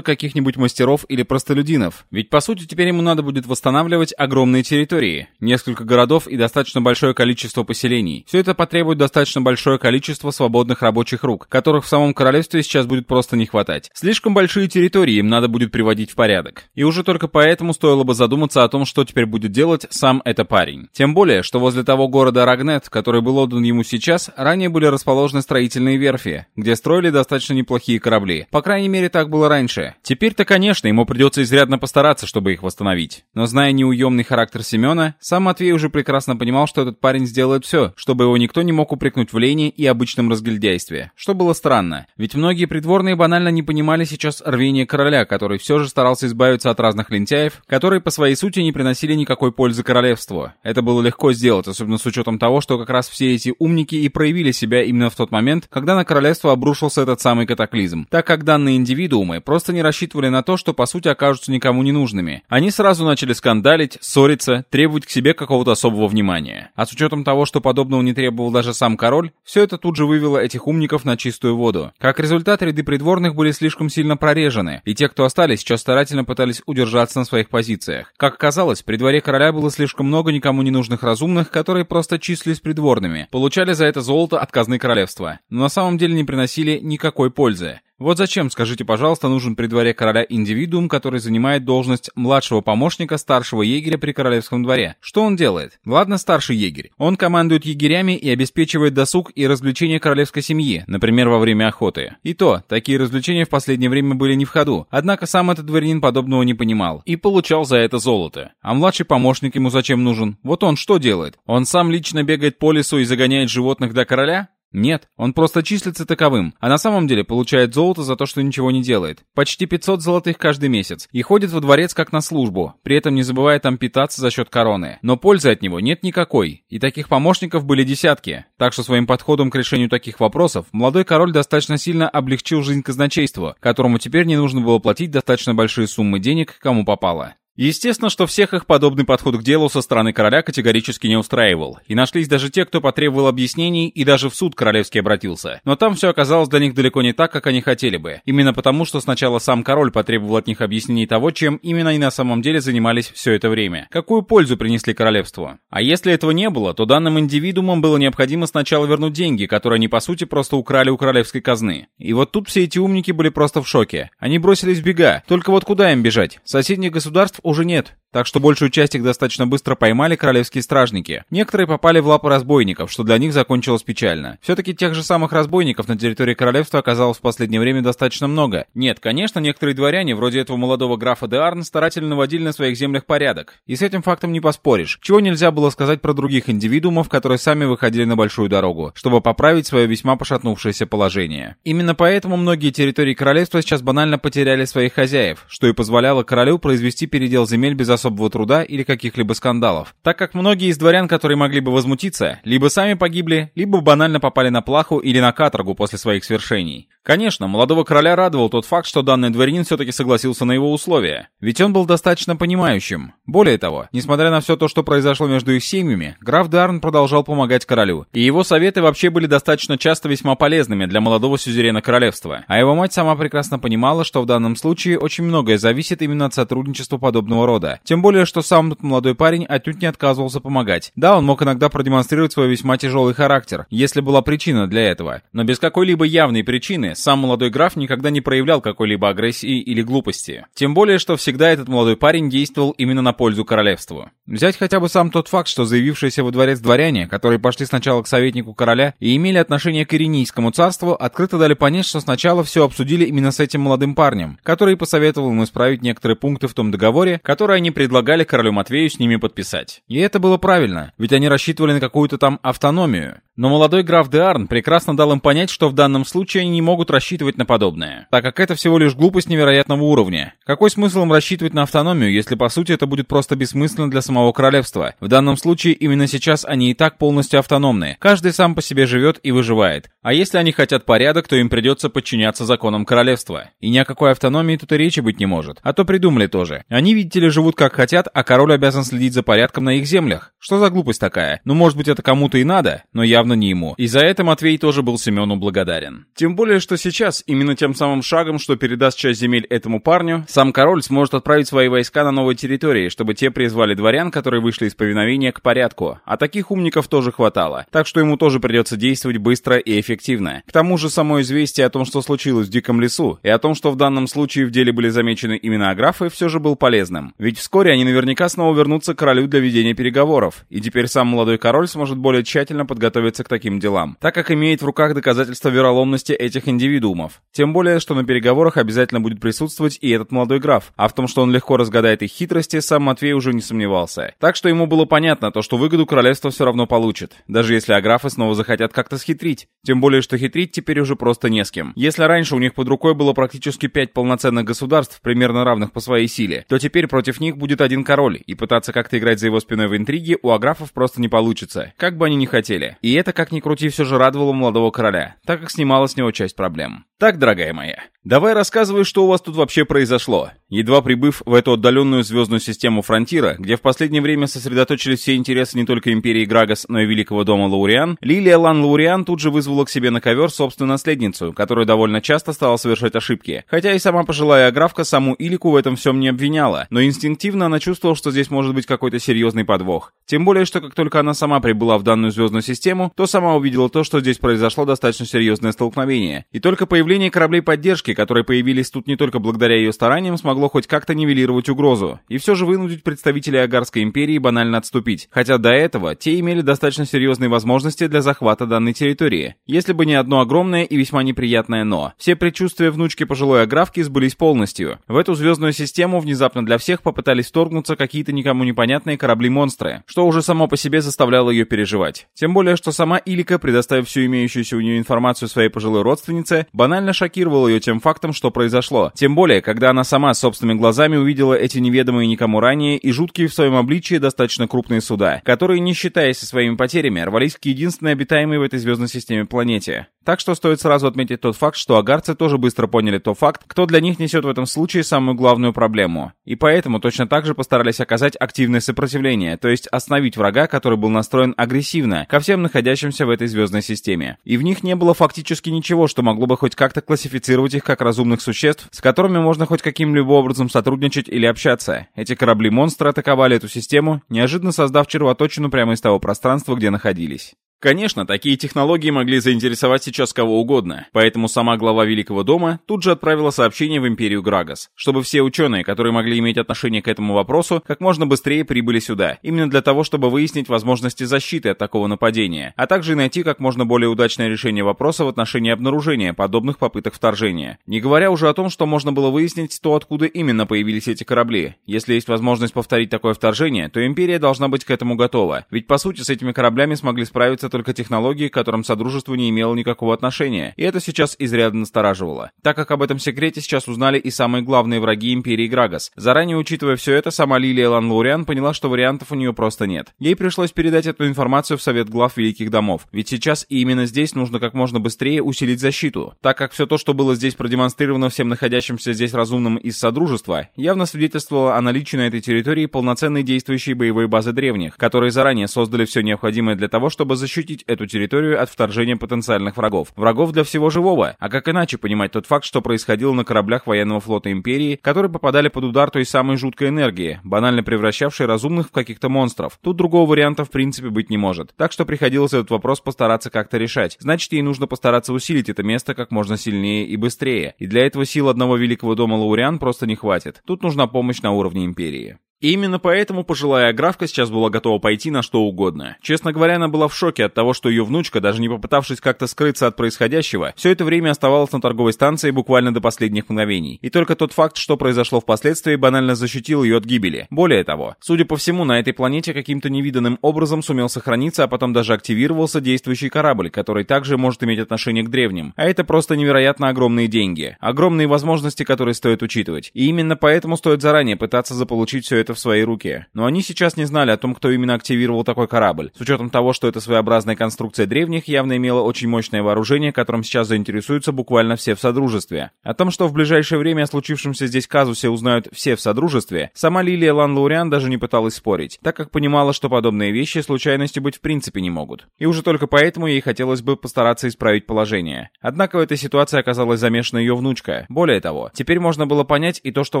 каких-нибудь мастеров или простолюдинов. Ведь, по сути, теперь ему надо будет восстанавливать огромные территории, несколько городов и достаточно большое количество поселений. Все это потребует достаточно большое количество свободных рабочих рук, которых в самом королевстве сейчас будет просто не хватать. Слишком большие территории им надо будет приводить в порядок. И уже только поэтому стоило бы задуматься о том, что теперь будет делать сам этот парень. Тем более, что возле того города Рагнет, который которое было отдан ему сейчас, ранее были расположены строительные верфи, где строили достаточно неплохие корабли. По крайней мере, так было раньше. Теперь-то, конечно, ему придется изрядно постараться, чтобы их восстановить. Но зная неуемный характер Семена, сам Матвей уже прекрасно понимал, что этот парень сделает все, чтобы его никто не мог упрекнуть в лени и обычном разгильдяйстве. Что было странно, ведь многие придворные банально не понимали сейчас рвение короля, который все же старался избавиться от разных лентяев, которые по своей сути не приносили никакой пользы королевству. Это было легко сделать, особенно с учетом того, что как раз раз все эти умники и проявили себя именно в тот момент, когда на королевство обрушился этот самый катаклизм, так как данные индивидуумы просто не рассчитывали на то, что по сути окажутся никому не нужными. Они сразу начали скандалить, ссориться, требовать к себе какого-то особого внимания. А с учетом того, что подобного не требовал даже сам король, все это тут же вывело этих умников на чистую воду. Как результат, ряды придворных были слишком сильно прорежены, и те, кто остались, сейчас старательно пытались удержаться на своих позициях. Как оказалось, при дворе короля было слишком много никому не нужных разумных, которые просто числились придворными придворными, получали за это золото от казны королевства, но на самом деле не приносили никакой пользы. Вот зачем, скажите, пожалуйста, нужен при дворе короля индивидуум, который занимает должность младшего помощника старшего егеря при королевском дворе? Что он делает? Ладно, старший егерь. Он командует егерями и обеспечивает досуг и развлечения королевской семьи, например, во время охоты. И то, такие развлечения в последнее время были не в ходу, однако сам этот дворянин подобного не понимал и получал за это золото. А младший помощник ему зачем нужен? Вот он что делает? Он сам лично бегает по лесу и загоняет животных до короля? Нет, он просто числится таковым, а на самом деле получает золото за то, что ничего не делает. Почти 500 золотых каждый месяц. И ходит во дворец как на службу, при этом не забывая там питаться за счет короны. Но пользы от него нет никакой, и таких помощников были десятки. Так что своим подходом к решению таких вопросов молодой король достаточно сильно облегчил жизнь казначейства, которому теперь не нужно было платить достаточно большие суммы денег, кому попало. Естественно, что всех их подобный подход к делу со стороны короля категорически не устраивал, и нашлись даже те, кто потребовал объяснений и даже в суд королевский обратился. Но там все оказалось для них далеко не так, как они хотели бы, именно потому, что сначала сам король потребовал от них объяснений того, чем именно они на самом деле занимались все это время, какую пользу принесли королевству. А если этого не было, то данным индивидуумам было необходимо сначала вернуть деньги, которые они по сути просто украли у королевской казны. И вот тут все эти умники были просто в шоке. Они бросились бега, только вот куда им бежать? Соседних государств уже нет так что большую часть их достаточно быстро поймали королевские стражники. Некоторые попали в лапы разбойников, что для них закончилось печально. Все-таки тех же самых разбойников на территории королевства оказалось в последнее время достаточно много. Нет, конечно, некоторые дворяне, вроде этого молодого графа де Арн, старательно наводили на своих землях порядок. И с этим фактом не поспоришь. Чего нельзя было сказать про других индивидуумов, которые сами выходили на большую дорогу, чтобы поправить свое весьма пошатнувшееся положение. Именно поэтому многие территории королевства сейчас банально потеряли своих хозяев, что и позволяло королю произвести передел земель без особого способствовать труда или каких-либо скандалов, так как многие из дворян, которые могли бы возмутиться, либо сами погибли, либо банально попали на плаху или на каторгу после своих свершений. Конечно, молодого короля радовал тот факт, что данный дворянин все-таки согласился на его условия, ведь он был достаточно понимающим. Более того, несмотря на все то, что произошло между их семьями, граф Дарн продолжал помогать королю, и его советы вообще были достаточно часто весьма полезными для молодого сюзерена королевства, а его мать сама прекрасно понимала, что в данном случае очень многое зависит именно от сотрудничества подобного рода, тем более, что сам тот молодой парень отнюдь не отказывался помогать. Да, он мог иногда продемонстрировать свой весьма тяжелый характер, если была причина для этого. Но без какой-либо явной причины сам молодой граф никогда не проявлял какой-либо агрессии или глупости. Тем более, что всегда этот молодой парень действовал именно на пользу королевству. Взять хотя бы сам тот факт, что заявившиеся во дворец дворяне, которые пошли сначала к советнику короля и имели отношение к Иринийскому царству, открыто дали понять, что сначала все обсудили именно с этим молодым парнем, который посоветовал им исправить некоторые пункты в том договоре, который они предлагали королю Матвею с ними подписать. И это было правильно, ведь они рассчитывали на какую-то там автономию. Но молодой граф Деарн прекрасно дал им понять, что в данном случае они не могут рассчитывать на подобное, так как это всего лишь глупость невероятного уровня. Какой смысл им рассчитывать на автономию, если по сути это будет просто бессмысленно для самого королевства? В данном случае именно сейчас они и так полностью автономны. Каждый сам по себе живет и выживает. А если они хотят порядок, то им придется подчиняться законам королевства. И ни о какой автономии тут и речи быть не может. А то придумали тоже. Они, видите ли, живут как как хотят, а король обязан следить за порядком на их землях. Что за глупость такая? Ну, может быть, это кому-то и надо, но явно не ему. И за это Матвей тоже был Семену благодарен. Тем более, что сейчас, именно тем самым шагом, что передаст часть земель этому парню, сам король сможет отправить свои войска на новой территории, чтобы те призвали дворян, которые вышли из повиновения к порядку. А таких умников тоже хватало. Так что ему тоже придется действовать быстро и эффективно. К тому же само известие о том, что случилось в Диком лесу, и о том, что в данном случае в деле были замечены именно аграфы, все же был полезным. Ведь вскоре Вскоре они наверняка снова вернутся к королю для ведения переговоров, и теперь сам молодой король сможет более тщательно подготовиться к таким делам, так как имеет в руках доказательства вероломности этих индивидуумов. Тем более, что на переговорах обязательно будет присутствовать и этот молодой граф, а в том, что он легко разгадает их хитрости, сам Матвей уже не сомневался. Так что ему было понятно то, что выгоду королевство все равно получит, даже если аграфы снова захотят как-то схитрить. Тем более, что хитрить теперь уже просто не с кем. Если раньше у них под рукой было практически пять полноценных государств, примерно равных по своей силе, то теперь против них будет будет один король, и пытаться как-то играть за его спиной в интриги у аграфов просто не получится, как бы они ни хотели. И это, как ни крути, все же радовало молодого короля, так как снимало с него часть проблем. Так, дорогая моя, давай рассказывай, что у вас тут вообще произошло. Едва прибыв в эту отдаленную звездную систему Фронтира, где в последнее время сосредоточились все интересы не только Империи Грагас, но и Великого Дома Лауриан, Лилия Лан Лауриан тут же вызвала к себе на ковер собственную наследницу, которая довольно часто стала совершать ошибки. Хотя и сама пожилая аграфка саму Илику в этом всем не обвиняла, но инстинктивно интуитивно она чувствовала, что здесь может быть какой-то серьезный подвох. Тем более, что как только она сама прибыла в данную звездную систему, то сама увидела то, что здесь произошло достаточно серьезное столкновение. И только появление кораблей поддержки, которые появились тут не только благодаря ее стараниям, смогло хоть как-то нивелировать угрозу. И все же вынудить представителей Агарской империи банально отступить. Хотя до этого те имели достаточно серьезные возможности для захвата данной территории. Если бы не одно огромное и весьма неприятное «но». Все предчувствия внучки пожилой Аграфки сбылись полностью. В эту звездную систему внезапно для всех попытались исторгнуться какие-то никому непонятные корабли-монстры, что уже само по себе заставляло ее переживать. Тем более, что сама Илика, предоставив всю имеющуюся у нее информацию своей пожилой родственнице, банально шокировала ее тем фактом, что произошло. Тем более, когда она сама собственными глазами увидела эти неведомые никому ранее и жуткие в своем обличии достаточно крупные суда, которые, не считаясь со своими потерями, рвались к единственной обитаемой в этой звездной системе планете. Так что стоит сразу отметить тот факт, что агарцы тоже быстро поняли тот факт, кто для них несет в этом случае самую главную проблему. И поэтому точно так также постарались оказать активное сопротивление, то есть остановить врага, который был настроен агрессивно ко всем находящимся в этой звездной системе. И в них не было фактически ничего, что могло бы хоть как-то классифицировать их как разумных существ, с которыми можно хоть каким-либо образом сотрудничать или общаться. Эти корабли-монстры атаковали эту систему, неожиданно создав червоточину прямо из того пространства, где находились. Конечно, такие технологии могли заинтересовать сейчас кого угодно, поэтому сама глава Великого дома тут же отправила сообщение в империю Грагас, чтобы все ученые, которые могли иметь отношение к этому вопросу, как можно быстрее прибыли сюда, именно для того, чтобы выяснить возможности защиты от такого нападения, а также найти как можно более удачное решение вопроса в отношении обнаружения подобных попыток вторжения. Не говоря уже о том, что можно было выяснить то, откуда именно появились эти корабли. Если есть возможность повторить такое вторжение, то империя должна быть к этому готова, ведь по сути с этими кораблями смогли справиться развивается только технологии, к которым Содружество не имело никакого отношения, и это сейчас изрядно настораживало, так как об этом секрете сейчас узнали и самые главные враги Империи Грагас. Заранее учитывая все это, сама Лилия Ланлориан поняла, что вариантов у нее просто нет. Ей пришлось передать эту информацию в Совет глав Великих Домов, ведь сейчас и именно здесь нужно как можно быстрее усилить защиту, так как все то, что было здесь продемонстрировано всем находящимся здесь разумным из Содружества, явно свидетельствовало о наличии на этой территории полноценной действующей боевой базы древних, которые заранее создали все необходимое для того, чтобы защитить защитить эту территорию от вторжения потенциальных врагов. Врагов для всего живого. А как иначе понимать тот факт, что происходило на кораблях военного флота Империи, которые попадали под удар той самой жуткой энергии, банально превращавшей разумных в каких-то монстров? Тут другого варианта в принципе быть не может. Так что приходилось этот вопрос постараться как-то решать. Значит, ей нужно постараться усилить это место как можно сильнее и быстрее. И для этого сил одного великого дома Лауриан просто не хватит. Тут нужна помощь на уровне Империи. Именно поэтому пожилая графка сейчас была готова пойти на что угодно. Честно говоря, она была в шоке от того, что ее внучка, даже не попытавшись как-то скрыться от происходящего, все это время оставалась на торговой станции буквально до последних мгновений. И только тот факт, что произошло впоследствии, банально защитил ее от гибели. Более того, судя по всему, на этой планете каким-то невиданным образом сумел сохраниться, а потом даже активировался действующий корабль, который также может иметь отношение к древним. А это просто невероятно огромные деньги. Огромные возможности, которые стоит учитывать. И именно поэтому стоит заранее пытаться заполучить все это это в своей руке. Но они сейчас не знали о том, кто именно активировал такой корабль. С учетом того, что это своеобразная конструкция древних явно имела очень мощное вооружение, которым сейчас заинтересуются буквально все в Содружестве. О том, что в ближайшее время о случившемся здесь казусе узнают все в Содружестве, сама Лилия Лан Лауриан даже не пыталась спорить, так как понимала, что подобные вещи случайности быть в принципе не могут. И уже только поэтому ей хотелось бы постараться исправить положение. Однако в этой ситуации оказалась замешана ее внучка. Более того, теперь можно было понять и то, что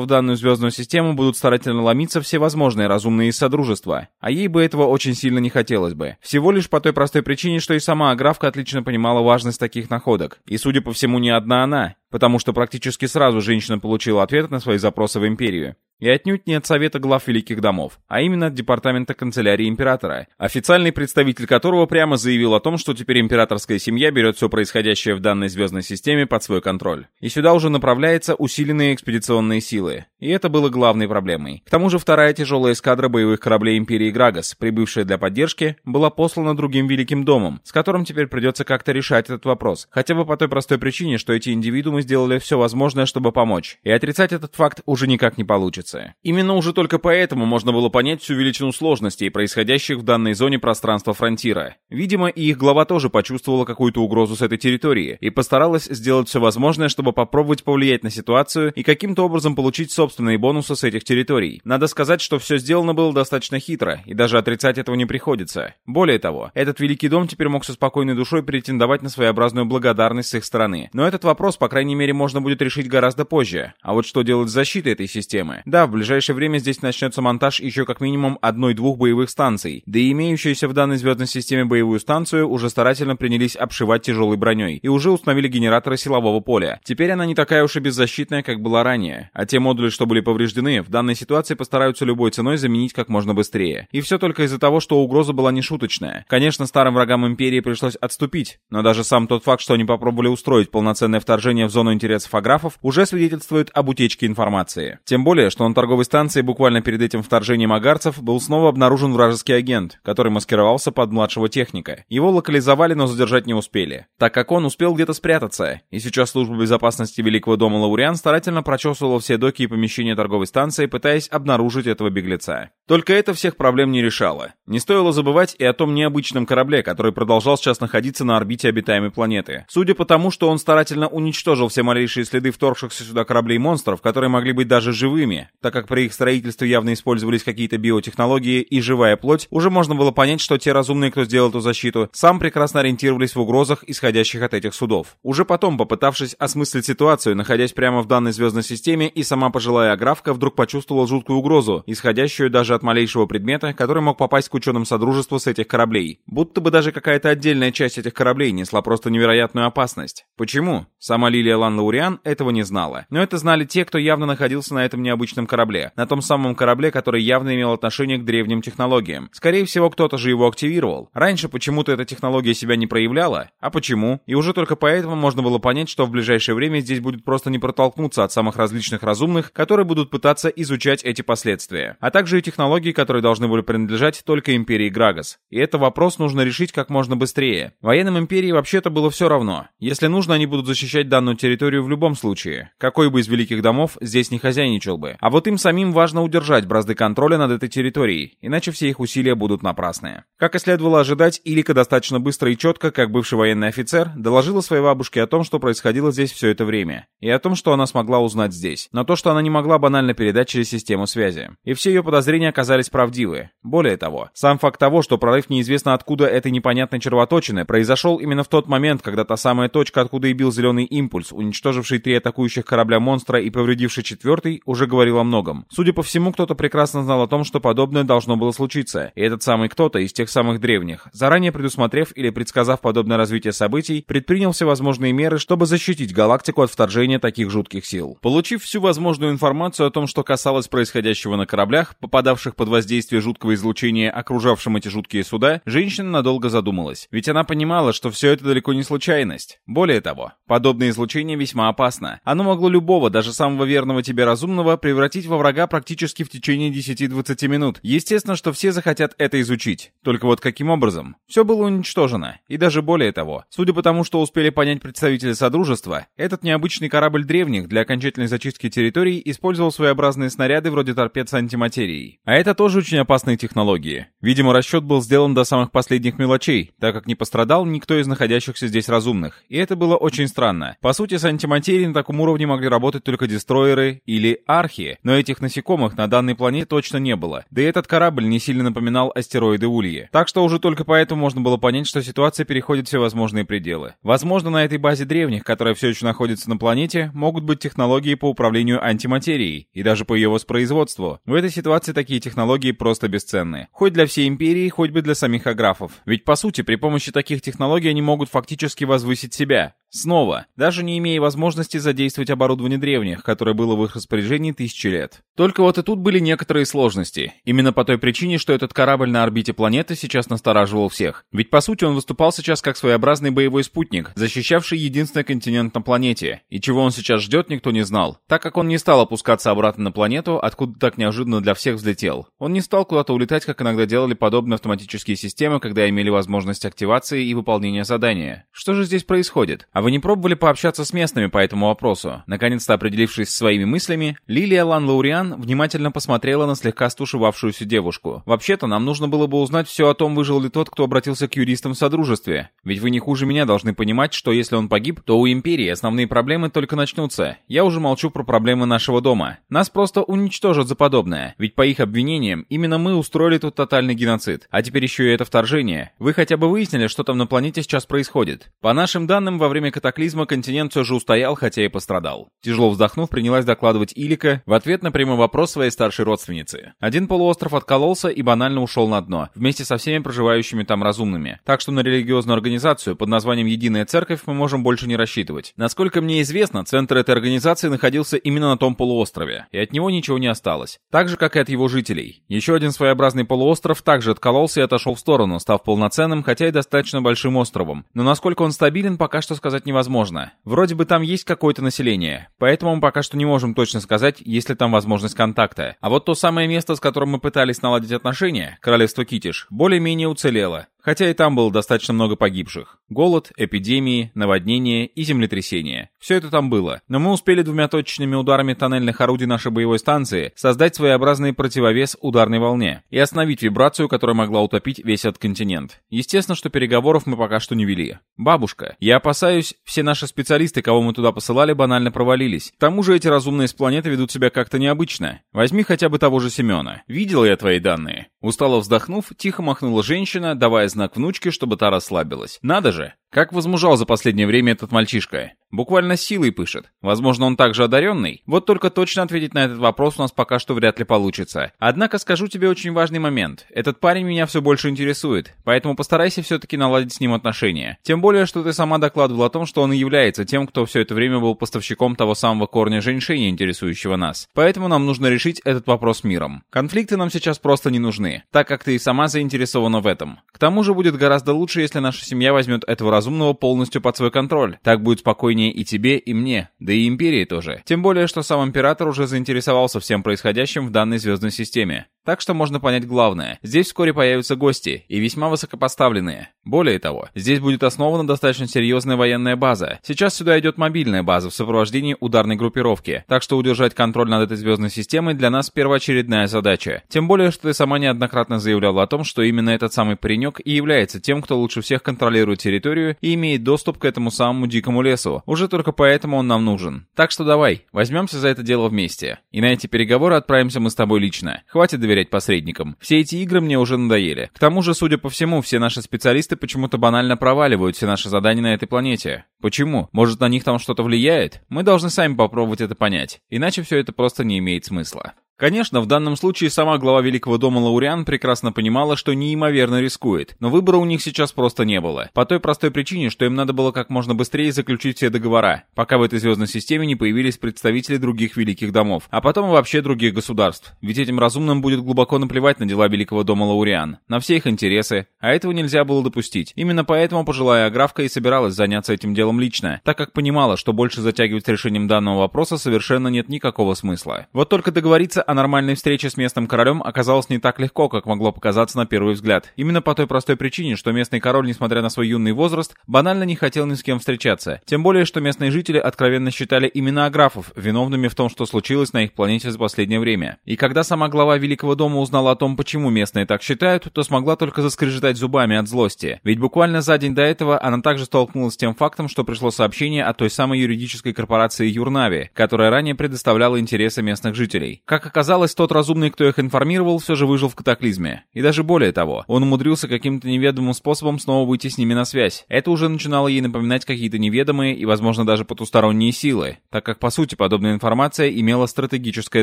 в данную звездную систему будут старательно ломиться добиться всевозможные разумные из Содружества, а ей бы этого очень сильно не хотелось бы. Всего лишь по той простой причине, что и сама Аграфка отлично понимала важность таких находок. И, судя по всему, не одна она, потому что практически сразу женщина получила ответ на свои запросы в Империю и отнюдь не от Совета глав Великих Домов, а именно от Департамента канцелярии императора, официальный представитель которого прямо заявил о том, что теперь императорская семья берет все происходящее в данной звездной системе под свой контроль. И сюда уже направляются усиленные экспедиционные силы. И это было главной проблемой. К тому же вторая тяжелая эскадра боевых кораблей Империи Грагас, прибывшая для поддержки, была послана другим Великим Домом, с которым теперь придется как-то решать этот вопрос, хотя бы по той простой причине, что эти индивидуумы сделали все возможное, чтобы помочь, и отрицать этот факт уже никак не получится матрицы. Именно уже только поэтому можно было понять всю величину сложностей, происходящих в данной зоне пространства фронтира. Видимо, и их глава тоже почувствовала какую-то угрозу с этой территории и постаралась сделать все возможное, чтобы попробовать повлиять на ситуацию и каким-то образом получить собственные бонусы с этих территорий. Надо сказать, что все сделано было достаточно хитро, и даже отрицать этого не приходится. Более того, этот великий дом теперь мог со спокойной душой претендовать на своеобразную благодарность с их стороны. Но этот вопрос, по крайней мере, можно будет решить гораздо позже. А вот что делать с защитой этой системы? Да, в ближайшее время здесь начнется монтаж еще как минимум одной-двух боевых станций, да и имеющуюся в данной звездной системе боевую станцию уже старательно принялись обшивать тяжелой броней и уже установили генераторы силового поля. Теперь она не такая уж и беззащитная, как была ранее, а те модули, что были повреждены, в данной ситуации постараются любой ценой заменить как можно быстрее. И все только из-за того, что угроза была нешуточная. Конечно, старым врагам Империи пришлось отступить, но даже сам тот факт, что они попробовали устроить полноценное вторжение в зону интересов аграфов, уже свидетельствует об утечке информации. Тем более, что на торговой станции буквально перед этим вторжением агарцев был снова обнаружен вражеский агент, который маскировался под младшего техника. Его локализовали, но задержать не успели, так как он успел где-то спрятаться, и сейчас служба безопасности Великого дома Лауриан старательно прочесывала все доки и помещения торговой станции, пытаясь обнаружить этого беглеца. Только это всех проблем не решало. Не стоило забывать и о том необычном корабле, который продолжал сейчас находиться на орбите обитаемой планеты. Судя по тому, что он старательно уничтожил все малейшие следы вторгшихся сюда кораблей монстров, которые могли быть даже живыми, так как при их строительстве явно использовались какие-то биотехнологии и живая плоть, уже можно было понять, что те разумные, кто сделал эту защиту, сам прекрасно ориентировались в угрозах, исходящих от этих судов. Уже потом, попытавшись осмыслить ситуацию, находясь прямо в данной звездной системе, и сама пожилая аграфка вдруг почувствовала жуткую угрозу, исходящую даже от малейшего предмета, который мог попасть к ученым Содружества с этих кораблей. Будто бы даже какая-то отдельная часть этих кораблей несла просто невероятную опасность. Почему? Сама Лилия Лан Лауриан этого не знала. Но это знали те, кто явно находился на этом необычном подводном корабле, на том самом корабле, который явно имел отношение к древним технологиям. Скорее всего, кто-то же его активировал. Раньше почему-то эта технология себя не проявляла, а почему? И уже только поэтому можно было понять, что в ближайшее время здесь будет просто не протолкнуться от самых различных разумных, которые будут пытаться изучать эти последствия, а также и технологии, которые должны были принадлежать только империи Грагас. И это вопрос нужно решить как можно быстрее. Военным империи вообще-то было все равно. Если нужно, они будут защищать данную территорию в любом случае. Какой бы из великих домов здесь не хозяйничал бы. А вот вот им самим важно удержать бразды контроля над этой территорией, иначе все их усилия будут напрасные. Как и следовало ожидать, Илика достаточно быстро и четко, как бывший военный офицер, доложила своей бабушке о том, что происходило здесь все это время, и о том, что она смогла узнать здесь, но то, что она не могла банально передать через систему связи. И все ее подозрения оказались правдивы. Более того, сам факт того, что прорыв неизвестно откуда этой непонятной червоточины, произошел именно в тот момент, когда та самая точка, откуда и бил зеленый импульс, уничтоживший три атакующих корабля монстра и повредивший четвертый, уже говорила многом. Судя по всему, кто-то прекрасно знал о том, что подобное должно было случиться, и этот самый кто-то из тех самых древних, заранее предусмотрев или предсказав подобное развитие событий, предпринял все возможные меры, чтобы защитить галактику от вторжения таких жутких сил. Получив всю возможную информацию о том, что касалось происходящего на кораблях, попадавших под воздействие жуткого излучения, окружавшим эти жуткие суда, женщина надолго задумалась. Ведь она понимала, что все это далеко не случайность. Более того, подобное излучение весьма опасно. Оно могло любого, даже самого верного тебе разумного, превратить превратить во врага практически в течение 10-20 минут. Естественно, что все захотят это изучить. Только вот каким образом? Все было уничтожено. И даже более того, судя по тому, что успели понять представители Содружества, этот необычный корабль древних для окончательной зачистки территорий использовал своеобразные снаряды вроде торпед с антиматерией. А это тоже очень опасные технологии. Видимо, расчет был сделан до самых последних мелочей, так как не пострадал никто из находящихся здесь разумных. И это было очень странно. По сути, с антиматерией на таком уровне могли работать только дестройеры или архи, но этих насекомых на данной планете точно не было. Да и этот корабль не сильно напоминал астероиды Ульи. Так что уже только поэтому можно было понять, что ситуация переходит все возможные пределы. Возможно, на этой базе древних, которая все еще находится на планете, могут быть технологии по управлению антиматерией и даже по ее воспроизводству. В этой ситуации такие технологии просто бесценны. Хоть для всей империи, хоть бы для самих аграфов. Ведь по сути, при помощи таких технологий они могут фактически возвысить себя. Снова, даже не имея возможности задействовать оборудование древних, которое было в их распоряжении тысячи лет. Только вот и тут были некоторые сложности. Именно по той причине, что этот корабль на орбите планеты сейчас настораживал всех. Ведь по сути он выступал сейчас как своеобразный боевой спутник, защищавший единственный континент на планете. И чего он сейчас ждет, никто не знал, так как он не стал опускаться обратно на планету, откуда так неожиданно для всех взлетел. Он не стал куда-то улетать, как иногда делали подобные автоматические системы, когда имели возможность активации и выполнения задания. Что же здесь происходит? А вы не пробовали пообщаться с местными по этому вопросу? Наконец-то определившись своими мыслями, Лилия Лан Лауриан внимательно посмотрела на слегка стушевавшуюся девушку. Вообще-то нам нужно было бы узнать все о том, выжил ли тот, кто обратился к юристам в Содружестве. Ведь вы не хуже меня должны понимать, что если он погиб, то у Империи основные проблемы только начнутся. Я уже молчу про проблемы нашего дома. Нас просто уничтожат за подобное. Ведь по их обвинениям, именно мы устроили тут тотальный геноцид. А теперь еще и это вторжение. Вы хотя бы выяснили, что там на планете сейчас происходит? По нашим данным, во время время катаклизма континент все же устоял, хотя и пострадал. Тяжело вздохнув, принялась докладывать Илика в ответ на прямой вопрос своей старшей родственницы. Один полуостров откололся и банально ушел на дно, вместе со всеми проживающими там разумными. Так что на религиозную организацию под названием «Единая церковь» мы можем больше не рассчитывать. Насколько мне известно, центр этой организации находился именно на том полуострове, и от него ничего не осталось. Так же, как и от его жителей. Еще один своеобразный полуостров также откололся и отошел в сторону, став полноценным, хотя и достаточно большим островом. Но насколько он стабилен, пока что сказать сказать невозможно. Вроде бы там есть какое-то население, поэтому мы пока что не можем точно сказать, есть ли там возможность контакта. А вот то самое место, с которым мы пытались наладить отношения, королевство Китиш, более-менее уцелело. Хотя и там было достаточно много погибших. Голод, эпидемии, наводнения и землетрясения. Все это там было. Но мы успели двумя точечными ударами тоннельных орудий нашей боевой станции создать своеобразный противовес ударной волне и остановить вибрацию, которая могла утопить весь этот континент. Естественно, что переговоров мы пока что не вели. Бабушка, я опасаюсь, все наши специалисты, кого мы туда посылали, банально провалились. К тому же эти разумные с планеты ведут себя как-то необычно. Возьми хотя бы того же Семена. Видел я твои данные. Устало вздохнув, тихо махнула женщина, давая знак внучки, чтобы та расслабилась. Надо же! Как возмужал за последнее время этот мальчишка. Буквально силой пышет. Возможно, он также одаренный. Вот только точно ответить на этот вопрос у нас пока что вряд ли получится. Однако скажу тебе очень важный момент. Этот парень меня все больше интересует, поэтому постарайся все-таки наладить с ним отношения. Тем более, что ты сама докладывала о том, что он и является тем, кто все это время был поставщиком того самого корня женщины, интересующего нас. Поэтому нам нужно решить этот вопрос миром. Конфликты нам сейчас просто не нужны, так как ты и сама заинтересована в этом. К тому же будет гораздо лучше, если наша семья возьмет этого разума разумного полностью под свой контроль. Так будет спокойнее и тебе, и мне, да и Империи тоже. Тем более, что сам Император уже заинтересовался всем происходящим в данной звездной системе. Так что можно понять главное. Здесь вскоре появятся гости, и весьма высокопоставленные. Более того, здесь будет основана достаточно серьезная военная база. Сейчас сюда идет мобильная база в сопровождении ударной группировки. Так что удержать контроль над этой звездной системой для нас первоочередная задача. Тем более, что ты сама неоднократно заявляла о том, что именно этот самый паренек и является тем, кто лучше всех контролирует территорию и имеет доступ к этому самому дикому лесу. Уже только поэтому он нам нужен. Так что давай, возьмемся за это дело вместе. И на эти переговоры отправимся мы с тобой лично. Хватит доверять посредникам. Все эти игры мне уже надоели. К тому же, судя по всему, все наши специалисты почему-то банально проваливают все наши задания на этой планете. Почему? Может, на них там что-то влияет? Мы должны сами попробовать это понять. Иначе все это просто не имеет смысла. Конечно, в данном случае сама глава Великого дома Лауриан прекрасно понимала, что неимоверно рискует, но выбора у них сейчас просто не было. По той простой причине, что им надо было как можно быстрее заключить все договора, пока в этой звездной системе не появились представители других Великих домов, а потом и вообще других государств. Ведь этим разумным будет глубоко наплевать на дела Великого дома Лауриан, на все их интересы, а этого нельзя было допустить. Именно поэтому пожилая Аграфка и собиралась заняться этим делом лично, так как понимала, что больше затягивать с решением данного вопроса совершенно нет никакого смысла. Вот только договориться о нормальной встрече с местным королем оказалось не так легко, как могло показаться на первый взгляд. Именно по той простой причине, что местный король, несмотря на свой юный возраст, банально не хотел ни с кем встречаться. Тем более, что местные жители откровенно считали именно аграфов виновными в том, что случилось на их планете за последнее время. И когда сама глава Великого дома узнала о том, почему местные так считают, то смогла только заскрежетать зубами от злости. Ведь буквально за день до этого она также столкнулась с тем фактом, что пришло сообщение о той самой юридической корпорации Юрнави, которая ранее предоставляла интересы местных жителей. Как Оказалось, тот разумный, кто их информировал, все же выжил в катаклизме. И даже более того, он умудрился каким-то неведомым способом снова выйти с ними на связь. Это уже начинало ей напоминать какие-то неведомые и, возможно, даже потусторонние силы, так как, по сути, подобная информация имела стратегическое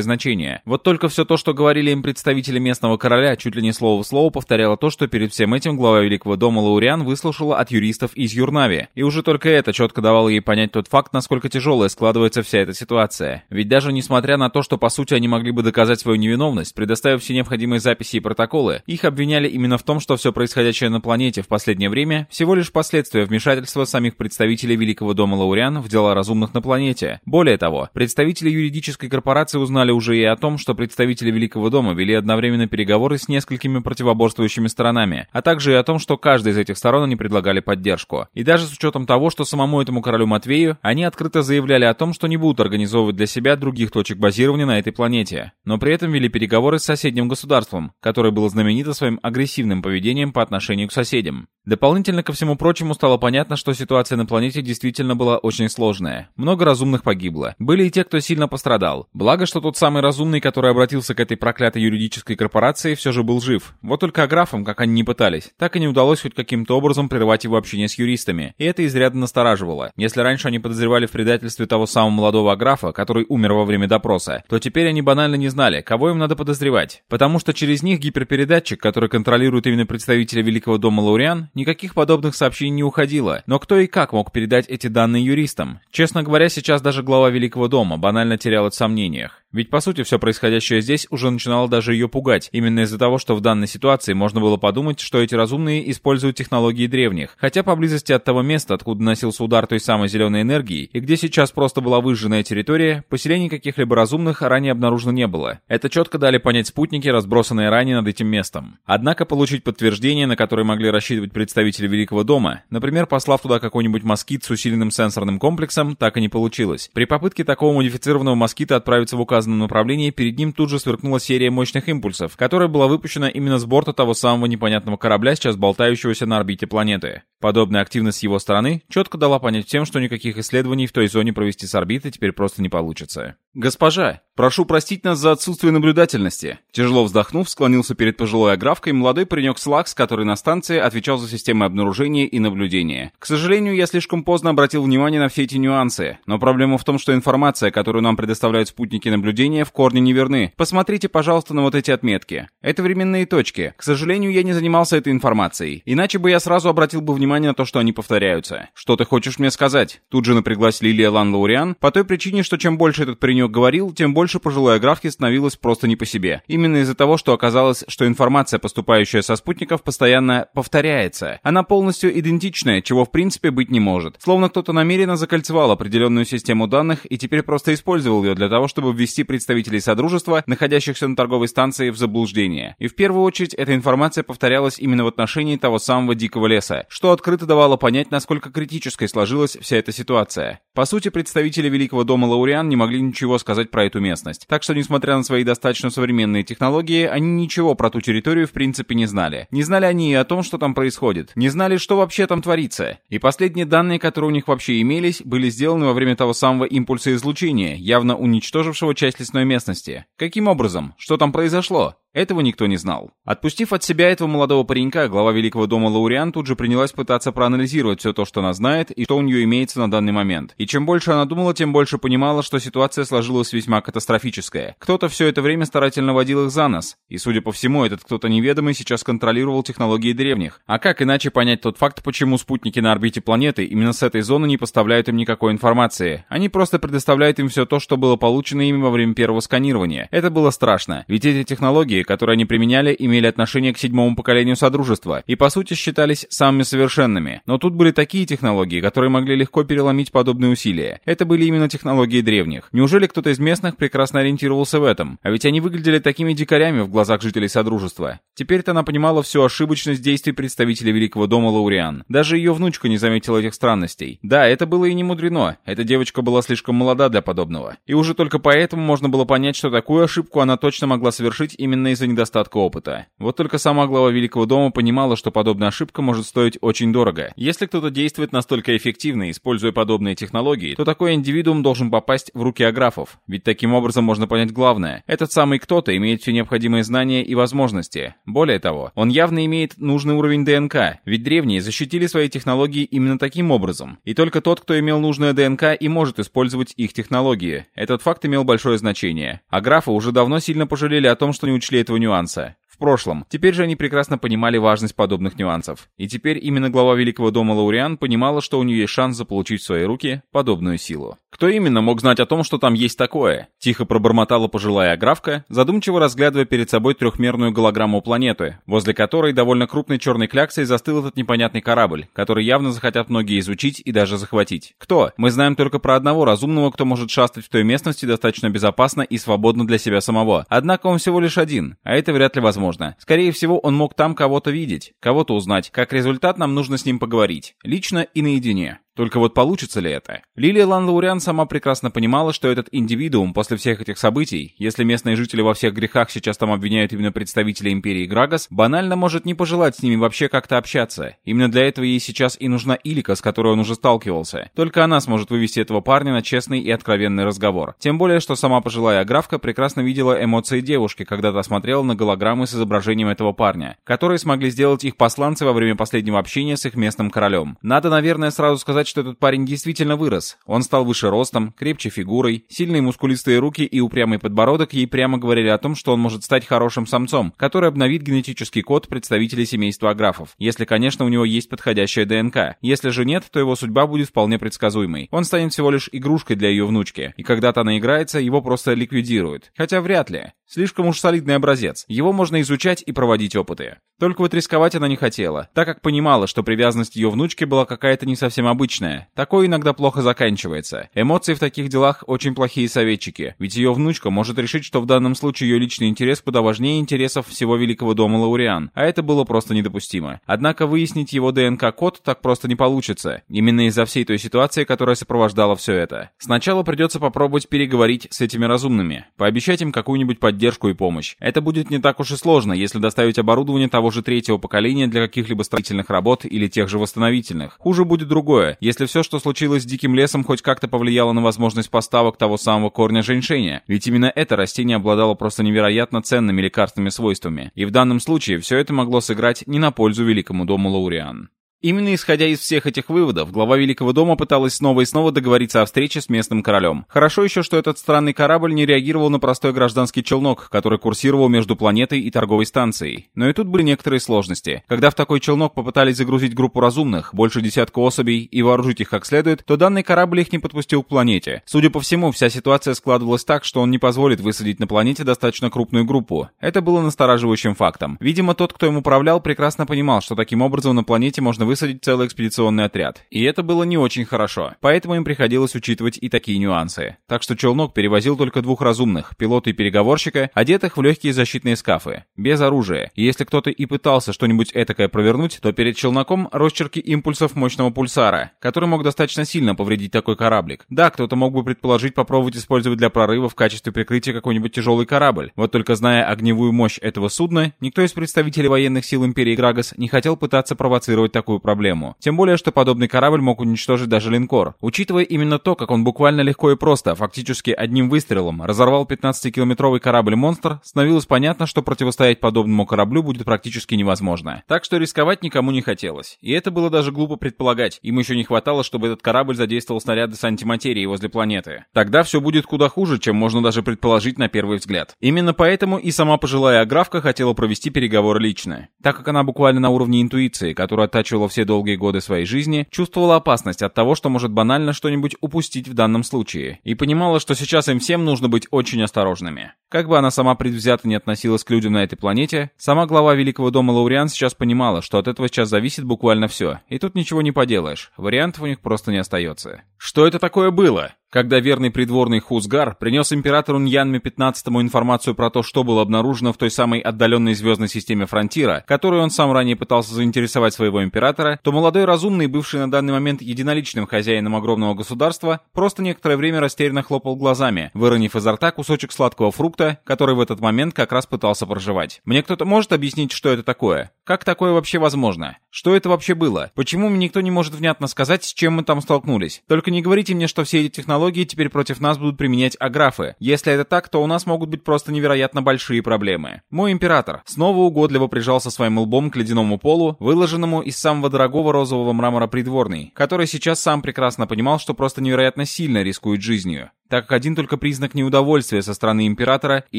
значение. Вот только все то, что говорили им представители местного короля, чуть ли не слово в слово повторяло то, что перед всем этим глава Великого дома Лауриан выслушала от юристов из Юрнави. И уже только это четко давало ей понять тот факт, насколько тяжелая складывается вся эта ситуация. Ведь даже несмотря на то, что, по сути, они могли бы доказать свою невиновность, предоставив все необходимые записи и протоколы, их обвиняли именно в том, что все происходящее на планете в последнее время всего лишь последствия вмешательства самих представителей Великого дома Лауриан в дела разумных на планете. Более того, представители юридической корпорации узнали уже и о том, что представители Великого дома вели одновременно переговоры с несколькими противоборствующими сторонами, а также и о том, что каждая из этих сторон они предлагали поддержку. И даже с учетом того, что самому этому королю Матвею они открыто заявляли о том, что не будут организовывать для себя других точек базирования на этой планете но при этом вели переговоры с соседним государством, которое было знаменито своим агрессивным поведением по отношению к соседям. Дополнительно ко всему прочему стало понятно, что ситуация на планете действительно была очень сложная. Много разумных погибло. Были и те, кто сильно пострадал. Благо, что тот самый разумный, который обратился к этой проклятой юридической корпорации, все же был жив. Вот только графом, как они не пытались, так и не удалось хоть каким-то образом прервать его общение с юристами. И это изрядно настораживало. Если раньше они подозревали в предательстве того самого молодого графа, который умер во время допроса, то теперь они банально не не знали, кого им надо подозревать, потому что через них гиперпередатчик, который контролирует именно представителя Великого дома Лауриан, никаких подобных сообщений не уходило. Но кто и как мог передать эти данные юристам? Честно говоря, сейчас даже глава Великого дома банально терял в сомнениях. Ведь по сути все происходящее здесь уже начинало даже ее пугать, именно из-за того, что в данной ситуации можно было подумать, что эти разумные используют технологии древних, хотя поблизости от того места, откуда носился удар той самой зеленой энергии, и где сейчас просто была выжженная территория, поселений каких-либо разумных ранее обнаружено не не было. Это четко дали понять спутники, разбросанные ранее над этим местом. Однако получить подтверждение, на которое могли рассчитывать представители Великого дома, например, послав туда какой-нибудь москит с усиленным сенсорным комплексом, так и не получилось. При попытке такого модифицированного москита отправиться в указанном направлении, перед ним тут же сверкнула серия мощных импульсов, которая была выпущена именно с борта того самого непонятного корабля, сейчас болтающегося на орбите планеты. Подобная активность с его стороны четко дала понять тем, что никаких исследований в той зоне провести с орбиты теперь просто не получится. «Госпожа, прошу простить нас за отсутствие наблюдательности. Тяжело вздохнув, склонился перед пожилой аграфкой молодой паренек Слакс, который на станции отвечал за системы обнаружения и наблюдения. К сожалению, я слишком поздно обратил внимание на все эти нюансы, но проблема в том, что информация, которую нам предоставляют спутники наблюдения, в корне неверны. Посмотрите, пожалуйста, на вот эти отметки. Это временные точки. К сожалению, я не занимался этой информацией, иначе бы я сразу обратил бы внимание на то, что они повторяются. Что ты хочешь мне сказать? Тут же напряглась Лилия Лан Лауриан, по той причине, что чем больше этот паренек говорил, тем больше пожилой аграфки Аляске становилось просто не по себе. Именно из-за того, что оказалось, что информация, поступающая со спутников, постоянно повторяется. Она полностью идентичная, чего в принципе быть не может. Словно кто-то намеренно закольцевал определенную систему данных и теперь просто использовал ее для того, чтобы ввести представителей Содружества, находящихся на торговой станции, в заблуждение. И в первую очередь эта информация повторялась именно в отношении того самого Дикого Леса, что открыто давало понять, насколько критической сложилась вся эта ситуация. По сути, представители Великого Дома Лауриан не могли ничего сказать про эту местность, так что, несмотря несмотря на свои достаточно современные технологии, они ничего про ту территорию в принципе не знали. Не знали они и о том, что там происходит. Не знали, что вообще там творится. И последние данные, которые у них вообще имелись, были сделаны во время того самого импульса излучения, явно уничтожившего часть лесной местности. Каким образом? Что там произошло? Этого никто не знал. Отпустив от себя этого молодого паренька, глава Великого дома Лауриан тут же принялась пытаться проанализировать все то, что она знает и что у нее имеется на данный момент. И чем больше она думала, тем больше понимала, что ситуация сложилась весьма катастрофическая. Кто-то все это время старательно водил их за нос. И, судя по всему, этот кто-то неведомый сейчас контролировал технологии древних. А как иначе понять тот факт, почему спутники на орбите планеты именно с этой зоны не поставляют им никакой информации? Они просто предоставляют им все то, что было получено ими во время первого сканирования. Это было страшно. Ведь эти технологии которые они применяли, имели отношение к седьмому поколению Содружества и, по сути, считались самыми совершенными. Но тут были такие технологии, которые могли легко переломить подобные усилия. Это были именно технологии древних. Неужели кто-то из местных прекрасно ориентировался в этом? А ведь они выглядели такими дикарями в глазах жителей Содружества. Теперь-то она понимала всю ошибочность действий представителя Великого Дома Лауриан. Даже ее внучка не заметила этих странностей. Да, это было и не мудрено. Эта девочка была слишком молода для подобного. И уже только поэтому можно было понять, что такую ошибку она точно могла совершить именно станица недостатка опыта. Вот только сама глава Великого дома понимала, что подобная ошибка может стоить очень дорого. Если кто-то действует настолько эффективно, используя подобные технологии, то такой индивидуум должен попасть в руки аграфов. Ведь таким образом можно понять главное. Этот самый кто-то имеет все необходимые знания и возможности. Более того, он явно имеет нужный уровень ДНК, ведь древние защитили свои технологии именно таким образом. И только тот, кто имел нужное ДНК и может использовать их технологии. Этот факт имел большое значение. Аграфы уже давно сильно пожалели о том, что не учли этого нюанса в прошлом. Теперь же они прекрасно понимали важность подобных нюансов. И теперь именно глава Великого дома Лауриан понимала, что у нее есть шанс заполучить в свои руки подобную силу. Кто именно мог знать о том, что там есть такое? Тихо пробормотала пожилая графка, задумчиво разглядывая перед собой трехмерную голограмму планеты, возле которой довольно крупной черной кляксой застыл этот непонятный корабль, который явно захотят многие изучить и даже захватить. Кто? Мы знаем только про одного разумного, кто может шастать в той местности достаточно безопасно и свободно для себя самого. Однако он всего лишь один, а это вряд ли возможно. Скорее всего, он мог там кого-то видеть, кого-то узнать. Как результат, нам нужно с ним поговорить. Лично и наедине. Только вот получится ли это? Лилия Лан-Лауриан сама прекрасно понимала, что этот индивидуум после всех этих событий, если местные жители во всех грехах сейчас там обвиняют именно представителя Империи Грагас, банально может не пожелать с ними вообще как-то общаться. Именно для этого ей сейчас и нужна Илика, с которой он уже сталкивался. Только она сможет вывести этого парня на честный и откровенный разговор. Тем более, что сама пожилая графка прекрасно видела эмоции девушки, когда то смотрела на голограммы с изображением этого парня, которые смогли сделать их посланцы во время последнего общения с их местным королем. Надо, наверное, сразу сказать, сказать, что этот парень действительно вырос. Он стал выше ростом, крепче фигурой, сильные мускулистые руки и упрямый подбородок ей прямо говорили о том, что он может стать хорошим самцом, который обновит генетический код представителей семейства аграфов, если, конечно, у него есть подходящая ДНК. Если же нет, то его судьба будет вполне предсказуемой. Он станет всего лишь игрушкой для ее внучки, и когда-то она играется, его просто ликвидируют. Хотя вряд ли. Слишком уж солидный образец. Его можно изучать и проводить опыты. Только вот рисковать она не хотела, так как понимала, что привязанность ее внучки была какая-то не совсем обычная, логичное. Такое иногда плохо заканчивается. Эмоции в таких делах очень плохие советчики, ведь ее внучка может решить, что в данном случае ее личный интерес куда важнее интересов всего Великого дома Лауриан, а это было просто недопустимо. Однако выяснить его ДНК-код так просто не получится, именно из-за всей той ситуации, которая сопровождала все это. Сначала придется попробовать переговорить с этими разумными, пообещать им какую-нибудь поддержку и помощь. Это будет не так уж и сложно, если доставить оборудование того же третьего поколения для каких-либо строительных работ или тех же восстановительных. Хуже будет другое, если все, что случилось с диким лесом, хоть как-то повлияло на возможность поставок того самого корня женьшеня, ведь именно это растение обладало просто невероятно ценными лекарственными свойствами, и в данном случае все это могло сыграть не на пользу великому дому Лауриан. Именно исходя из всех этих выводов, глава Великого дома пыталась снова и снова договориться о встрече с местным королем. Хорошо еще, что этот странный корабль не реагировал на простой гражданский челнок, который курсировал между планетой и торговой станцией. Но и тут были некоторые сложности. Когда в такой челнок попытались загрузить группу разумных, больше десятка особей, и вооружить их как следует, то данный корабль их не подпустил к планете. Судя по всему, вся ситуация складывалась так, что он не позволит высадить на планете достаточно крупную группу. Это было настораживающим фактом. Видимо, тот, кто им управлял, прекрасно понимал, что таким образом на планете можно высадить высадить целый экспедиционный отряд. И это было не очень хорошо, поэтому им приходилось учитывать и такие нюансы. Так что челнок перевозил только двух разумных, пилота и переговорщика, одетых в легкие защитные скафы, без оружия. И если кто-то и пытался что-нибудь этакое провернуть, то перед челноком росчерки импульсов мощного пульсара, который мог достаточно сильно повредить такой кораблик. Да, кто-то мог бы предположить попробовать использовать для прорыва в качестве прикрытия какой-нибудь тяжелый корабль. Вот только зная огневую мощь этого судна, никто из представителей военных сил Империи Грагас не хотел пытаться провоцировать такую такую проблему. Тем более, что подобный корабль мог уничтожить даже линкор. Учитывая именно то, как он буквально легко и просто, фактически одним выстрелом, разорвал 15-километровый корабль-монстр, становилось понятно, что противостоять подобному кораблю будет практически невозможно. Так что рисковать никому не хотелось. И это было даже глупо предполагать. Им еще не хватало, чтобы этот корабль задействовал снаряды с антиматерией возле планеты. Тогда все будет куда хуже, чем можно даже предположить на первый взгляд. Именно поэтому и сама пожилая Аграфка хотела провести переговоры лично, так как она буквально на уровне интуиции, которую оттачивала во все долгие годы своей жизни, чувствовала опасность от того, что может банально что-нибудь упустить в данном случае, и понимала, что сейчас им всем нужно быть очень осторожными. Как бы она сама предвзято не относилась к людям на этой планете, сама глава Великого дома Лауриан сейчас понимала, что от этого сейчас зависит буквально все, и тут ничего не поделаешь, вариантов у них просто не остается. Что это такое было? Когда верный придворный Хузгар принес императору Ньянме XV информацию про то, что было обнаружено в той самой отдаленной звездной системе Фронтира, которую он сам ранее пытался заинтересовать своего императора, то молодой разумный, бывший на данный момент единоличным хозяином огромного государства, просто некоторое время растерянно хлопал глазами, выронив изо рта кусочек сладкого фрукта, который в этот момент как раз пытался проживать. Мне кто-то может объяснить, что это такое? Как такое вообще возможно? Что это вообще было? Почему мне никто не может внятно сказать, с чем мы там столкнулись? Только не говорите мне, что все эти технологии технологии теперь против нас будут применять аграфы. Если это так, то у нас могут быть просто невероятно большие проблемы. Мой император снова угодливо прижался своим лбом к ледяному полу, выложенному из самого дорогого розового мрамора придворный, который сейчас сам прекрасно понимал, что просто невероятно сильно рискует жизнью так как один только признак неудовольствия со стороны императора и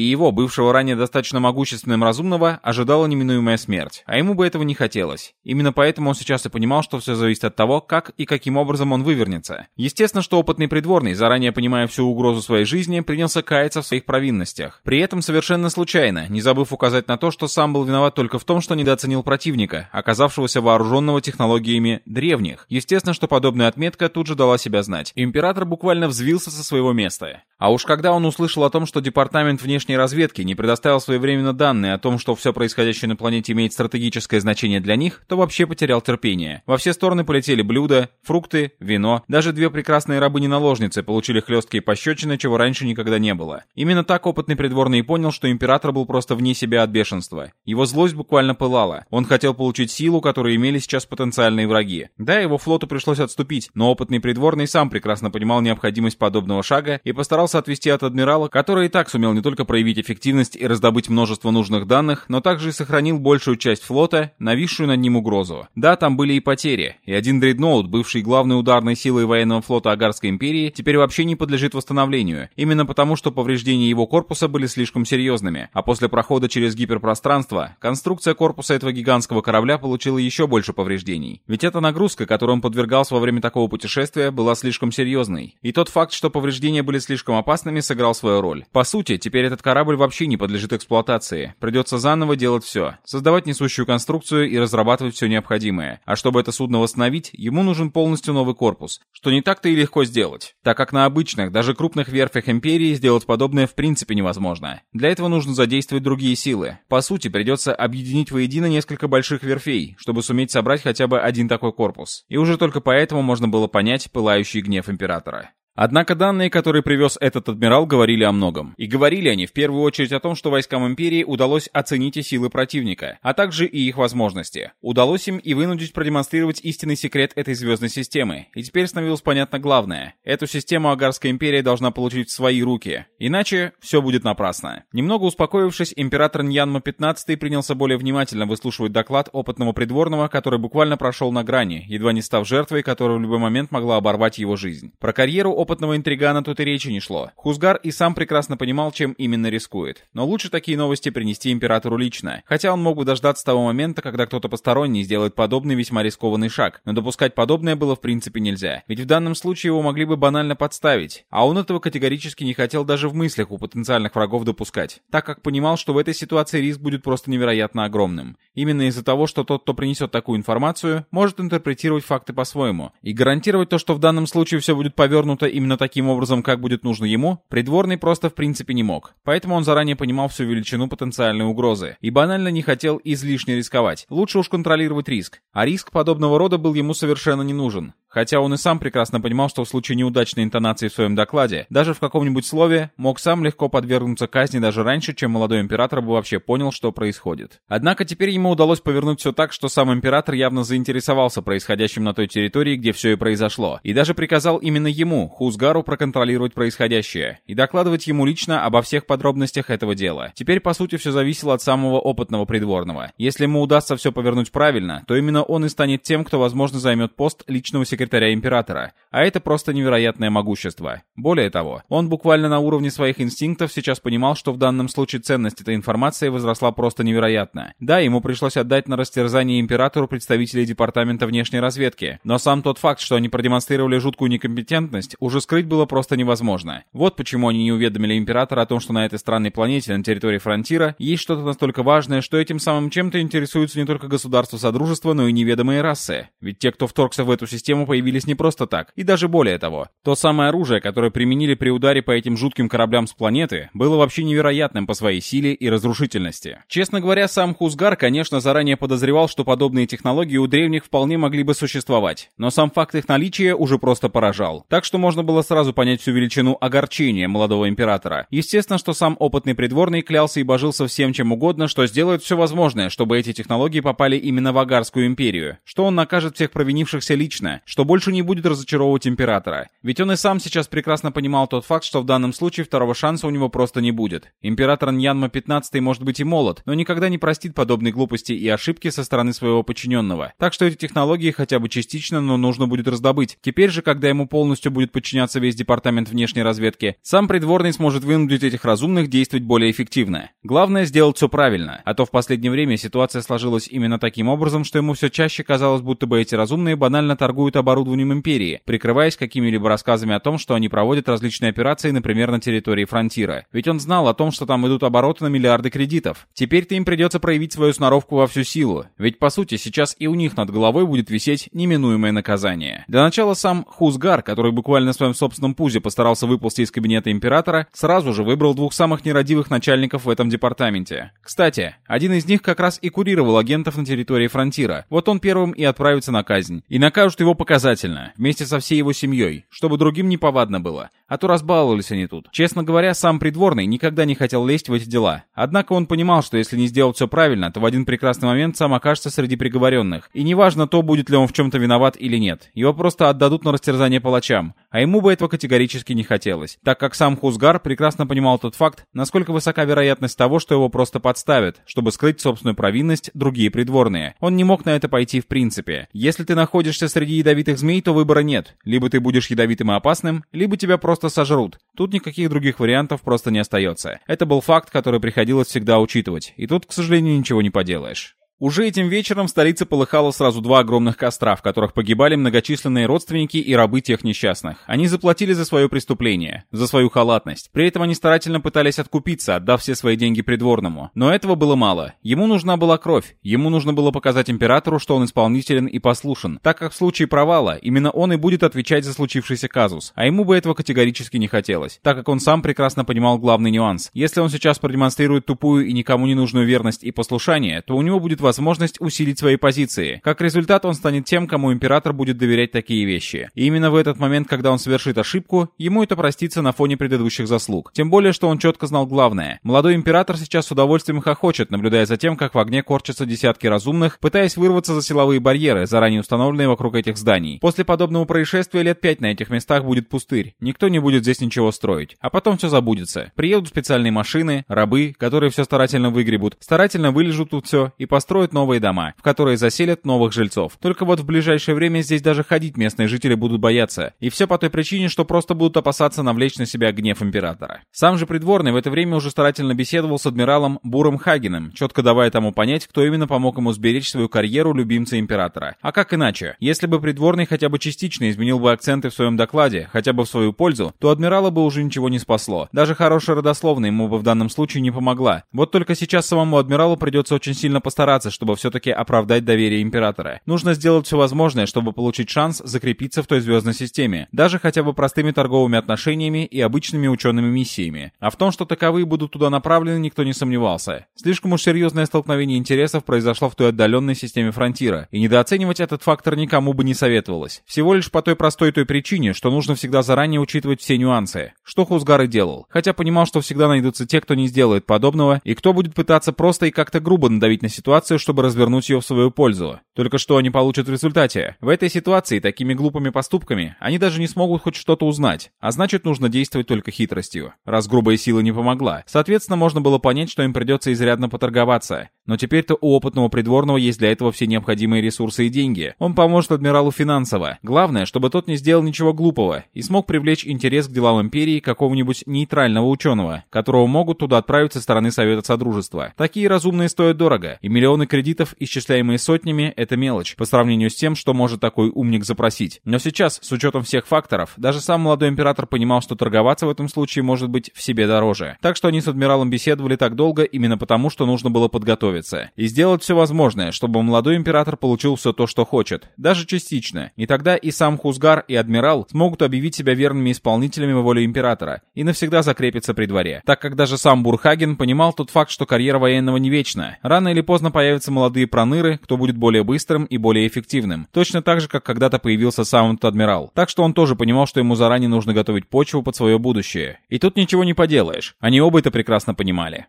его, бывшего ранее достаточно могущественным разумного, ожидала неминуемая смерть. А ему бы этого не хотелось. Именно поэтому он сейчас и понимал, что все зависит от того, как и каким образом он вывернется. Естественно, что опытный придворный, заранее понимая всю угрозу своей жизни, принялся каяться в своих провинностях. При этом совершенно случайно, не забыв указать на то, что сам был виноват только в том, что недооценил противника, оказавшегося вооруженного технологиями древних. Естественно, что подобная отметка тут же дала себя знать. Император буквально взвился со своего место. А уж когда он услышал о том, что Департамент внешней разведки не предоставил своевременно данные о том, что все происходящее на планете имеет стратегическое значение для них, то вообще потерял терпение. Во все стороны полетели блюда, фрукты, вино, даже две прекрасные рабы-неналожницы получили хлесткие пощечины, чего раньше никогда не было. Именно так опытный придворный понял, что император был просто вне себя от бешенства. Его злость буквально пылала. Он хотел получить силу, которую имели сейчас потенциальные враги. Да, его флоту пришлось отступить, но опытный придворный сам прекрасно понимал необходимость подобного шага, Чикаго и постарался отвести от адмирала, который и так сумел не только проявить эффективность и раздобыть множество нужных данных, но также и сохранил большую часть флота, нависшую над ним угрозу. Да, там были и потери, и один дредноут, бывший главной ударной силой военного флота Агарской империи, теперь вообще не подлежит восстановлению, именно потому что повреждения его корпуса были слишком серьезными, а после прохода через гиперпространство конструкция корпуса этого гигантского корабля получила еще больше повреждений. Ведь эта нагрузка, которой он подвергался во время такого путешествия, была слишком серьезной. И тот факт, что повреждения Назначение были слишком опасными, сыграл свою роль. По сути, теперь этот корабль вообще не подлежит эксплуатации. Придется заново делать все. Создавать несущую конструкцию и разрабатывать все необходимое. А чтобы это судно восстановить, ему нужен полностью новый корпус, что не так-то и легко сделать, так как на обычных, даже крупных верфях Империи сделать подобное в принципе невозможно. Для этого нужно задействовать другие силы. По сути, придется объединить воедино несколько больших верфей, чтобы суметь собрать хотя бы один такой корпус. И уже только поэтому можно было понять пылающий гнев Императора. Однако данные, которые привез этот адмирал, говорили о многом. И говорили они в первую очередь о том, что войскам империи удалось оценить силы противника, а также и их возможности. Удалось им и вынудить продемонстрировать истинный секрет этой звездной системы. И теперь становилось понятно главное. Эту систему Агарская империя должна получить в свои руки. Иначе все будет напрасно. Немного успокоившись, император Ньянма 15 принялся более внимательно выслушивать доклад опытного придворного, который буквально прошел на грани, едва не став жертвой, которая в любой момент могла оборвать его жизнь. Про карьеру опытного интригана тут и речи не шло. Хузгар и сам прекрасно понимал, чем именно рискует. Но лучше такие новости принести императору лично. Хотя он мог бы дождаться того момента, когда кто-то посторонний сделает подобный весьма рискованный шаг. Но допускать подобное было в принципе нельзя. Ведь в данном случае его могли бы банально подставить. А он этого категорически не хотел даже в мыслях у потенциальных врагов допускать. Так как понимал, что в этой ситуации риск будет просто невероятно огромным. Именно из-за того, что тот, кто принесет такую информацию, может интерпретировать факты по-своему. И гарантировать то, что в данном случае все будет повернуто именно таким образом, как будет нужно ему, придворный просто в принципе не мог. Поэтому он заранее понимал всю величину потенциальной угрозы и банально не хотел излишне рисковать. Лучше уж контролировать риск. А риск подобного рода был ему совершенно не нужен. Хотя он и сам прекрасно понимал, что в случае неудачной интонации в своем докладе, даже в каком-нибудь слове, мог сам легко подвергнуться казни даже раньше, чем молодой император бы вообще понял, что происходит. Однако теперь ему удалось повернуть все так, что сам император явно заинтересовался происходящим на той территории, где все и произошло, и даже приказал именно ему, Хузгару, проконтролировать происходящее и докладывать ему лично обо всех подробностях этого дела. Теперь, по сути, все зависело от самого опытного придворного. Если ему удастся все повернуть правильно, то именно он и станет тем, кто, возможно, займет пост личного секретаря секретаря императора, а это просто невероятное могущество. Более того, он буквально на уровне своих инстинктов сейчас понимал, что в данном случае ценность этой информации возросла просто невероятно. Да, ему пришлось отдать на растерзание императору представителей Департамента внешней разведки, но сам тот факт, что они продемонстрировали жуткую некомпетентность, уже скрыть было просто невозможно. Вот почему они не уведомили императора о том, что на этой странной планете, на территории Фронтира, есть что-то настолько важное, что этим самым чем-то интересуются не только государства Содружества, но и неведомые расы. Ведь те, кто вторгся в эту систему, появились не просто так, и даже более того. То самое оружие, которое применили при ударе по этим жутким кораблям с планеты, было вообще невероятным по своей силе и разрушительности. Честно говоря, сам Хузгар, конечно, заранее подозревал, что подобные технологии у древних вполне могли бы существовать, но сам факт их наличия уже просто поражал. Так что можно было сразу понять всю величину огорчения молодого императора. Естественно, что сам опытный придворный клялся и божился всем чем угодно, что сделает все возможное, чтобы эти технологии попали именно в Агарскую империю, что он накажет всех провинившихся лично, что больше не будет разочаровывать императора. Ведь он и сам сейчас прекрасно понимал тот факт, что в данном случае второго шанса у него просто не будет. Император Ньянма 15 может быть и молод, но никогда не простит подобной глупости и ошибки со стороны своего подчиненного. Так что эти технологии хотя бы частично, но нужно будет раздобыть. Теперь же, когда ему полностью будет подчиняться весь департамент внешней разведки, сам придворный сможет вынудить этих разумных действовать более эффективно. Главное сделать все правильно, а то в последнее время ситуация сложилась именно таким образом, что ему все чаще казалось, будто бы эти разумные банально торгуют об оборудованием империи, прикрываясь какими-либо рассказами о том, что они проводят различные операции, например, на территории фронтира. Ведь он знал о том, что там идут обороты на миллиарды кредитов. Теперь-то им придется проявить свою сноровку во всю силу. Ведь, по сути, сейчас и у них над головой будет висеть неминуемое наказание. Для начала сам Хузгар, который буквально в своем собственном пузе постарался выползти из кабинета императора, сразу же выбрал двух самых нерадивых начальников в этом департаменте. Кстати, один из них как раз и курировал агентов на территории фронтира. Вот он первым и отправится на казнь. И накажут его показать показательно, вместе со всей его семьей, чтобы другим не повадно было, а то разбаловались они тут. Честно говоря, сам придворный никогда не хотел лезть в эти дела. Однако он понимал, что если не сделал все правильно, то в один прекрасный момент сам окажется среди приговоренных. И неважно то, будет ли он в чем-то виноват или нет. Его просто отдадут на растерзание палачам. А ему бы этого категорически не хотелось, так как сам Хузгар прекрасно понимал тот факт, насколько высока вероятность того, что его просто подставят, чтобы скрыть собственную провинность другие придворные. Он не мог на это пойти в принципе. Если ты находишься среди ядовитых ядовитых змей, то выбора нет. Либо ты будешь ядовитым и опасным, либо тебя просто сожрут. Тут никаких других вариантов просто не остается. Это был факт, который приходилось всегда учитывать. И тут, к сожалению, ничего не поделаешь. Уже этим вечером в столице полыхало сразу два огромных костра, в которых погибали многочисленные родственники и рабы тех несчастных. Они заплатили за свое преступление, за свою халатность. При этом они старательно пытались откупиться, отдав все свои деньги придворному. Но этого было мало. Ему нужна была кровь. Ему нужно было показать императору, что он исполнителен и послушен, так как в случае провала именно он и будет отвечать за случившийся казус. А ему бы этого категорически не хотелось, так как он сам прекрасно понимал главный нюанс. Если он сейчас продемонстрирует тупую и никому не нужную верность и послушание, то у него будет возможность усилить свои позиции. Как результат, он станет тем, кому император будет доверять такие вещи. И именно в этот момент, когда он совершит ошибку, ему это простится на фоне предыдущих заслуг. Тем более, что он четко знал главное. Молодой император сейчас с удовольствием хохочет, наблюдая за тем, как в огне корчатся десятки разумных, пытаясь вырваться за силовые барьеры, заранее установленные вокруг этих зданий. После подобного происшествия лет пять на этих местах будет пустырь. Никто не будет здесь ничего строить. А потом все забудется. Приедут специальные машины, рабы, которые все старательно выгребут, старательно вылежут тут все и построят построят новые дома, в которые заселят новых жильцов. Только вот в ближайшее время здесь даже ходить местные жители будут бояться. И все по той причине, что просто будут опасаться навлечь на себя гнев императора. Сам же придворный в это время уже старательно беседовал с адмиралом Буром Хагеном, четко давая тому понять, кто именно помог ему сберечь свою карьеру любимца императора. А как иначе? Если бы придворный хотя бы частично изменил бы акценты в своем докладе, хотя бы в свою пользу, то адмирала бы уже ничего не спасло. Даже хорошая родословная ему бы в данном случае не помогла. Вот только сейчас самому адмиралу придется очень сильно постараться ситуации, чтобы все-таки оправдать доверие императора. Нужно сделать все возможное, чтобы получить шанс закрепиться в той звездной системе, даже хотя бы простыми торговыми отношениями и обычными учеными миссиями. А в том, что таковые будут туда направлены, никто не сомневался. Слишком уж серьезное столкновение интересов произошло в той отдаленной системе фронтира, и недооценивать этот фактор никому бы не советовалось. Всего лишь по той простой той причине, что нужно всегда заранее учитывать все нюансы, что Хузгар и делал, хотя понимал, что всегда найдутся те, кто не сделает подобного, и кто будет пытаться просто и как-то грубо надавить на ситуацию, ситуацию, чтобы развернуть ее в свою пользу. Только что они получат в результате. В этой ситуации такими глупыми поступками они даже не смогут хоть что-то узнать, а значит нужно действовать только хитростью. Раз грубая сила не помогла, соответственно можно было понять, что им придется изрядно поторговаться. Но теперь-то у опытного придворного есть для этого все необходимые ресурсы и деньги. Он поможет адмиралу финансово. Главное, чтобы тот не сделал ничего глупого и смог привлечь интерес к делам империи какого-нибудь нейтрального ученого, которого могут туда отправить со стороны Совета Содружества. Такие разумные стоят дорого, и миллионы кредитов исчисляемые сотнями, это мелочь по сравнению с тем, что может такой умник запросить. Но сейчас, с учетом всех факторов, даже сам молодой император понимал, что торговаться в этом случае может быть в себе дороже. Так что они с адмиралом беседовали так долго именно потому, что нужно было подготовиться и сделать все возможное, чтобы молодой император получил все то, что хочет, даже частично. И тогда и сам Хузгар, и адмирал смогут объявить себя верными исполнителями воли императора и навсегда закрепиться при дворе. Так как даже сам Бурхаген понимал тот факт, что карьера военного не вечна. Рано или поздно появится появятся молодые проныры, кто будет более быстрым и более эффективным. Точно так же, как когда-то появился Саунд Адмирал. Так что он тоже понимал, что ему заранее нужно готовить почву под свое будущее. И тут ничего не поделаешь. Они оба это прекрасно понимали.